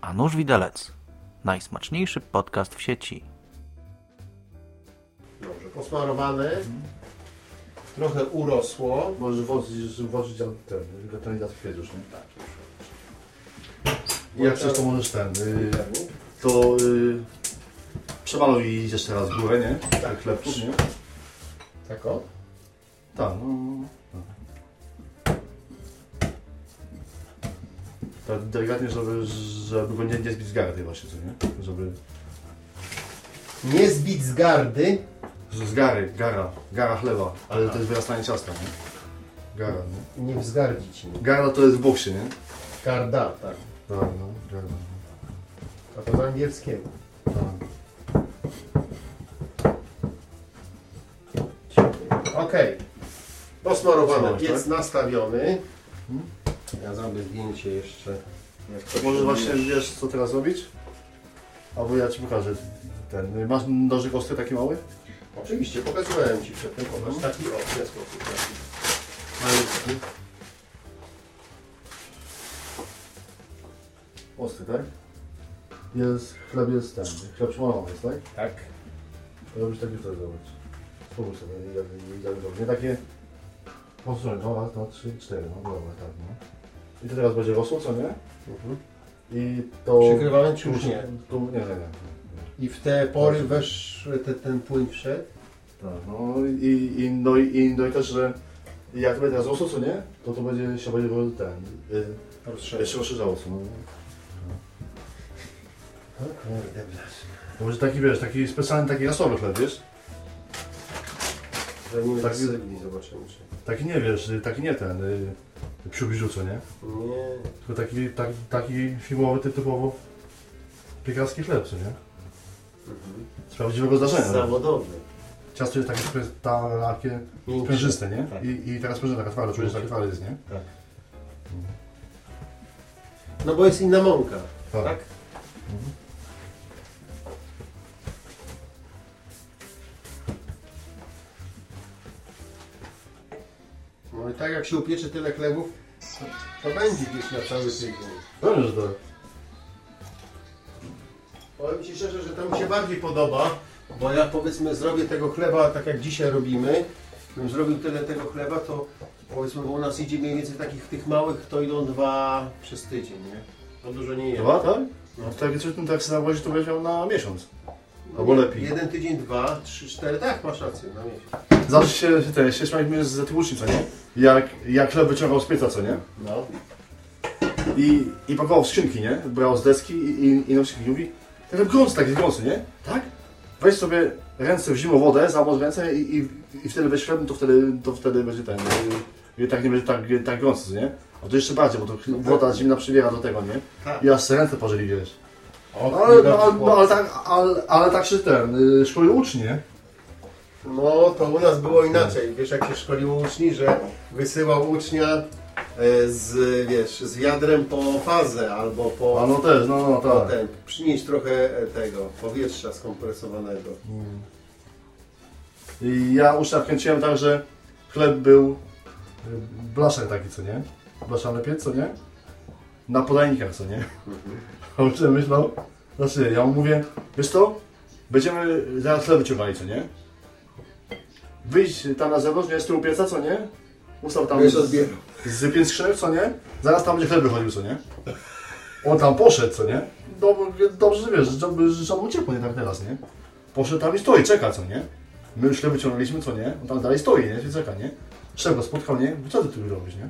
[SPEAKER 1] A nóż widelec. Najsmaczniejszy podcast w sieci.
[SPEAKER 2] Dobrze, posmarowane. Trochę urosło.
[SPEAKER 6] Możesz włożyć, włożyć ten, ten jad kwiat już, nie?
[SPEAKER 2] Tak.
[SPEAKER 6] Jak chcesz, to możesz ten... Y, to... Y, przemaluj jeszcze raz górę, nie? Tak, chlebków, nie?
[SPEAKER 2] Tak o?
[SPEAKER 6] Tak, no. Tak delikatnie, żeby, żeby nie, nie zbić z gardy właśnie, co nie? Żeby...
[SPEAKER 2] Nie zbić z gardy.
[SPEAKER 6] Z gary, gara, gara chleba, ale to jest wyrastanie ciasta, nie? Gara, nie?
[SPEAKER 2] Nie wzgardzić. Nie.
[SPEAKER 6] Gara to jest w boksie, nie?
[SPEAKER 2] Garda, tak.
[SPEAKER 6] Tak, no, gara.
[SPEAKER 2] A to z angielskiego.
[SPEAKER 6] Tak.
[SPEAKER 2] Okej. Posmarowany piec nastawiony. Ja zrobię zdjęcie jeszcze. jak to
[SPEAKER 6] Może
[SPEAKER 2] się
[SPEAKER 6] właśnie
[SPEAKER 2] wiesz.
[SPEAKER 6] wiesz, co teraz robić? Albo ja Ci pokażę ten. Masz nożyk ostry taki mały?
[SPEAKER 2] Oczywiście, pokazywałem Ci przedtem. Popatrz, taki o, w ten sposób. Taki. Malutki.
[SPEAKER 6] Ostry, tak? Jest, chleb jest ten, chleb przemalowany jest, tak?
[SPEAKER 2] Tak.
[SPEAKER 6] Robisz taki wtedy zobacz. Spróbuj sobie, jak, jak robię. Nie takie... Po stronie, dwa, dwa, trzy, cztery, no dobra, tak, no. I to teraz będzie rosło, co nie?
[SPEAKER 2] Mhm.
[SPEAKER 6] I to...
[SPEAKER 2] Przykrywamy czy już nie?
[SPEAKER 6] Tu, nie, nie, nie.
[SPEAKER 2] I w te pory wesz te, ten płyn wszedł.
[SPEAKER 6] Tak, no i, i, no, i, no i też, że jak to będzie teraz co nie? To to będzie się będzie ten... Y, jeszcze rozszerzało, co no.
[SPEAKER 2] O kurde, blać.
[SPEAKER 6] To będzie taki, wiesz, taki specjalny, taki rasowy chleb, wiesz?
[SPEAKER 2] Zrobimy
[SPEAKER 6] Tak,
[SPEAKER 2] tak sygli, zobaczymy czy...
[SPEAKER 6] Taki nie, wiesz, taki nie ten, y, biżu, co nie?
[SPEAKER 2] Nie.
[SPEAKER 6] Tylko taki, tak, taki filmowy, ty- typowo piekarski chleb, co nie? Z prawdziwego zdarzenia.
[SPEAKER 2] Zawodowy.
[SPEAKER 6] Ciasto jest takie ta, takie
[SPEAKER 2] Miększy.
[SPEAKER 6] sprężyste, nie?
[SPEAKER 2] Tak.
[SPEAKER 6] I, I teraz sprężyna taka twarda, czujesz, że taka twarda jest, nie?
[SPEAKER 2] No bo jest inna mąka,
[SPEAKER 6] Tak.
[SPEAKER 2] tak? No i tak jak się upiecze tyle chlebów, to, to będzie gdzieś na cały tydzień.
[SPEAKER 6] Dobrze, że to...
[SPEAKER 2] Powiem Ci szczerze, że to mi się bardziej podoba, bo jak powiedzmy zrobię tego chleba tak jak dzisiaj robimy, bym zrobił tyle tego chleba, to powiedzmy, bo u nas idzie mniej więcej takich tych małych, to idą dwa przez tydzień, nie? To dużo nie jest.
[SPEAKER 6] Dwa, tak?
[SPEAKER 2] No.
[SPEAKER 6] No jak coś tak sobie nawozić, to będziesz miał na miesiąc. Albo lepiej.
[SPEAKER 2] Jeden tydzień, dwa, trzy, cztery, tak, masz rację, na miesiąc.
[SPEAKER 6] Zawsze się, się, te, się śmialiśmy z tłuczni, co nie? Jak, jak chleb wyciągał z pieca, co nie?
[SPEAKER 2] No.
[SPEAKER 6] I, i pakował w skrzynki, nie? Brał z deski i, i, i na skrzynki mówi, ten grący taki grący, nie? Tak? Weź sobie ręce w zimną wodę, zamocz ręce i, i, i wtedy weź chleb, to wtedy, to wtedy będzie ten, i tak nie będzie tak, tak grący, co nie? A to jeszcze bardziej, bo to woda zimna przybiera do tego, nie?
[SPEAKER 2] Tak.
[SPEAKER 6] I aż se ręce pożeli, wiesz. No, ale, no, ale, no, ale, tak, ale, ale tak się ten, y, szkolił uczniów, nie?
[SPEAKER 2] No, to u nas było inaczej. Wiesz, jak się szkoliło uczni, że wysyłał ucznia z, wiesz, z wiadrem po fazę albo po...
[SPEAKER 6] A no też, no, no tak.
[SPEAKER 2] Potem przynieść trochę e, tego powietrza skompresowanego.
[SPEAKER 6] I ja ucznia wkręciłem tak, że chleb był y, blaszek taki, co nie? Blaszany piec, co nie? Na podajnikach, co nie? A uczeń myślał, znaczy ja mu mówię, wiesz co, będziemy zaraz chleb wyciągali, co nie? Wyjdź tam na zewnątrz, nie z tyłu pieca, co nie? Ustaw tam
[SPEAKER 2] Bez
[SPEAKER 6] z,
[SPEAKER 2] odbioru.
[SPEAKER 6] Z skrzynek, co nie? Zaraz tam będzie chleb wychodził, co nie? On tam poszedł, co nie? Dobrze, dobrze że wiesz, że mu ciepło, nie tak teraz, nie? Poszedł tam i stoi, czeka, co nie? My już chleb wyciągnęliśmy, co nie? On tam dalej stoi, nie? I czeka, nie? Szef go spotkał, nie? Co ty tu robisz, nie?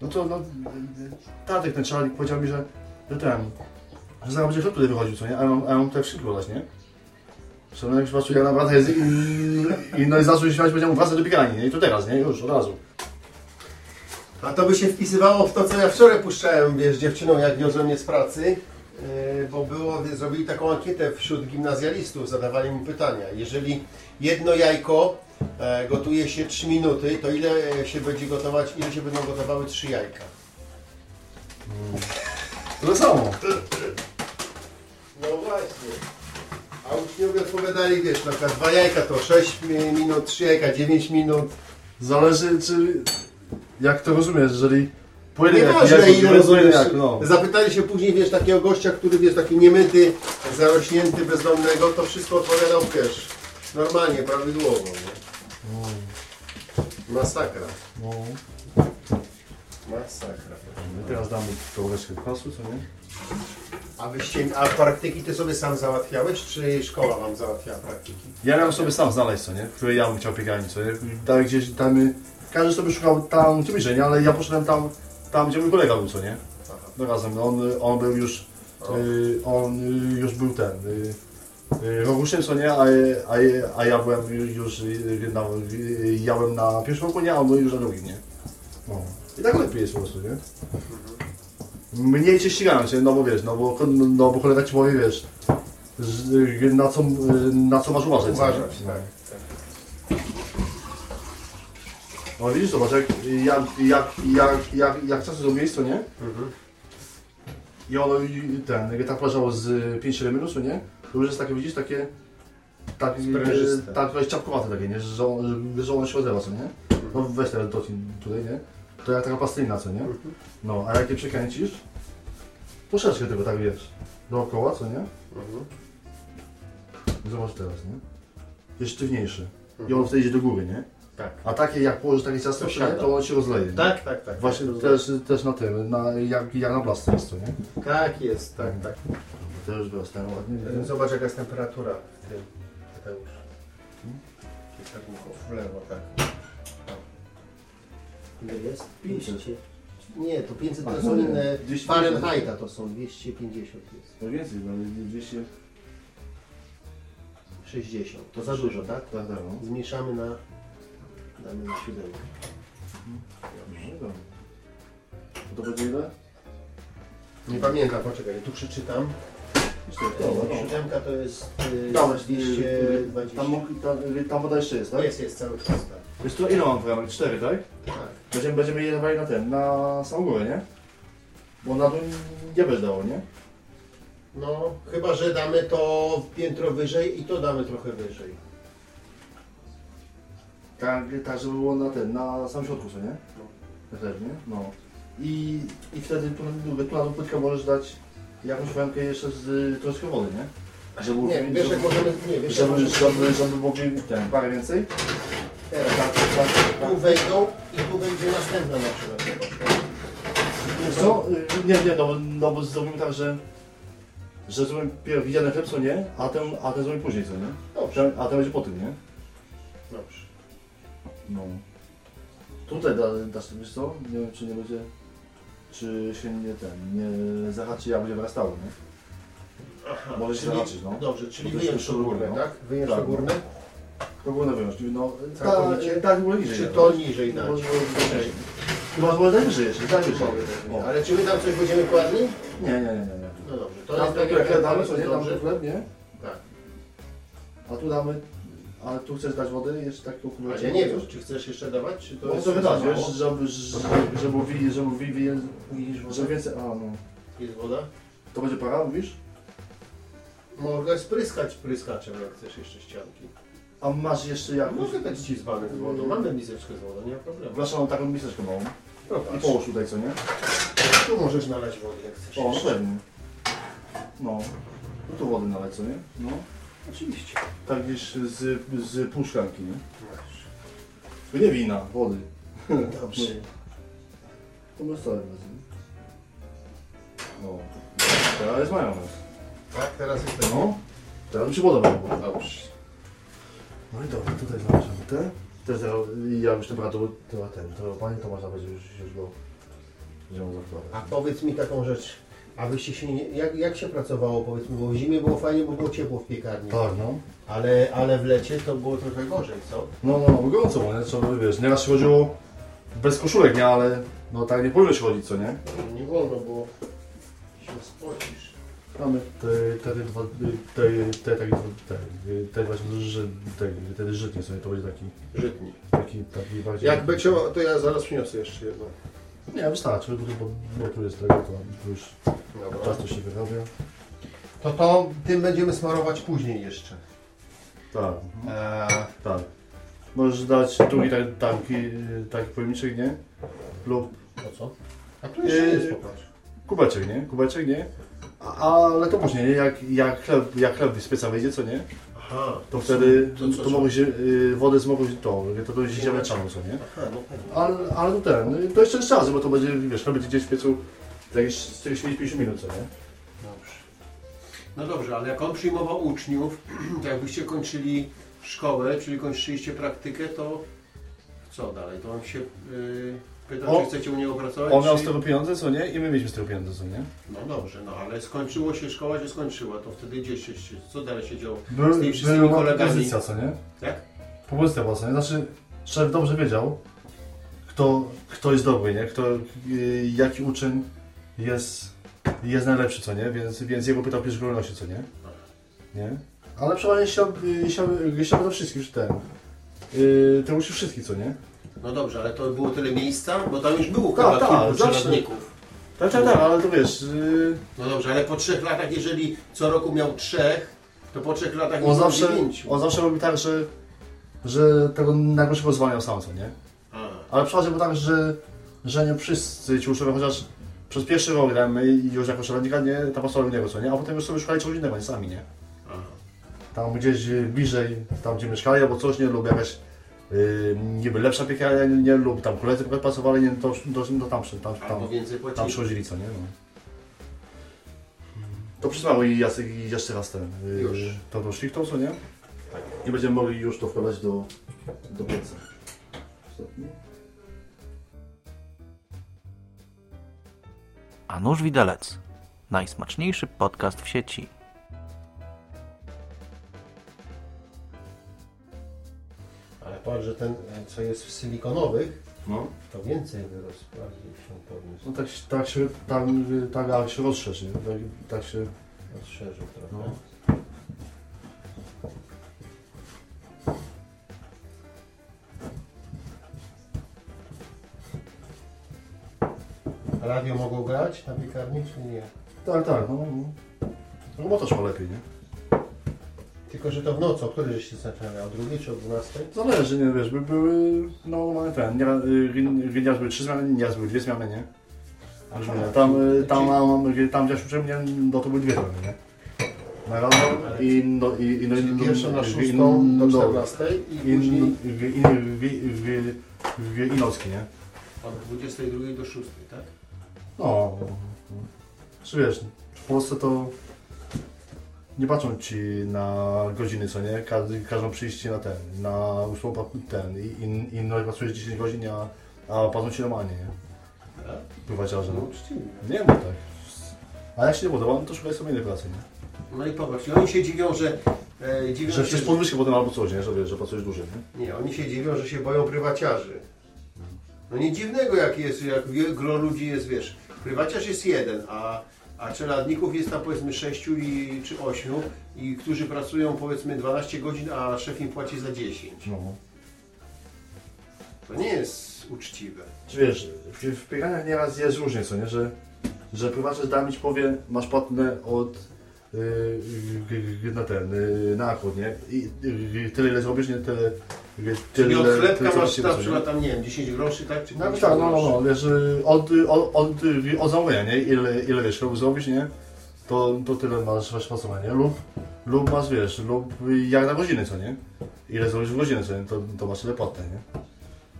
[SPEAKER 6] No to, no, tatek ten czarnik powiedział mi, że, że ten, że zaraz będzie chleb tutaj wychodził, co nie? A ja mam, ja tutaj wszystko dodać, nie? Szanowny jak zobaczył, jak naprawdę jest i, i, no i zaczął się śmiać, powiedział mu wracaj do biegania, nie? I to teraz, nie? Już, od razu.
[SPEAKER 2] A to by się wpisywało w to, co ja wczoraj puszczałem, wiesz, dziewczyną, jak wiozłem mnie z pracy, yy, bo było, zrobili taką ankietę wśród gimnazjalistów, zadawali mu pytania. Jeżeli jedno jajko e, gotuje się 3 minuty, to ile się będzie gotować, ile się będą gotowały 3 jajka?
[SPEAKER 6] To samo.
[SPEAKER 2] No właśnie. A uczniowie odpowiadali, wiesz, na przykład 2 jajka to 6 minut, 3 jajka 9 minut.
[SPEAKER 6] Zależy, czy... Jak to rozumiesz, jeżeli... Płynie
[SPEAKER 2] Nieważne
[SPEAKER 6] jak,
[SPEAKER 2] ile rozumiesz.
[SPEAKER 6] jak, no.
[SPEAKER 2] Zapytali się później, wiesz, takiego gościa, który, wiesz, taki niemyty, zarośnięty, bezdomnego, to wszystko odpowiadał, wiesz, normalnie, prawidłowo, nie? Masakra.
[SPEAKER 6] No.
[SPEAKER 2] Masakra.
[SPEAKER 6] My teraz damy łyżkę kwasu, co nie?
[SPEAKER 2] A wyście, a praktyki ty sobie sam załatwiałeś, czy szkoła wam załatwiała praktyki?
[SPEAKER 6] Ja miałem sobie sam znaleźć, co nie? Które ja bym chciał piekarni, co nie? Tam gdzieś, tam... Każdy sobie szukał tam, gdzie nie? Ale ja poszedłem tam, tam gdzie mój kolega był, co nie? No razem, no on, on był już... Y, on y, już był ten... Y, y, Roguszem, co nie? A, a, a ja byłem już na, ja byłem na pierwszym roku, nie? A on był już na drugim, nie? No. I tak lepiej jest po prostu, nie? Mniej cię ścigają się, no bo wiesz, no bo, no bo kolega ci powie, wiesz, na co, na co masz uważać.
[SPEAKER 2] Uważać, tak. tak.
[SPEAKER 6] No widzisz, zobacz, jak, jak, jak, jak, jak, jak zrobiłeś, nie?
[SPEAKER 2] Mhm.
[SPEAKER 6] I ono, i ten, jak tak leżało z 5-7 minut, to nie? To już jest takie, widzisz, takie, tak,
[SPEAKER 2] Sprężyste.
[SPEAKER 6] tak, trochę ciapkowate takie, nie? Że, że, że ono się odlewa, co nie? No weź teraz docin tutaj, nie? To jak taka pastylina, co nie? No, a jak je przekręcisz, troszeczkę tego tak wiesz, dookoła, co nie?
[SPEAKER 2] Mhm.
[SPEAKER 6] Zobacz teraz, nie? Jest sztywniejszy. I on wtedy idzie do góry, nie?
[SPEAKER 2] Tak.
[SPEAKER 6] A takie, jak położysz takie ciasto,
[SPEAKER 2] To siada.
[SPEAKER 6] to on się rozleje.
[SPEAKER 2] Tak, tak, tak.
[SPEAKER 6] Właśnie
[SPEAKER 2] tak,
[SPEAKER 6] też, też na tym, na, jak, jak na blasce jest to, nie?
[SPEAKER 2] Tak jest, tak, tak.
[SPEAKER 6] To już wyrosłem ładnie.
[SPEAKER 2] Zobacz jaka jest temperatura w tym, Mateusz. Kierunku, w lewo, tak.
[SPEAKER 4] Ile jest?
[SPEAKER 2] 50. Nie, to 500
[SPEAKER 6] A,
[SPEAKER 2] to są inne,
[SPEAKER 6] 250.
[SPEAKER 2] Fahrenheita to są, 250 jest.
[SPEAKER 6] No więcej, no 200...
[SPEAKER 2] 60, to za dużo, tak?
[SPEAKER 6] Tak, tak, no.
[SPEAKER 2] Zmniejszamy na, damy na siódemkę.
[SPEAKER 6] Dobrze, dobra. To będzie ile?
[SPEAKER 2] Nie pamiętam, poczekaj, tu przeczytam.
[SPEAKER 6] Dobra,
[SPEAKER 2] Siódemka to jest y,
[SPEAKER 6] Dałeś
[SPEAKER 2] 220.
[SPEAKER 6] Tam, mógł- tam, tam woda jeszcze jest, tak?
[SPEAKER 2] Jest, jest cały czas, tak.
[SPEAKER 6] Wiesz tu ile mam ramek? Cztery, tak?
[SPEAKER 2] tak.
[SPEAKER 6] Będziemy, będziemy je dawali na ten, na samą górę, nie? Bo na dół nie będzie dało, nie?
[SPEAKER 2] No, chyba, że damy to piętro wyżej i to damy trochę wyżej.
[SPEAKER 6] Tak, tak żeby było na ten, na samym środku, co nie? No. Też, nie? No. I, I wtedy tą płytkę możesz dać jakąś fajkę jeszcze z troszkę wody, nie? Żeby,
[SPEAKER 2] Nie, wiesz jak
[SPEAKER 6] żeby,
[SPEAKER 2] możemy, nie, wiesz
[SPEAKER 6] żeby, żeby, żeby mogli ten, parę więcej?
[SPEAKER 2] teraz, tak, tak, tu wejdą i tu będzie następna na przykład. tak?
[SPEAKER 6] Co? Y, Nie, nie, no, no bo zrobimy tak, że że zrobimy widziane chleb, co nie? A ten, a ten zrobimy później, co nie?
[SPEAKER 2] Dobrze,
[SPEAKER 6] a ten będzie po tym, nie?
[SPEAKER 2] dobrze.
[SPEAKER 6] No. Tutaj da, dasz, wiesz co? Nie wiem, czy nie będzie, czy się nie ten, nie zahaczy, jak będzie wyrastało, nie?
[SPEAKER 2] Aha,
[SPEAKER 6] Może się
[SPEAKER 2] czyli-
[SPEAKER 6] zahaczyć, no.
[SPEAKER 2] Dobrze, czyli
[SPEAKER 6] Bo to
[SPEAKER 2] wyjąć
[SPEAKER 6] jest
[SPEAKER 2] to górne,
[SPEAKER 6] no.
[SPEAKER 2] tak? Wyjąć
[SPEAKER 6] Tak,
[SPEAKER 2] to górne?
[SPEAKER 6] To było na wyjąć, no.
[SPEAKER 2] Całkowicie?
[SPEAKER 6] Tak, tak, było niżej.
[SPEAKER 2] Czy to niżej dać?
[SPEAKER 6] Może. Chyba było najwyżej jeszcze, najwyżej. O.
[SPEAKER 2] Ale czy my tam coś będziemy kładli?
[SPEAKER 6] Nie, nie, nie, nie. nie.
[SPEAKER 2] No dobrze, to
[SPEAKER 6] Tam
[SPEAKER 2] jest
[SPEAKER 6] tak jak
[SPEAKER 2] jak
[SPEAKER 6] damy, co nie? Damy
[SPEAKER 2] dobrze.
[SPEAKER 6] chleb, nie?
[SPEAKER 2] Tak.
[SPEAKER 6] A tu damy, a tu chcesz dać wodę jeszcze taką
[SPEAKER 2] A
[SPEAKER 6] kubeczkę?
[SPEAKER 2] ja nie wiem, czy chcesz jeszcze dawać, czy to jest...
[SPEAKER 6] to wydać, wiesz, żeby, żeby, żeby mówi, żeby że więcej, a no.
[SPEAKER 2] Jest woda?
[SPEAKER 6] To będzie para, mówisz?
[SPEAKER 2] Mogę spryskać pryskaczem, jak chcesz jeszcze ścianki.
[SPEAKER 6] A masz jeszcze jakąś...
[SPEAKER 2] Mogę dać ci z z wodą, mamy miseczkę z wodą, nie ma problemu.
[SPEAKER 6] Wreszcie mam taką miseczkę małą.
[SPEAKER 2] No
[SPEAKER 6] I
[SPEAKER 2] patrz,
[SPEAKER 6] połóż tutaj, co nie?
[SPEAKER 2] tu możesz nalać wody, jak chcesz
[SPEAKER 6] O, no pewnie. No. No to wody nalać, co nie? No.
[SPEAKER 2] Oczywiście.
[SPEAKER 6] Tak gdzieś z, z pół szklanki, nie? To nie wina, wody. Dobrze. To masz cały No. Teraz jest majonez.
[SPEAKER 2] Tak, teraz jest
[SPEAKER 6] No. Teraz mi się podoba.
[SPEAKER 2] Dobrze.
[SPEAKER 6] No i dobra, tutaj znalazłem te. Te zero, ja już dobra, to, to ten, to pani Tomasza będzie już, już go będziemy zakładać.
[SPEAKER 2] A powiedz mi taką rzecz. A wyście się nie, jak, jak się pracowało powiedzmy, bo w zimie było fajnie, bo było ciepło w piekarni.
[SPEAKER 6] Tak, no.
[SPEAKER 2] Ale, ale w lecie to było trochę gorzej, co?
[SPEAKER 6] No, no, gorąco było, nie? Trzeba, wiesz, nieraz się chodziło bez koszulek, nie? Ale no tak nie powinno się chodzić, co nie?
[SPEAKER 2] Nie wolno, bo się spocisz.
[SPEAKER 6] Mamy te, te, te, dwa, te, te, takie, te, te właśnie, że, te, te żytnie sobie, to będzie taki,
[SPEAKER 2] Żytni.
[SPEAKER 6] taki, taki bardziej...
[SPEAKER 2] Jak będzie, to ja zaraz przyniosę jeszcze jedno.
[SPEAKER 6] Nie, wystarczy, bo, bo, tu jest tego, to już
[SPEAKER 2] Dobra.
[SPEAKER 6] czas to się wyrabia.
[SPEAKER 2] To to tym będziemy smarować później jeszcze.
[SPEAKER 6] Tak,
[SPEAKER 2] Eee,
[SPEAKER 6] tak. Możesz dać drugi taki, taki, taki pojemniczek, nie? Lub
[SPEAKER 2] co? A tu jeszcze
[SPEAKER 6] Eee,
[SPEAKER 2] jest, popatrz.
[SPEAKER 6] kubeczek, nie? Kubeczek, nie? A, ale to później, nie? Jak, jak chleb, jak chleb z pieca wyjdzie, co nie?
[SPEAKER 2] Aha,
[SPEAKER 6] To wtedy,
[SPEAKER 2] to
[SPEAKER 6] to, to y, wodę z mogą się, to, do ziemniaczaną, co nie?
[SPEAKER 2] Aha, no pewnie.
[SPEAKER 6] Ale, ale to ten, to jeszcze jeszcze raz, bo to będzie, wiesz, będzie gdzieś w piecu jakieś 40-50 minut, co nie?
[SPEAKER 2] Dobrze. No dobrze, ale jak on przyjmował uczniów, to jakbyście kończyli szkołę, czyli kończyliście praktykę, to co dalej? To on się yy, pytał,
[SPEAKER 6] O-
[SPEAKER 2] czy chcecie u niego pracować?
[SPEAKER 6] On miał z tego pieniądze, co nie? I my mieliśmy z tego pieniądze, co nie?
[SPEAKER 2] No dobrze, no ale skończyło się, szkoła się skończyła, to wtedy gdzieś się, co dalej się działo?
[SPEAKER 6] Był,
[SPEAKER 2] Z tymi wszystkimi kolegami.
[SPEAKER 6] propozycja, co nie?
[SPEAKER 2] Jak?
[SPEAKER 6] Propozycja była, co nie? Znaczy, szef dobrze wiedział, kto, kto jest dobry, nie? Kto, y, jaki uczeń jest, jest najlepszy, co nie? Więc, więc jego pytał w pierwszej kolejności, co nie? Nie? Ale przeważnie y, chciał, chciał do wszystkich, ten. Yy, to musi wszystkich, co nie?
[SPEAKER 2] No dobrze, ale to było tyle miejsca? Bo tam już było
[SPEAKER 6] Tak,
[SPEAKER 2] chyba
[SPEAKER 6] tak,
[SPEAKER 2] kilku
[SPEAKER 6] zawsze.
[SPEAKER 2] przeradników.
[SPEAKER 6] Tak, tak, tak, ale to wiesz, yy,
[SPEAKER 2] No dobrze, ale po trzech latach, jeżeli co roku miał trzech, to po trzech latach
[SPEAKER 6] on
[SPEAKER 2] nie
[SPEAKER 6] zawsze,
[SPEAKER 2] dziewięciu.
[SPEAKER 6] on zawsze robi tak, że, że tego najgorszego zwalniał sam, co nie?
[SPEAKER 2] A,
[SPEAKER 6] Ale przeważnie było tak, że, że nie wszyscy ci uczniowie, chociaż przez pierwszy rok gramy i już jako szeregnika nie, tam pasowali niego, co nie? A potem już sobie szukali czegoś innego, nie sami, nie?
[SPEAKER 2] a.
[SPEAKER 6] Tam gdzieś bliżej, tam gdzie mieszkali albo coś, nie? Lub jakaś yy, niby lepsza piekarnia, nie, nie? Lub tam koledzy pasowali, nie? To, to, to tam, przy- tam,
[SPEAKER 2] Albo
[SPEAKER 6] tam, tam przychodzili, co nie? No. To przysłał i Jacek i jeszcze raz ten, yy,
[SPEAKER 2] Już.
[SPEAKER 6] to do nie? I będziemy mogli już to wkładać do, do pieca.
[SPEAKER 1] A nóż widelec. Najsmaczniejszy podcast w sieci.
[SPEAKER 2] Patrz, że ten, co jest w silikonowych,
[SPEAKER 6] No.
[SPEAKER 2] to więcej wyrósł, bardziej się podniósł.
[SPEAKER 6] No tak, tak się, tak, tak, tak się rozszerzy, tak, tak się...
[SPEAKER 2] Rozszerzył trochę.
[SPEAKER 6] No.
[SPEAKER 2] Radio mogło grać na piekarni, czy nie?
[SPEAKER 6] Tak, tak, no. no. No bo to szło lepiej, nie?
[SPEAKER 2] Tylko, że to w nocy, o której żeście zaczynali? O drugiej czy o dwunastej?
[SPEAKER 6] Zależy, nie wiesz, by były, no mamy ten, nie, y, nieraz były trzy zmiany, nieraz były dwie zmiany, nie? Także nie, tam, y, tam, tam, tam gdzie się mnie, no to były dwie zmiany, nie? Na rano i no i, i no i
[SPEAKER 2] pierwszą na
[SPEAKER 6] i-
[SPEAKER 2] szóstą
[SPEAKER 6] i-
[SPEAKER 2] do
[SPEAKER 6] no,
[SPEAKER 2] czternastej i
[SPEAKER 6] i,
[SPEAKER 2] później
[SPEAKER 6] i, i, i, i, i, i nocki, nie?
[SPEAKER 2] od 22 do 6, tak?
[SPEAKER 6] No, czy wiesz, w Polsce to nie patrzą ci na godziny, co nie? Każdy, każą przyjść ci na ten, na pa- ten i, i, i no, pracujesz 10 godzin, a, a patrzą ci normalnie, nie? Pływaciarze,
[SPEAKER 2] No
[SPEAKER 6] no.
[SPEAKER 2] uczciwie.
[SPEAKER 6] Nie ma tak. A jak się nie podoba, no to szukaj sobie innej pracy, nie?
[SPEAKER 2] No i popatrz, i oni się dziwią, że... E, dziwią
[SPEAKER 6] Że
[SPEAKER 2] się,
[SPEAKER 6] chcesz podwyżkę potem albo coś, nie? Że wiesz, że pracujesz dłużej, nie?
[SPEAKER 2] Nie, oni się dziwią, że się boją prywaciarzy. No nie dziwnego, jak jest, jak gro ludzi jest, wiesz, prywaciarz jest jeden, a, a czeladników jest tam powiedzmy sześciu i, czy ośmiu, i którzy pracują powiedzmy 12 godzin, a szef im płaci za 10.
[SPEAKER 6] No.
[SPEAKER 2] To nie jest uczciwe.
[SPEAKER 6] Czy wiesz, w, w piekarniach nieraz jest różnie, co nie? Że, że prywaciarz da mi ci powie, masz płatne od na ten, yy, na akord, nie? I tyle ile zrobisz, nie? Tyle, yy,
[SPEAKER 2] Czyli
[SPEAKER 6] tyle,
[SPEAKER 2] od chlebka
[SPEAKER 6] tyle,
[SPEAKER 2] masz na przykład tam, nie wiem, 10 groszy, tak? Czy
[SPEAKER 6] No
[SPEAKER 2] 50
[SPEAKER 6] tak, no, no, no, wiesz, od, od, od, od zamówienia, nie? Ile, ile wiesz, chlebu zrobisz, nie? To, to tyle masz masz pasowanie, lub, lub masz, wiesz, lub jak na godzinę, co nie? Ile zrobisz w godzinę, co nie? To, to masz tyle płatne, nie?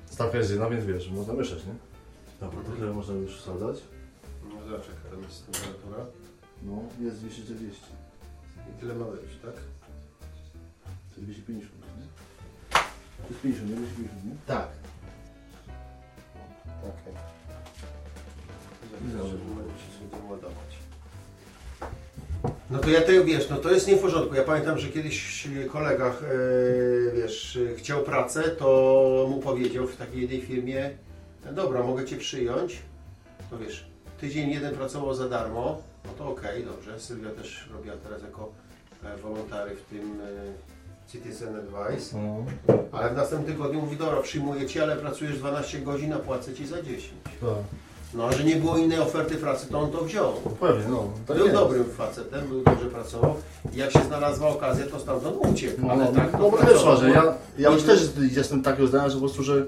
[SPEAKER 6] Stawka jest jedna, więc wiesz, można mieszać, nie? Dobra, to tyle można już wsadzać.
[SPEAKER 2] No zobacz jaka tam jest temperatura.
[SPEAKER 6] No, jest 240.
[SPEAKER 2] I tyle ma być, tak?
[SPEAKER 6] To jest 250, nie? To jest 50, nie? 250, nie?
[SPEAKER 2] Tak. Okej.
[SPEAKER 6] Dobrze.
[SPEAKER 2] Okay. ładować. No to ja tego wiesz, no to jest nie w porządku. Ja pamiętam, że kiedyś kolega, e, wiesz, chciał pracę, to mu powiedział w takiej jednej firmie, "No dobra, mogę Cię przyjąć. To wiesz, tydzień jeden pracował za darmo, no to okej, dobrze. Sylwia też robiła teraz jako e, wolontary w tym e, Citizen Advice.
[SPEAKER 6] No,
[SPEAKER 2] Ale w następnym tygodniu mówi, dobra, przyjmuję Cię, ale pracujesz 12 godzin, a płacę Ci za 10.
[SPEAKER 6] tak.
[SPEAKER 2] No, a że nie było innej oferty pracy, to on to wziął.
[SPEAKER 6] Pewnie, no. Tak
[SPEAKER 2] był
[SPEAKER 6] jest.
[SPEAKER 2] dobrym facetem, był dobrze pracował. I jak się znalazła okazja, to stamtąd uciekł.
[SPEAKER 6] No,
[SPEAKER 2] ale
[SPEAKER 6] no,
[SPEAKER 2] tak,
[SPEAKER 6] no, też
[SPEAKER 2] pracował.
[SPEAKER 6] ważne. Ja, ja już też jestem takiego zdania, że po prostu, że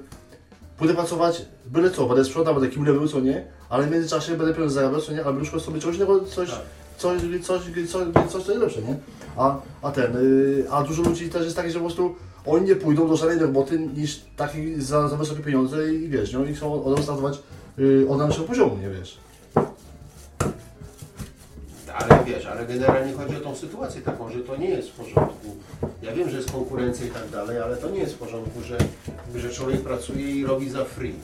[SPEAKER 6] pójdę pracować, byle co, będę sprzedał, będę kim był, co nie, ale w międzyczasie będę pieniądze zarabiał, co nie, albo szukać sobie czegoś innego, coś,
[SPEAKER 2] Tak.
[SPEAKER 6] coś, coś, coś, coś, coś lepsze, nie? A, a ten, y, a dużo ludzi też jest takich, że po prostu oni nie pójdą do żadnej roboty niż takich za, za wysokie pieniądze i wiesz, nie, oni chcą od razu startować y, od naszego poziomu, nie wiesz.
[SPEAKER 2] Ale wiesz, ale generalnie chodzi o tą sytuację taką, że to nie jest w porządku. Ja wiem, że jest konkurencja i tak dalej, ale to nie jest w porządku, że, że człowiek pracuje i robi za free.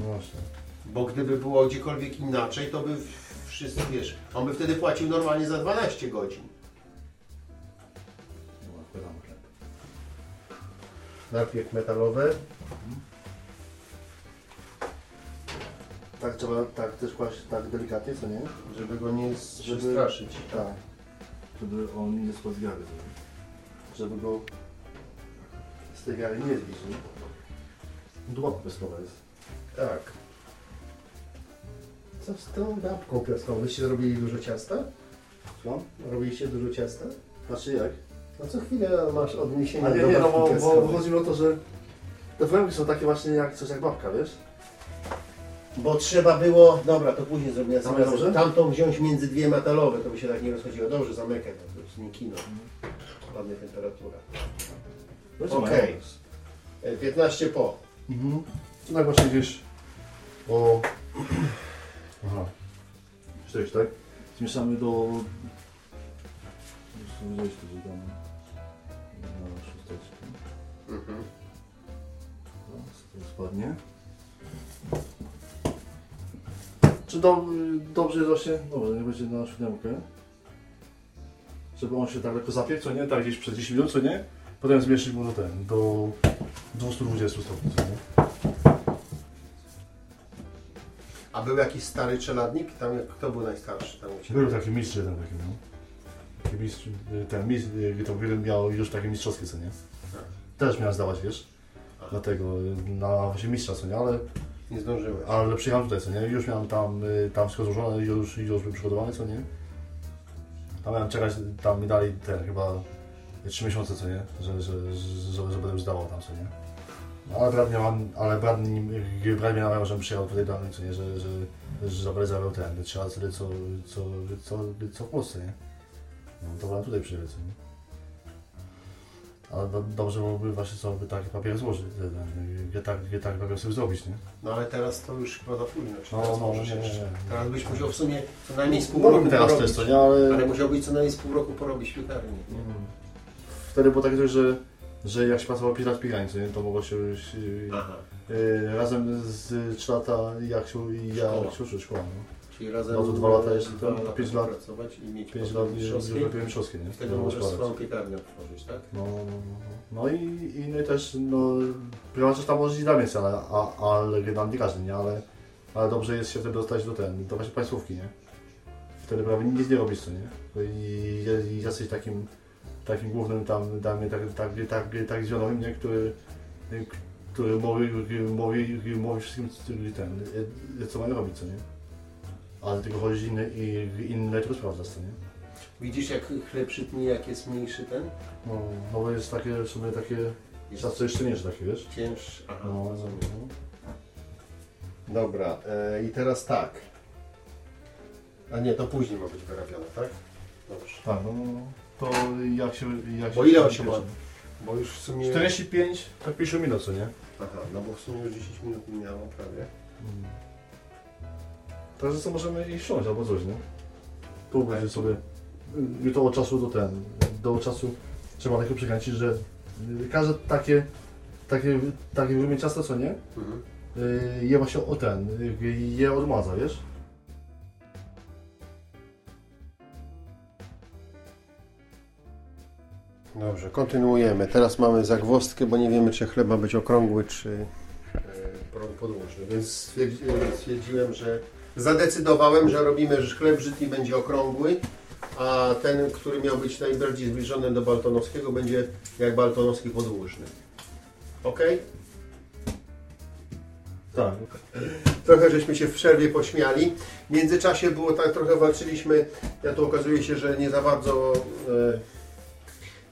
[SPEAKER 6] No właśnie.
[SPEAKER 2] Bo gdyby było gdziekolwiek inaczej, to by wszyscy, wiesz, on by wtedy płacił normalnie za 12 godzin.
[SPEAKER 6] No, wkładamy chleb. Tak trzeba, tak też kłaść tak delikatnie, co nie?
[SPEAKER 2] Żeby go nie
[SPEAKER 6] Żeby-
[SPEAKER 2] przestraszyć.
[SPEAKER 6] Tak. Żeby on nie spadł z gary. Żeby go z tej gary nie zbić, nie? Dupa peskowa jest.
[SPEAKER 2] Tak. Co z tą babką piaskową? Wyście robili dużo ciasta?
[SPEAKER 6] Słucham?
[SPEAKER 2] Robiliście dużo ciasta?
[SPEAKER 6] Znaczy jak?
[SPEAKER 2] No co chwilę masz odniesienie do
[SPEAKER 6] nie, no bo, bo chodzi mi o to, że te węgry są takie właśnie jak coś jak babka, wiesz?
[SPEAKER 2] Bo trzeba było, dobra, to później zrobię
[SPEAKER 6] dobrze.
[SPEAKER 2] tamtą wziąć między dwie metalowe, to by się tak nie rozchodziło. Dobrze, zamykaj to, to jest nie kino. Ładna temperatura.
[SPEAKER 6] No,
[SPEAKER 2] Okej. E, 15 po.
[SPEAKER 6] Mhm. To tak właśnie gdzieś o... Aha. Cztery, tak? Zmieszamy do... Jeszcze gdzieś tu dodamy. Na szósteczkę.
[SPEAKER 2] Mhm.
[SPEAKER 6] No, to spadnie. Czy do, dobrze jest właśnie, dobrze, nie będzie na siódemkę. Żeby on się tak lekko zapiekł, co nie? Tak gdzieś przez 10 minut, co nie? Potem zmieszyć go do ten, do 220 stopni, co nie?
[SPEAKER 2] A był jakiś stary czeladnik? Tam kto był najstarszy tam u Ciebie?
[SPEAKER 6] Był taki mistrz jeden taki, no. Taki mistrz, y, ten mistrz, y, to wiele miał już takie mistrzowskie, co nie? Też miałem zdawać, wiesz? Dlatego y, na właśnie mistrza, co nie? Ale,
[SPEAKER 2] Nie zdążyłeś.
[SPEAKER 6] ale przyjechałem tutaj, co nie? Już miałem tam, y, tam wszystko złożone, już, już był przygotowany, co nie? Tam miałem czekać, tam mi dali ten chyba 3 miesiące, co nie? Że, że, że, że, będę już zdawał tam, co nie? No, ale brat miał, ale brat, brat mnie namawiał, żebym przyjechał tutaj mnie, co nie? Że, że, że będę zarabiał ten, trzy razy co, co, co, co w Polsce, nie? No to wolałem tutaj przyjechać, co nie? Ale do, dobrze byłoby właśnie co, by taki papier złożyć, ten, gdzie tak, gdzie tak papier sobie zrobić, nie?
[SPEAKER 2] No ale teraz to już chyba za późno. Czy
[SPEAKER 6] No,
[SPEAKER 2] teraz
[SPEAKER 6] no,
[SPEAKER 2] możesz
[SPEAKER 6] nie,
[SPEAKER 2] jeszcze? Teraz byś musiał w sumie co najmniej z pół
[SPEAKER 6] Mógłbym
[SPEAKER 2] roku
[SPEAKER 6] teraz
[SPEAKER 2] porobić.
[SPEAKER 6] też, nie? Ale...
[SPEAKER 2] Ale musiałbyś co najmniej z pół roku porobić w piekarni. nie?
[SPEAKER 6] Wtedy było takie coś, że, że jak się pracowało 5 lat w piekarni, co nie? To mogło się już... Yy, razem z 3 lata jak się, jak
[SPEAKER 2] Szkoła.
[SPEAKER 6] się uczył szkoła, no.
[SPEAKER 2] Czyli razem
[SPEAKER 6] No to dwa lata
[SPEAKER 2] dwa
[SPEAKER 6] to
[SPEAKER 2] lata
[SPEAKER 6] pięć lat.
[SPEAKER 2] pracować i mieć
[SPEAKER 6] 5
[SPEAKER 2] potem
[SPEAKER 6] lat już
[SPEAKER 2] mistrzowskie.
[SPEAKER 6] robiłem mistrzowskie, nie?
[SPEAKER 2] Wtedy
[SPEAKER 6] No,
[SPEAKER 2] możesz swoją piekarnię otworzyć, tak?
[SPEAKER 6] No, no, no, no. i, i, no i też, no, prywatnie tam może i dla więcej, ale, a, ale generalnie nie każdy, nie? Ale, ale dobrze jest się wtedy dostać do ten, do właśnie państwówki, nie? Wtedy prawie nic nie robisz, co nie? No I, i, jesteś takim, takim głównym tam, tam tak, tak, tak, tak zionowym, nie? Który, który mówi, mówi, mówi wszystkim, ten, co mają robić, co nie? Ale tylko chodzi inny, i to sprawdzasz, co nie?
[SPEAKER 2] Widzisz jak chleb przytnie, jak jest mniejszy ten?
[SPEAKER 6] No, no bo jest takie, w sumie takie, czas co jeszcze nie jest takie, wiesz?
[SPEAKER 2] Cięższy. Aha,
[SPEAKER 6] No, no,
[SPEAKER 2] rozumiem.
[SPEAKER 6] no.
[SPEAKER 2] Dobra, e, i teraz tak. A nie, to później ma być wyrabiane, tak? Dobrze.
[SPEAKER 6] Tak, no, no, no. To jak się... Jak
[SPEAKER 2] Bo
[SPEAKER 6] się
[SPEAKER 2] ile on się ma? Bo już w sumie...
[SPEAKER 6] 45, tak 50 minut, co nie?
[SPEAKER 2] Aha, no bo w sumie już 10 minut minęło prawie.
[SPEAKER 6] Także co możemy iść wsiąść albo coś, nie? Tu będzie sobie to od czasu do ten, do czasu trzeba takie przekręcić, że y, każde takie takie, takie wymień ciasta, co nie?
[SPEAKER 2] Mhm.
[SPEAKER 6] Y, Je właśnie o ten, y, je odmaza, wiesz?
[SPEAKER 2] Dobrze, kontynuujemy. Teraz mamy zagwozdkę, bo nie wiemy, czy chleb ma być okrągły, czy e, podłużny. Więc stwierdzi, e, stwierdziłem, że zadecydowałem, że robimy, że chleb żytni będzie okrągły, a ten, który miał być najbardziej zbliżony do baltonowskiego, będzie jak baltonowski podłużny. Ok?
[SPEAKER 6] Tak.
[SPEAKER 2] Trochę żeśmy się w przerwie pośmiali. W międzyczasie było tak, trochę walczyliśmy. Ja tu okazuje się, że nie za bardzo e,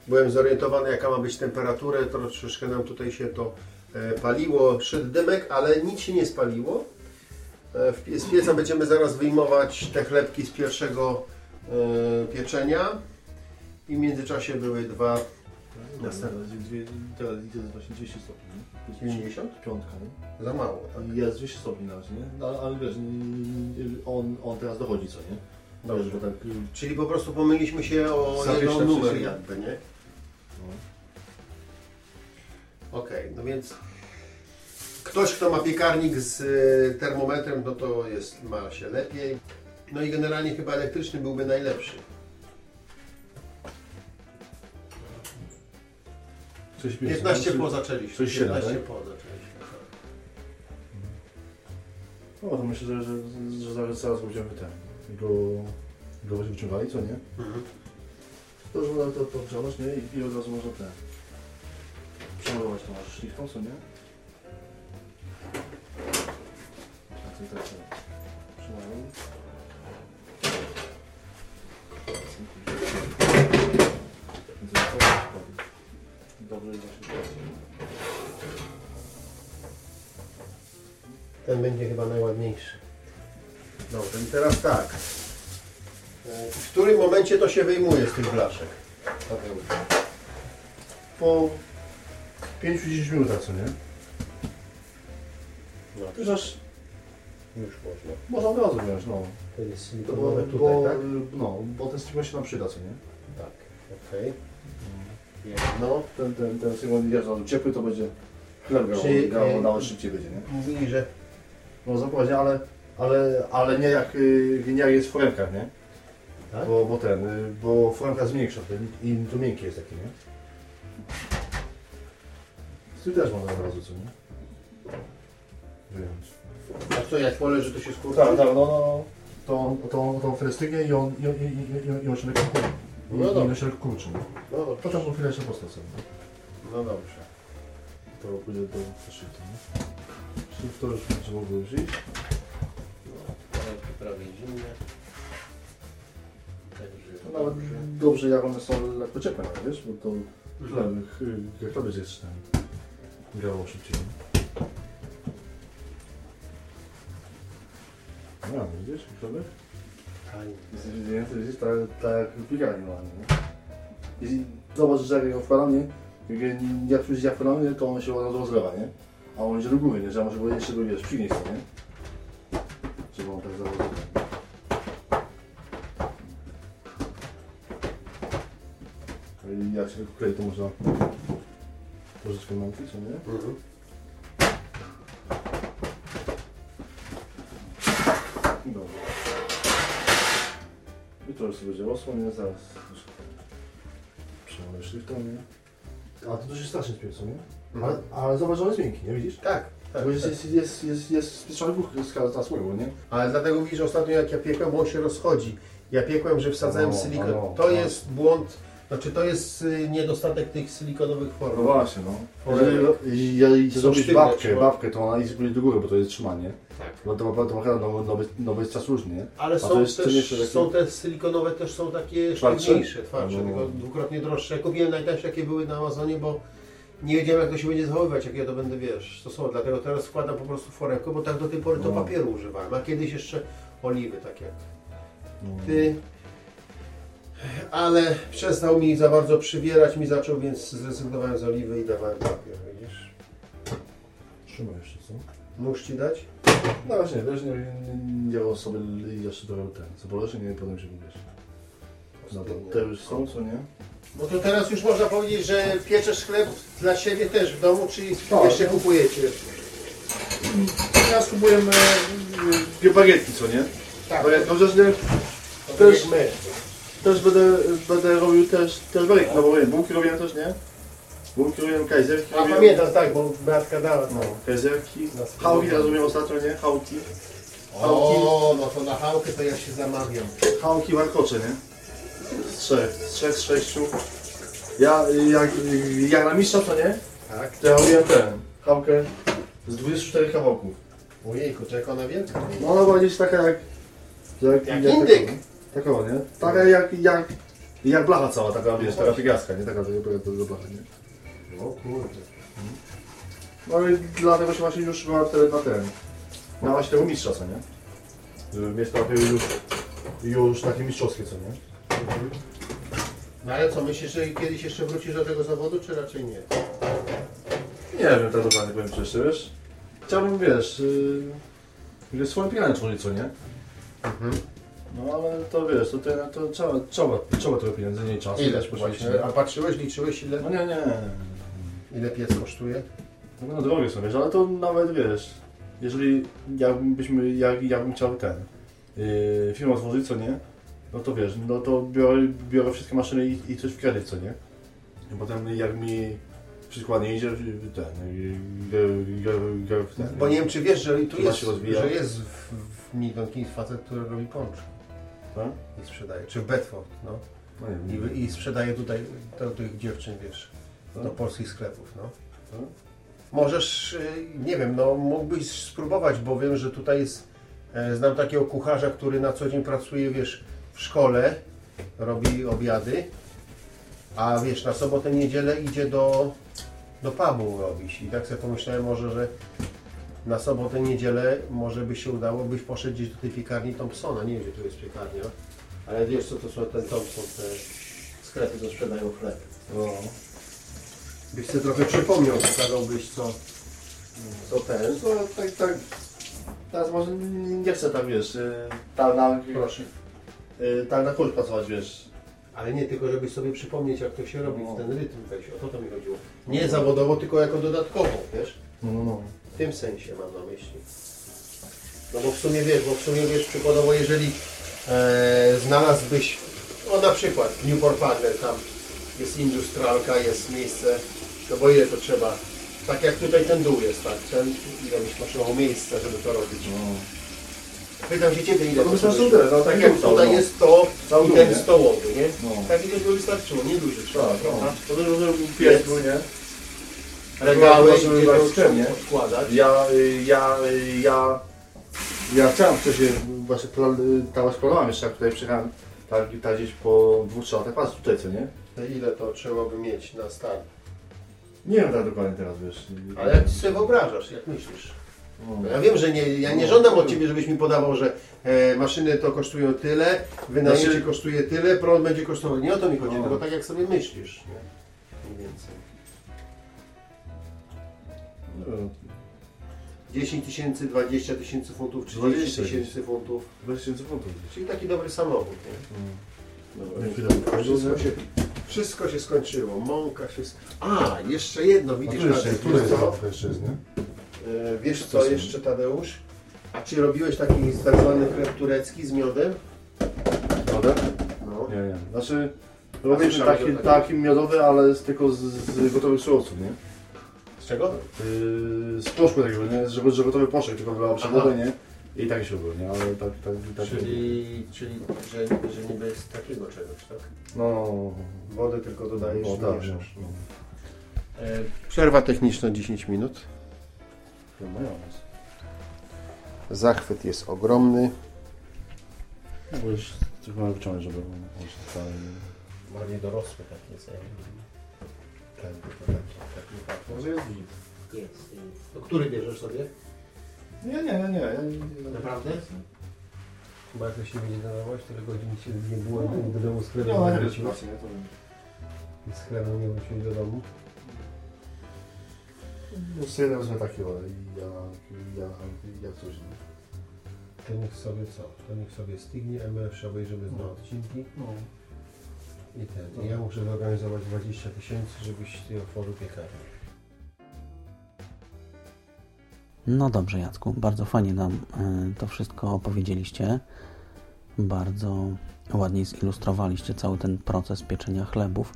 [SPEAKER 2] byłem zorientowany, jaka ma być temperatura. Troszeczkę nam tutaj się to e, paliło. Szedł dymek, ale nic się nie spaliło. E, z pieca będziemy zaraz wyjmować te chlebki z pierwszego e, pieczenia. I w międzyczasie były dwa
[SPEAKER 6] Następne. Teraz jest właśnie 200 stopni, nie?
[SPEAKER 2] 90?
[SPEAKER 6] Piątka, nie?
[SPEAKER 2] Za mało. Tak?
[SPEAKER 6] Jest 200 stopni na razie, nie? No, ale, ale wiesz, on, on teraz dochodzi, co nie?
[SPEAKER 2] Dobrze.
[SPEAKER 6] Wiesz, tak,
[SPEAKER 2] Czyli po prostu pomyliliśmy się o
[SPEAKER 6] tak
[SPEAKER 2] numer jakby, nie? Okej, no więc ktoś, kto ma piekarnik z y, termometrem, no to jest, ma się lepiej. No i generalnie chyba elektryczny byłby najlepszy.
[SPEAKER 6] 65,
[SPEAKER 2] 15
[SPEAKER 6] nie?
[SPEAKER 2] po zaczęliśmy.
[SPEAKER 6] Coś siedem,
[SPEAKER 2] 15
[SPEAKER 6] tak?
[SPEAKER 2] po zaczęliśmy. tak.
[SPEAKER 6] No to myślę, że, że, że zaraz, zaraz będziemy ten, go, go wyciągali, co nie?
[SPEAKER 2] Mhm.
[SPEAKER 6] To już można to, to wziąć, nie? I, I od razu można ten, przemalować tą masz szlichtą, co nie? Dobrze, się
[SPEAKER 2] Ten będzie chyba najładniejszy. Dobrze, i teraz tak. Y, W którym momencie to się wyjmuje z tych blaszek?
[SPEAKER 6] Po 5-10 minutach, co nie?
[SPEAKER 2] No,
[SPEAKER 6] Już aż
[SPEAKER 2] już można.
[SPEAKER 6] można od razu wziąć, no.
[SPEAKER 2] To jest
[SPEAKER 6] Bo,
[SPEAKER 2] silikonowe tutaj,
[SPEAKER 6] bo,
[SPEAKER 2] tak?
[SPEAKER 6] No, bo ten streamer się nam przyda, co nie?
[SPEAKER 2] Tak, okej. Jedno.
[SPEAKER 6] Ten, ten, ten streamer jest on ciepły, to będzie chleb grał,
[SPEAKER 2] Czy,
[SPEAKER 6] grał,
[SPEAKER 2] e,
[SPEAKER 6] grał szybciej będzie, nie?
[SPEAKER 2] Mówili, że
[SPEAKER 6] No dokładnie, ale, ale, ale nie jak, y, nie jak jest w foremkach, nie?
[SPEAKER 2] Tak?
[SPEAKER 6] Bo, bo ten, y, bo foremka jest mniejsza ten, i to miękkie jest takie, nie? Tu też można od razu, co nie? Wyjąć.
[SPEAKER 2] A co, jak poleży, to się skurczy?
[SPEAKER 6] Tak, tak, no, no, no. To, to, to wtedy stygnie i on, i, on- i, i, i, i on się lekko kurczy. I,
[SPEAKER 2] No
[SPEAKER 6] i on
[SPEAKER 2] dobrze.
[SPEAKER 6] się lekko kurczy. nie?
[SPEAKER 2] No dobrze.
[SPEAKER 6] Potem mu chwilę jeszcze postać sobie.
[SPEAKER 2] No dobrze.
[SPEAKER 6] To pójdzie do szyftu, nie? Szyft to już będzie mogło już iść.
[SPEAKER 2] prawie zimne. Także
[SPEAKER 6] To nawet dobrze jak one są lekko ciepłe, wiesz, bo to chleb, jak to będzie jeszcze ten grało szybciej. No, widzisz, chlebek?
[SPEAKER 2] Fajnie.
[SPEAKER 6] Jest, jest, jest tak, tak jak w piekarni normalnie, nie? I zobacz, że jak ją wkładam, nie? Jak, jak już ja wkładam, nie, to on się od razu rozlewa, nie? A on idzie do góry, nie? Że ja muszę go jeszcze go, wiesz, przynieść, to, nie? Żeby on tak założył. I jak się klei, to można troszeczkę mąki, co nie?
[SPEAKER 2] Mhm.
[SPEAKER 6] Dobra. I to już sobie będzie osłonię, zaraz przełamę szliftą, nie? A to dość strasznie spiec, nie? Ale, ale zobacz, że on jest miękki, nie widzisz?
[SPEAKER 2] Tak, tak.
[SPEAKER 6] Bo jest,
[SPEAKER 2] tak.
[SPEAKER 6] jest, jest, jest, jest spieczony buch z na słowo, nie?
[SPEAKER 2] Ale dlatego widzisz, ostatnio jak ja piekłem, bo on się rozchodzi. Ja piekłem, że wsadzałem
[SPEAKER 6] No,
[SPEAKER 2] silikon.
[SPEAKER 6] no,
[SPEAKER 2] To
[SPEAKER 6] no.
[SPEAKER 2] jest błąd, znaczy to jest y, niedostatek tych silikonowych
[SPEAKER 6] No
[SPEAKER 2] form.
[SPEAKER 6] właśnie, no. Jeżeli
[SPEAKER 2] Są
[SPEAKER 6] zrobić
[SPEAKER 2] sztywne,
[SPEAKER 6] babkę,
[SPEAKER 2] trzeba-
[SPEAKER 6] babkę, to ona idzie później do góry, bo to jest trzymanie.
[SPEAKER 2] Tak.
[SPEAKER 6] No to ma, to ma chyba no, no, bez, no bez czasu różnie, nie?
[SPEAKER 2] Ale są też,
[SPEAKER 6] takie-
[SPEAKER 2] są te silikonowe też są takie
[SPEAKER 6] Twardsze?
[SPEAKER 2] sztywniejsze, twardsze,
[SPEAKER 6] No.
[SPEAKER 2] tylko dwukrotnie droższe. Ja kupiłem najtańsze jakie były na Amazonie, bo nie wiedziałem jak to się będzie zachowywać, jak ja to będę, wiesz, stosował. Dlatego teraz wkładam po prostu foremkę, bo tak do tej pory to
[SPEAKER 6] No.
[SPEAKER 2] papieru używałem, a kiedyś jeszcze oliwy, tak jak
[SPEAKER 6] No.
[SPEAKER 2] ty. Ale przestał mi za bardzo przybierać, mi zaczął, więc zrezygnowałem z oliwy i dawałem papier, widzisz?
[SPEAKER 6] Trzymaj jeszcze, co?
[SPEAKER 2] Nóż ci dać?
[SPEAKER 6] No właśnie, wiesz, nie, nie, nie mam sobie jeszcze do ten. Co poleży, nie potem się wiesz. Dobra, te już są, co nie?
[SPEAKER 2] No to teraz już można powiedzieć, że pieczesz chleb dla siebie też w domu, czy
[SPEAKER 6] Tak.
[SPEAKER 2] jeszcze kupujecie?
[SPEAKER 6] Teraz kupujemy dwie bagietki, co nie?
[SPEAKER 2] Tak.
[SPEAKER 6] Bo ja- Chociaż nie,
[SPEAKER 2] To
[SPEAKER 6] też-
[SPEAKER 2] my.
[SPEAKER 6] też będę, będę robił też, też bagietki, no bo wiem, bułki robiłem też, nie? Robiłem, kajzerki
[SPEAKER 2] A
[SPEAKER 6] robiłem.
[SPEAKER 2] pamiętam, tak, bo Beatka dała.
[SPEAKER 6] No,
[SPEAKER 2] No.
[SPEAKER 6] kajzerki.
[SPEAKER 2] Na
[SPEAKER 6] Hałki robiłem ostatnio, nie? Hałki.
[SPEAKER 2] O, no to na chałkę to ja się zamawiam.
[SPEAKER 6] Hałki warkocze, nie? Z trzech, z trzech, z sześciu. Ja, y, jak, y, jak na mistrza, to nie?
[SPEAKER 2] Tak.
[SPEAKER 6] To ja robiłem ten, hałkę z 24 kawałków.
[SPEAKER 2] Ojejku, to jak ona wielka.
[SPEAKER 6] No ona była gdzieś taka jak...
[SPEAKER 2] Jak indyk.
[SPEAKER 6] Taka, nie? Taka jak, jak, jak blacha cała, taka wiesz, taka pigaska, nie? Taka taka- taka taka blacha, nie?
[SPEAKER 2] O kurde.
[SPEAKER 6] No i dlatego się właśnie już była wtedy na ten. Miałaś tego mistrza, co nie? Żeby mieć takie już, już takie mistrzowskie, co nie?
[SPEAKER 2] No ale co, myślisz, że kiedyś jeszcze wrócisz do tego zawodu, czy raczej nie?
[SPEAKER 6] Nie wiem, tak dokładnie powiem ci jeszcze, wiesz? Chciałbym, wiesz, yy, swoją pianę tworzyć, co nie? No ale to wiesz, to, to, to trzeba, trzeba, trzeba trochę pieniędzy, nie czasu.
[SPEAKER 2] Ileż
[SPEAKER 6] też
[SPEAKER 2] właśnie? A patrzyłeś, liczyłeś ile,
[SPEAKER 6] No nie, nie.
[SPEAKER 2] Ile piec kosztuje?
[SPEAKER 6] No, no drogie są, wiesz, ale to nawet wiesz, jeżeli jakbyśmy, jak, jakbym chciał ten yy, film otworzyć, co nie? No to wiesz, no to biorę, biorę wszystkie maszyny i, i coś w kredyt, co nie? I potem jak mi wszystko ładnie idzie, ten, ten,
[SPEAKER 2] Bo nie wiem, czy wiesz, że tu jest, że jest w, w Keynes facet, który robi pącz i sprzedaje, czy w Bedford, no.
[SPEAKER 6] No.
[SPEAKER 2] I, I sprzedaje tutaj do tych dziewczyn, wiesz, do
[SPEAKER 6] Tak?
[SPEAKER 2] polskich sklepów, no.
[SPEAKER 6] Tak?
[SPEAKER 2] Możesz, y, nie wiem, no mógłbyś spróbować, bo wiem, że tutaj jest, e, znam takiego kucharza, który na co dzień pracuje, wiesz, w szkole, robi obiady, a wiesz, na sobotę, niedzielę idzie do, do pubu robić. I tak sobie pomyślałem może, że na sobotę, niedzielę może by się udało, byś poszedł gdzieś do tej piekarni Thompsona, nie wiem, gdzie tu jest piekarnia, ale wiesz co to są ten Thompson, te sklepy, co sprzedają chleb.
[SPEAKER 6] No.
[SPEAKER 2] Byś sobie trochę przypomniał, pokazałbyś co, co ten.
[SPEAKER 6] To tak, tak, teraz może nie chcę tak, wiesz, yy, tak na,
[SPEAKER 2] Proszę.
[SPEAKER 6] yy, tak na kurs pracować, wiesz.
[SPEAKER 2] Ale nie tylko, żeby sobie przypomnieć, jak to się robi,
[SPEAKER 6] No.
[SPEAKER 2] w ten rytm wejść. O to, to mi chodziło. Nie zawodowo, tylko jako dodatkowo, wiesz?
[SPEAKER 6] No, no, no.
[SPEAKER 2] W tym sensie mam na myśli. No bo w sumie wiesz, bo w sumie wiesz, przykładowo, jeżeli e, znalazłbyś, no na przykład w Newport Partner, tam jest industrialka, jest miejsce, no bo ile to trzeba, tak jak tutaj ten dół jest, tak, ten, ile byś potrzebował miejsca, żeby to robić. Pytam się Ciebie, ile
[SPEAKER 6] No,
[SPEAKER 2] to sobie-
[SPEAKER 6] tyle, no,
[SPEAKER 2] tak
[SPEAKER 6] taki
[SPEAKER 2] jak
[SPEAKER 6] dół
[SPEAKER 2] tutaj
[SPEAKER 6] no.
[SPEAKER 2] jest to
[SPEAKER 6] Cały
[SPEAKER 2] i
[SPEAKER 6] dół,
[SPEAKER 2] ten
[SPEAKER 6] nie?
[SPEAKER 2] stołowy, nie?
[SPEAKER 6] No.
[SPEAKER 2] Tak ile by wystarczyło, nie duży trzeba,
[SPEAKER 6] Tak, no.
[SPEAKER 2] prawda?
[SPEAKER 6] To też może pies był, nie?
[SPEAKER 2] Regały, gdzie to
[SPEAKER 6] sklep, nie?
[SPEAKER 2] odkładać.
[SPEAKER 6] Ja, y, ja, y, ja, ja chciałem wcześniej, właśnie plan, y, teraz planowałem jeszcze, jak tutaj przyjechałem, tak, tak gdzieś po dwóch, trzech latach, patrz tutaj, co nie?
[SPEAKER 2] Ile to trzeba by mieć na start?
[SPEAKER 6] Nie wiem tak dokładnie teraz, wiesz.
[SPEAKER 2] Ale jak Ty sobie wyobrażasz, jak myślisz?
[SPEAKER 6] No.
[SPEAKER 2] Ja wiem, że nie, ja nie żądam od Ciebie, żebyś mi podawał, że e, maszyny to kosztują tyle, wynajęcie
[SPEAKER 6] Znaczy-
[SPEAKER 2] kosztuje tyle, prąd będzie kosztował. Nie o to mi chodzi,
[SPEAKER 6] No.
[SPEAKER 2] tylko tak jak sobie myślisz. Nie? Mniej więcej.
[SPEAKER 6] No,
[SPEAKER 2] 10 tysięcy, 20 tysięcy funtów, 30
[SPEAKER 6] 20
[SPEAKER 2] tysięcy funtów.
[SPEAKER 6] 20 tysięcy funtów.
[SPEAKER 2] Czyli taki dobry samochód. Nie?
[SPEAKER 6] No, chwilę.
[SPEAKER 2] Wszystko się, skończyło. Mąka, wszystko. A, jeszcze jedno, widzisz,
[SPEAKER 6] tu jeszcze,
[SPEAKER 2] Tadeusz,
[SPEAKER 6] tu jest
[SPEAKER 2] co? E, Wiesz co jeszcze Tadeusz? A czy robiłeś taki tak zwany chleb turecki z miodem?
[SPEAKER 6] Prawda?
[SPEAKER 2] No.
[SPEAKER 6] Nie, nie. Znaczy, robię taki,
[SPEAKER 2] o takim?
[SPEAKER 6] taki miodowy, ale z, tylko z, z gotowych surowców, nie?
[SPEAKER 2] Z czego?
[SPEAKER 6] Yy, z proszku takiego, nie? Że, że gotowy proszek, tylko wylał wodę, nie? I takie się było, nie? Ale tak, tak, tak.
[SPEAKER 2] Czyli, czyli że, że niby z takiego czegoś, tak?
[SPEAKER 6] No,
[SPEAKER 2] Wodę tylko dodajesz
[SPEAKER 6] no
[SPEAKER 2] i
[SPEAKER 6] tak,
[SPEAKER 2] mieszasz.
[SPEAKER 6] no.
[SPEAKER 2] E, Przerwa techniczna 10 minut.
[SPEAKER 6] No.
[SPEAKER 2] Zachwyt jest ogromny.
[SPEAKER 6] No, bo już chyba wyciągnę, żeby on dalej...
[SPEAKER 2] Bardziej dorosłe takie co Ten, to taki, taki
[SPEAKER 6] Może jest git.
[SPEAKER 2] Jest. To który bierzesz sobie?
[SPEAKER 6] Nie, nie, nie, nie. Ja, nie-
[SPEAKER 2] Naprawdę?
[SPEAKER 7] Bo jak to się będzie nadawać, tyle godzin się nie było do domu z chlebem,
[SPEAKER 6] No,
[SPEAKER 7] nie
[SPEAKER 6] jak
[SPEAKER 7] wrócił.
[SPEAKER 6] właśnie, nie? To...
[SPEAKER 7] I z chlebem nie wrócił do domu.
[SPEAKER 6] No, sobie wezmę takiego i ja, ja, jak coś, nie?
[SPEAKER 7] To niech sobie co? To niech sobie stygnie, a my jeszcze obejrzymy dwa odcinki.
[SPEAKER 6] No.
[SPEAKER 7] I ten. I ja muszę zorganizować 20 tysięcy, żebyś ty otworzył piekarnię.
[SPEAKER 1] No dobrze, Jacku, bardzo fajnie nam y, to wszystko opowiedzieliście. Bardzo ładnie zilustrowaliście cały ten proces pieczenia chlebów.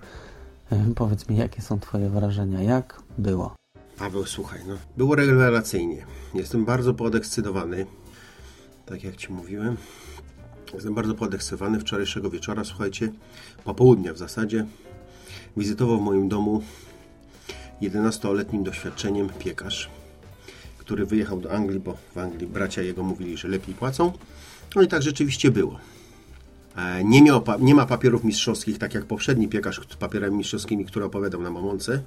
[SPEAKER 1] Y, Powiedz mi, jakie są Twoje wrażenia? Jak było?
[SPEAKER 2] Paweł, słuchaj, no. Było rewelacyjnie. Jestem bardzo podekscytowany. Tak jak Ci mówiłem. Jestem bardzo podekscytowany. Wczorajszego wieczora, słuchajcie, popołudnia w zasadzie, wizytował w moim domu 11-letnim doświadczeniem piekarz, który wyjechał do Anglii, bo w Anglii bracia jego mówili, że lepiej płacą. No i tak rzeczywiście było. E, Nie, miał, nie ma papierów mistrzowskich, tak jak poprzedni piekarz z papierami mistrzowskimi, który opowiadał nam o mące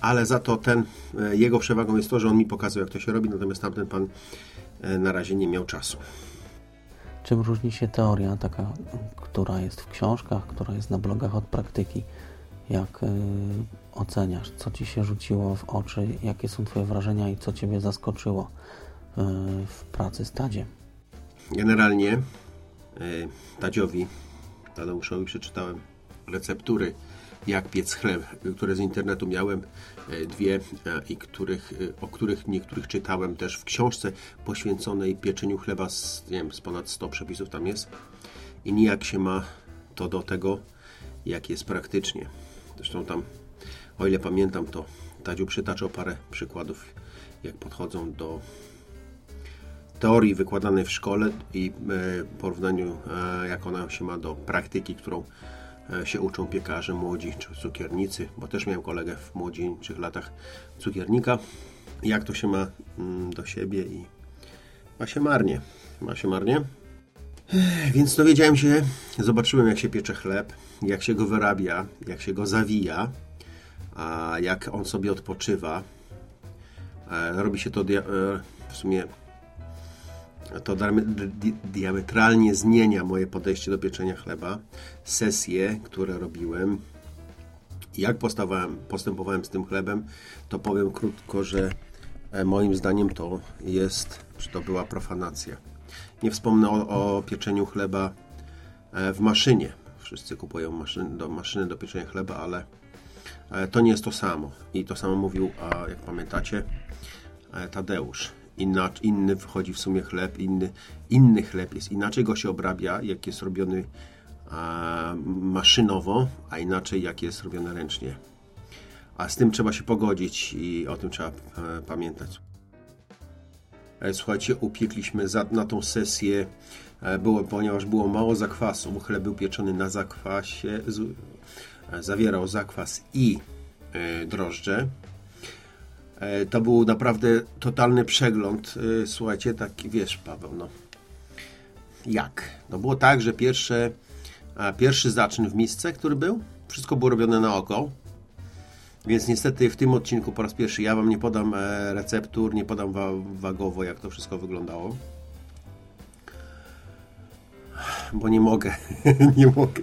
[SPEAKER 2] ale za to ten, e, jego przewagą jest to, że on mi pokazał, jak to się robi, natomiast tamten pan e, na razie nie miał czasu.
[SPEAKER 1] Czym różni się teoria, taka, która jest w książkach, która jest na blogach od praktyki? Jak y, oceniasz? Co Ci się rzuciło w oczy? Jakie są Twoje wrażenia i co Ciebie zaskoczyło y, w pracy z Tadziem?
[SPEAKER 2] Generalnie e, Tadziowi, Tadeuszowi przeczytałem receptury, jak piec chleb, które z internetu miałem, dwie, i których, o których niektórych czytałem też w książce poświęconej pieczeniu chleba, z, nie wiem, z ponad 100 przepisów tam jest. I nijak się ma to do tego, jak jest praktycznie. Zresztą tam, o ile pamiętam, to Tadziu przytaczał parę przykładów, jak podchodzą do teorii wykładanej w szkole i e, porównaniu, e, jak ona się ma do praktyki, którą e, się uczą piekarze młodzi czy cukiernicy, bo też miałem kolegę w młodzieńczych latach cukiernika. Jak to się ma mm, do siebie i ma się marnie. Ma się marnie. Więc dowiedziałem się, zobaczyłem jak się piecze chleb, jak się go wyrabia, jak się go zawija, a jak on sobie odpoczywa. E, Robi się to e, w sumie to diame- di- diametralnie zmienia moje podejście do pieczenia chleba. Sesje, które robiłem, jak postępowałem z tym chlebem, to powiem krótko, że e, moim zdaniem to jest, czy to była profanacja. Nie wspomnę o, o pieczeniu chleba w maszynie. Wszyscy kupują maszyn, do, maszyny do pieczenia chleba, ale e, to nie jest to samo. I to samo mówił, a jak pamiętacie, e, Tadeusz. Inna, inny wchodzi w sumie chleb, inny, inny chleb jest, inaczej go się obrabia, jak jest robiony maszynowo, a inaczej jak jest robiony ręcznie. A z tym trzeba się pogodzić i o tym trzeba e, pamiętać. Słuchajcie, upiekliśmy za, na tą sesję, było, ponieważ było mało zakwasu, chleb był pieczony na zakwasie, e, zawierał zakwas i e, drożdże. E, To był naprawdę totalny przegląd. E, Słuchajcie, taki wiesz, Paweł, no. Jak? No było tak, że pierwsze, pierwszy zaczyn w misce, który był, wszystko było robione na oko. Więc niestety w tym odcinku po raz pierwszy ja Wam nie podam e, receptur, nie podam wa wagowo, jak to wszystko wyglądało. Bo nie mogę. nie mogę.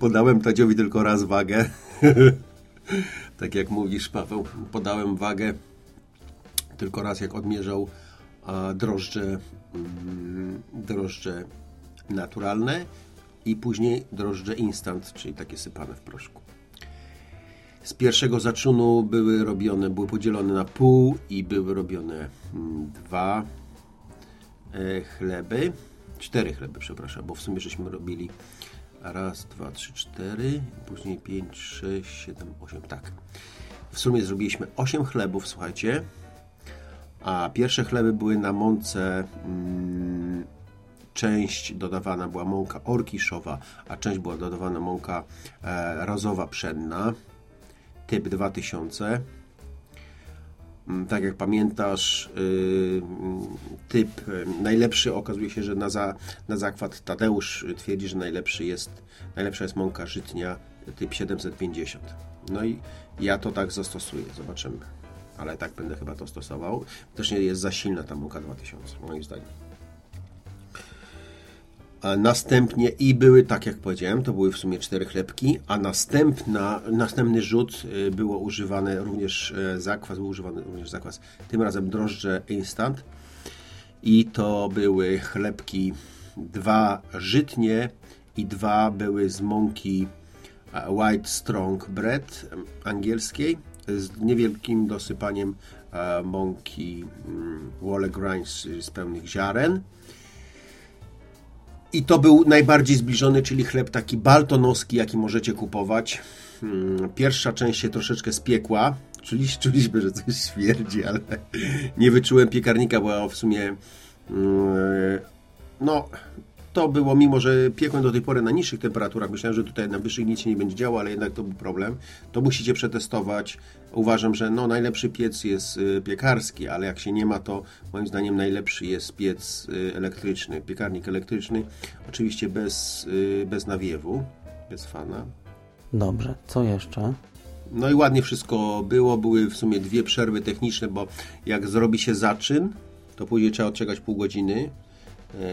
[SPEAKER 2] Podałem Tadziowi tylko raz wagę. tak jak mówisz, Paweł, podałem wagę tylko raz, jak odmierzał a, drożdże, mm, drożdże naturalne i później drożdże instant, czyli takie sypane w proszku. Z pierwszego zaczynu były robione, były podzielone na pół i były robione mm, dwa e, chleby, cztery chleby, przepraszam, bo w sumie żeśmy robili raz, dwa, trzy, cztery, później pięć, sześć, siedem, osiem, tak. W sumie zrobiliśmy osiem chlebów, słuchajcie, a pierwsze chleby były na mące mm, część dodawana była mąka orkiszowa, a część była dodawana mąka e, razowa pszenna, typ 2000. Mm, Tak jak pamiętasz, y, typ y, najlepszy okazuje się, że na, za, na zakwat Tadeusz twierdzi, że najlepszy jest, najlepsza jest mąka żytnia typ 750. No i ja to tak zastosuję, zobaczymy. Ale tak będę chyba to stosował. Też nie jest za silna ta mąka 2000, moim zdaniem. Następnie i były, tak jak powiedziałem, to były w sumie cztery chlebki, a następna, następny rzut y, było używane również e, zakwas, był używany również zakwas, tym razem drożdże instant i to były chlebki dwa żytnie i dwa były z mąki e, white strong bread angielskiej z niewielkim dosypaniem e, mąki mm, Wall Grinds y, z pełnych ziaren. I to był najbardziej zbliżony, czyli chleb taki baltonowski, jaki możecie kupować. Hmm, Pierwsza część się troszeczkę spiekła. Czyli czuliśmy, że coś śmierdzi, ale nie wyczułem piekarnika, bo w sumie mm, no, to było, mimo że piekłem do tej pory na niższych temperaturach, myślałem, że tutaj na wyższych nic się nie będzie działo, ale jednak to był problem. To musicie przetestować. Uważam, że no, najlepszy piec jest y, piekarski, ale jak się nie ma, to moim zdaniem najlepszy jest piec y, elektryczny, piekarnik elektryczny. Oczywiście bez, y, bez nawiewu, bez fana.
[SPEAKER 1] Dobrze, co jeszcze?
[SPEAKER 2] No i ładnie wszystko było. Były w sumie dwie przerwy techniczne, bo jak zrobi się zaczyn, to później trzeba odczekać pół godziny,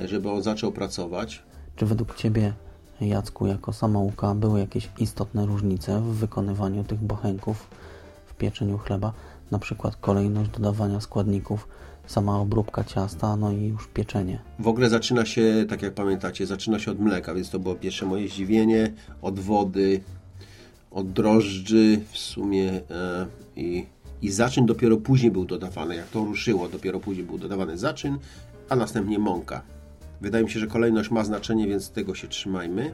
[SPEAKER 2] żeby on zaczął pracować.
[SPEAKER 1] Czy według Ciebie, Jacku, jako samouka, były jakieś istotne różnice w wykonywaniu tych bochenków w pieczeniu chleba? Na przykład kolejność dodawania składników, sama obróbka ciasta, no i już pieczenie.
[SPEAKER 2] W ogóle zaczyna się, tak jak pamiętacie, zaczyna się od mleka, więc to było pierwsze moje zdziwienie, od wody, od drożdży w sumie e, i, i zaczyn dopiero później był dodawany. Jak to ruszyło, dopiero później był dodawany zaczyn, a następnie mąka. Wydaje mi się, że kolejność ma znaczenie, więc tego się trzymajmy.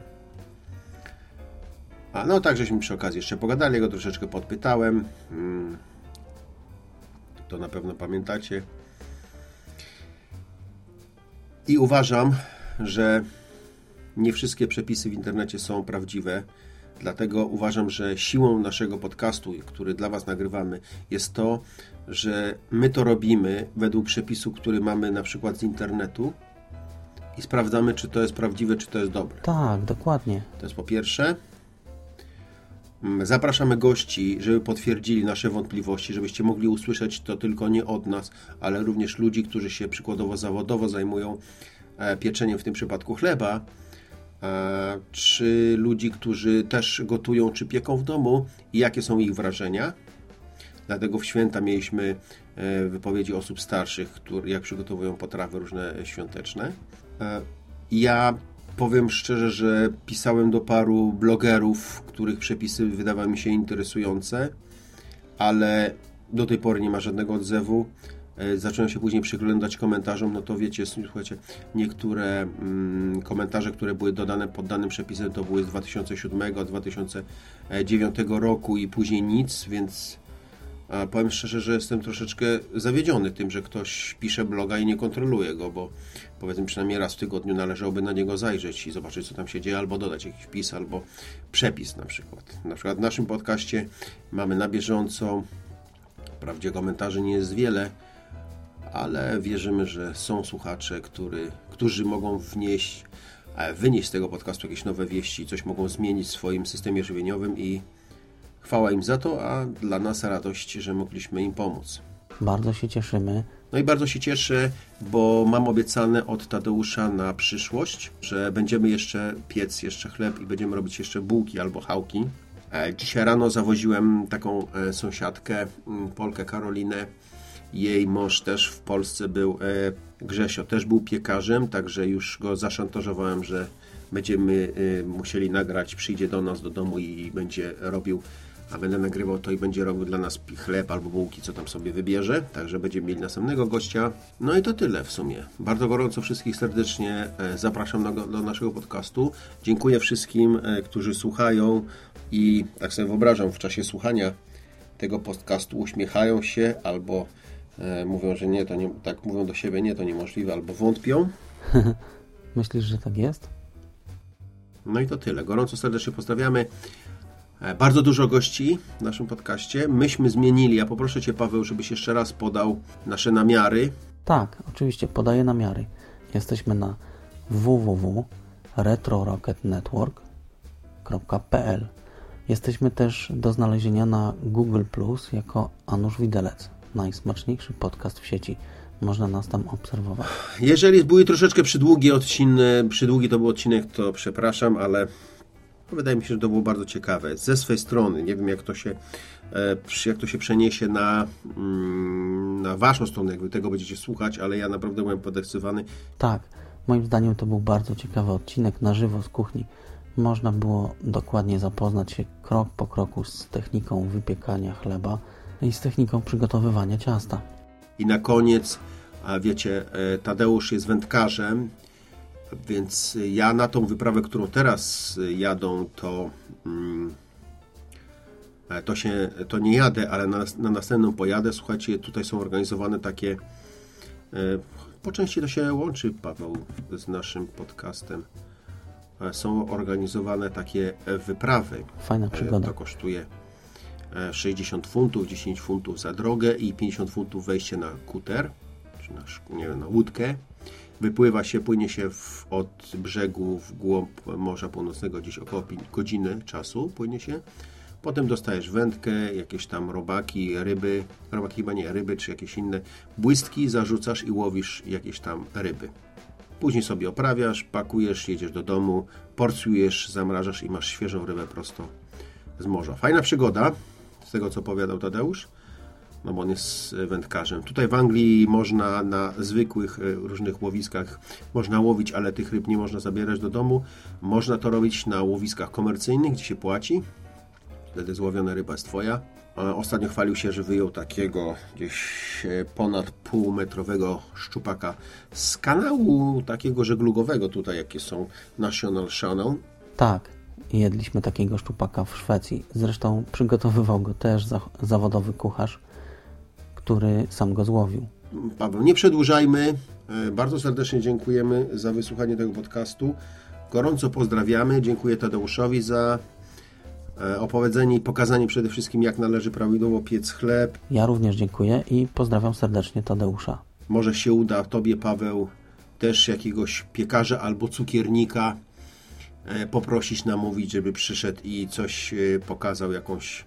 [SPEAKER 2] A no tak, żeśmy przy okazji jeszcze pogadali, go troszeczkę podpytałem. Mm. To na pewno pamiętacie. I uważam, że nie wszystkie przepisy w internecie są prawdziwe. Dlatego uważam, że siłą naszego podcastu, który dla Was nagrywamy, jest to, że my to robimy według przepisu, który mamy na przykład z internetu i sprawdzamy, czy to jest prawdziwe, czy to jest dobre.
[SPEAKER 1] Tak, dokładnie.
[SPEAKER 2] To jest po pierwsze. Zapraszamy gości, żeby potwierdzili nasze wątpliwości, żebyście mogli usłyszeć to tylko nie od nas, ale również ludzi, którzy się przykładowo zawodowo zajmują e, pieczeniem, w tym przypadku chleba, e, czy ludzi, którzy też gotują, czy pieką w domu i jakie są ich wrażenia. Dlatego w święta mieliśmy e, wypowiedzi osób starszych, które, jak przygotowują potrawy różne świąteczne. E, Ja powiem szczerze, że pisałem do paru blogerów, których przepisy wydawały mi się interesujące, ale do tej pory nie ma żadnego odzewu. E, Zacząłem się później przyglądać komentarzom, no to wiecie, słuchajcie, niektóre mm, komentarze, które były dodane pod danym przepisem, to były z 2007, 2009 roku i później nic, więc a powiem szczerze, że jestem troszeczkę zawiedziony tym, że ktoś pisze bloga i nie kontroluje go, bo powiedzmy przynajmniej raz w tygodniu należałoby na niego zajrzeć i zobaczyć, co tam się dzieje, albo dodać jakiś wpis, albo przepis na przykład. Na przykład w naszym podcaście mamy na bieżąco, wprawdzie komentarzy nie jest wiele, ale wierzymy, że są słuchacze, który, którzy mogą wnieść, e, wynieść z tego podcastu jakieś nowe wieści, coś mogą zmienić w swoim systemie żywieniowym i chwała im za to, a dla nas radość, że mogliśmy im pomóc.
[SPEAKER 1] Bardzo się cieszymy.
[SPEAKER 2] No i bardzo się cieszę, bo mam obiecane od Tadeusza na przyszłość, że będziemy jeszcze piec jeszcze chleb i będziemy robić jeszcze bułki albo chałki. E, Dzisiaj rano zawoziłem taką e, sąsiadkę, Polkę Karolinę. Jej mąż też w Polsce był, e, Grzesio też był piekarzem, także już go zaszantażowałem, że będziemy musieli nagrać, przyjdzie do nas do domu i będzie robił a będę nagrywał to i będzie robił dla nas chleb albo bułki, co tam sobie wybierze. Także będziemy mieli następnego gościa. No i to tyle w sumie. Bardzo gorąco wszystkich serdecznie e, zapraszam do, do naszego podcastu. Dziękuję wszystkim, e, którzy słuchają i tak sobie wyobrażam w czasie słuchania tego podcastu uśmiechają się albo e, mówią, że nie, to nie, tak mówią do siebie, nie, to niemożliwe, albo wątpią.
[SPEAKER 1] Myślisz, że tak jest?
[SPEAKER 2] No i to tyle. Gorąco serdecznie pozdrawiamy. E, Bardzo dużo gości w naszym podcaście. Myśmy zmienili. Ja poproszę Cię, Paweł, żebyś jeszcze raz podał nasze namiary.
[SPEAKER 1] Tak, oczywiście, podaję namiary. Jesteśmy na www.retrorocketnetwork.pl Jesteśmy też do znalezienia na Google Plus jako Anusz Widelec, najsmaczniejszy podcast w sieci. można nas tam obserwować.
[SPEAKER 2] Jeżeli były troszeczkę przydługi odcinek, przydługi to był odcinek, to przepraszam, ale wydaje mi się, że to było bardzo ciekawe. Ze swej strony, nie wiem jak to się, e, jak to się przeniesie na, mm, na waszą stronę, jak wy tego będziecie słuchać, ale ja naprawdę byłem podekscytowany.
[SPEAKER 1] Tak, moim zdaniem to był bardzo ciekawy odcinek na żywo z kuchni. Można było dokładnie zapoznać się krok po kroku z techniką wypiekania chleba i z techniką przygotowywania ciasta.
[SPEAKER 2] I na koniec, a wiecie, e, Tadeusz jest wędkarzem, więc ja na tą wyprawę, którą teraz jadą, to, mm, to się to nie jadę, ale na, na następną pojadę. Słuchajcie, tutaj są organizowane takie. e, Po części to się łączy, Paweł, z naszym podcastem. E, Są organizowane takie e, wyprawy.
[SPEAKER 1] Fajna
[SPEAKER 2] E,
[SPEAKER 1] przygoda.
[SPEAKER 2] To kosztuje e, 60 funtów, 10 funtów za drogę i 50 funtów wejście na kuter, czy na, nie wiem, na łódkę. Wypływa się, płynie się w, od brzegu w głąb Morza Północnego gdzieś około godziny czasu płynie się. Potem dostajesz wędkę, jakieś tam robaki, ryby, robaki chyba nie, ryby czy jakieś inne błystki, zarzucasz i łowisz jakieś tam ryby. Później sobie oprawiasz, pakujesz, jedziesz do domu, porcjujesz, zamrażasz i masz świeżą rybę prosto z morza. Fajna przygoda, z tego co opowiadał Tadeusz, no bo on jest wędkarzem. Tutaj w Anglii można na zwykłych e, różnych łowiskach można łowić, ale tych ryb nie można zabierać do domu. Można to robić na łowiskach komercyjnych, gdzie się płaci. Wtedy złowiona ryba jest twoja. Ostatnio chwalił się, że wyjął takiego gdzieś e, ponad półmetrowego szczupaka z kanału takiego żeglugowego tutaj, jakie są National Channel.
[SPEAKER 1] Tak, jedliśmy takiego szczupaka w Szwecji. Zresztą przygotowywał go też za, zawodowy kucharz, który sam go złowił.
[SPEAKER 2] Paweł, nie przedłużajmy. E, Bardzo serdecznie dziękujemy za wysłuchanie tego podcastu. Gorąco pozdrawiamy. Dziękuję Tadeuszowi za e, opowiedzenie i pokazanie przede wszystkim, jak należy prawidłowo piec chleb.
[SPEAKER 1] Ja również dziękuję i pozdrawiam serdecznie Tadeusza.
[SPEAKER 2] Może się uda Tobie, Paweł, też jakiegoś piekarza albo cukiernika e, poprosić, namówić, żeby przyszedł i coś pokazał, jakąś,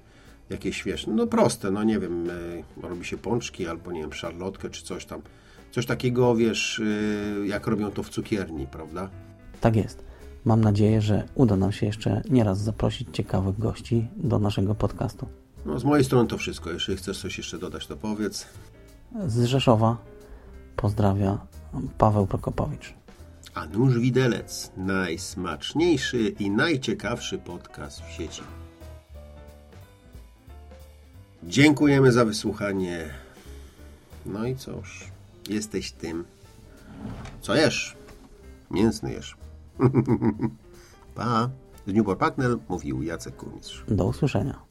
[SPEAKER 2] jakieś, wiesz, no proste, no nie wiem, e, robi się pączki albo, nie wiem, szarlotkę czy coś tam. Coś takiego, wiesz, e, jak robią to w cukierni, prawda?
[SPEAKER 1] Tak jest. Mam nadzieję, że uda nam się jeszcze nieraz zaprosić ciekawych gości do naszego podcastu.
[SPEAKER 2] No, z mojej strony to wszystko. Jeżeli chcesz coś jeszcze dodać, to powiedz.
[SPEAKER 1] Z Rzeszowa pozdrawia Paweł Prokopowicz.
[SPEAKER 2] A nóż widelec, najsmaczniejszy i najciekawszy podcast w sieci. Dziękujemy za wysłuchanie. No i cóż, jesteś tym, co jesz. Mięsny jesz. pa. Z Newport Partner mówił Jacek Kurmistrz.
[SPEAKER 1] Do usłyszenia.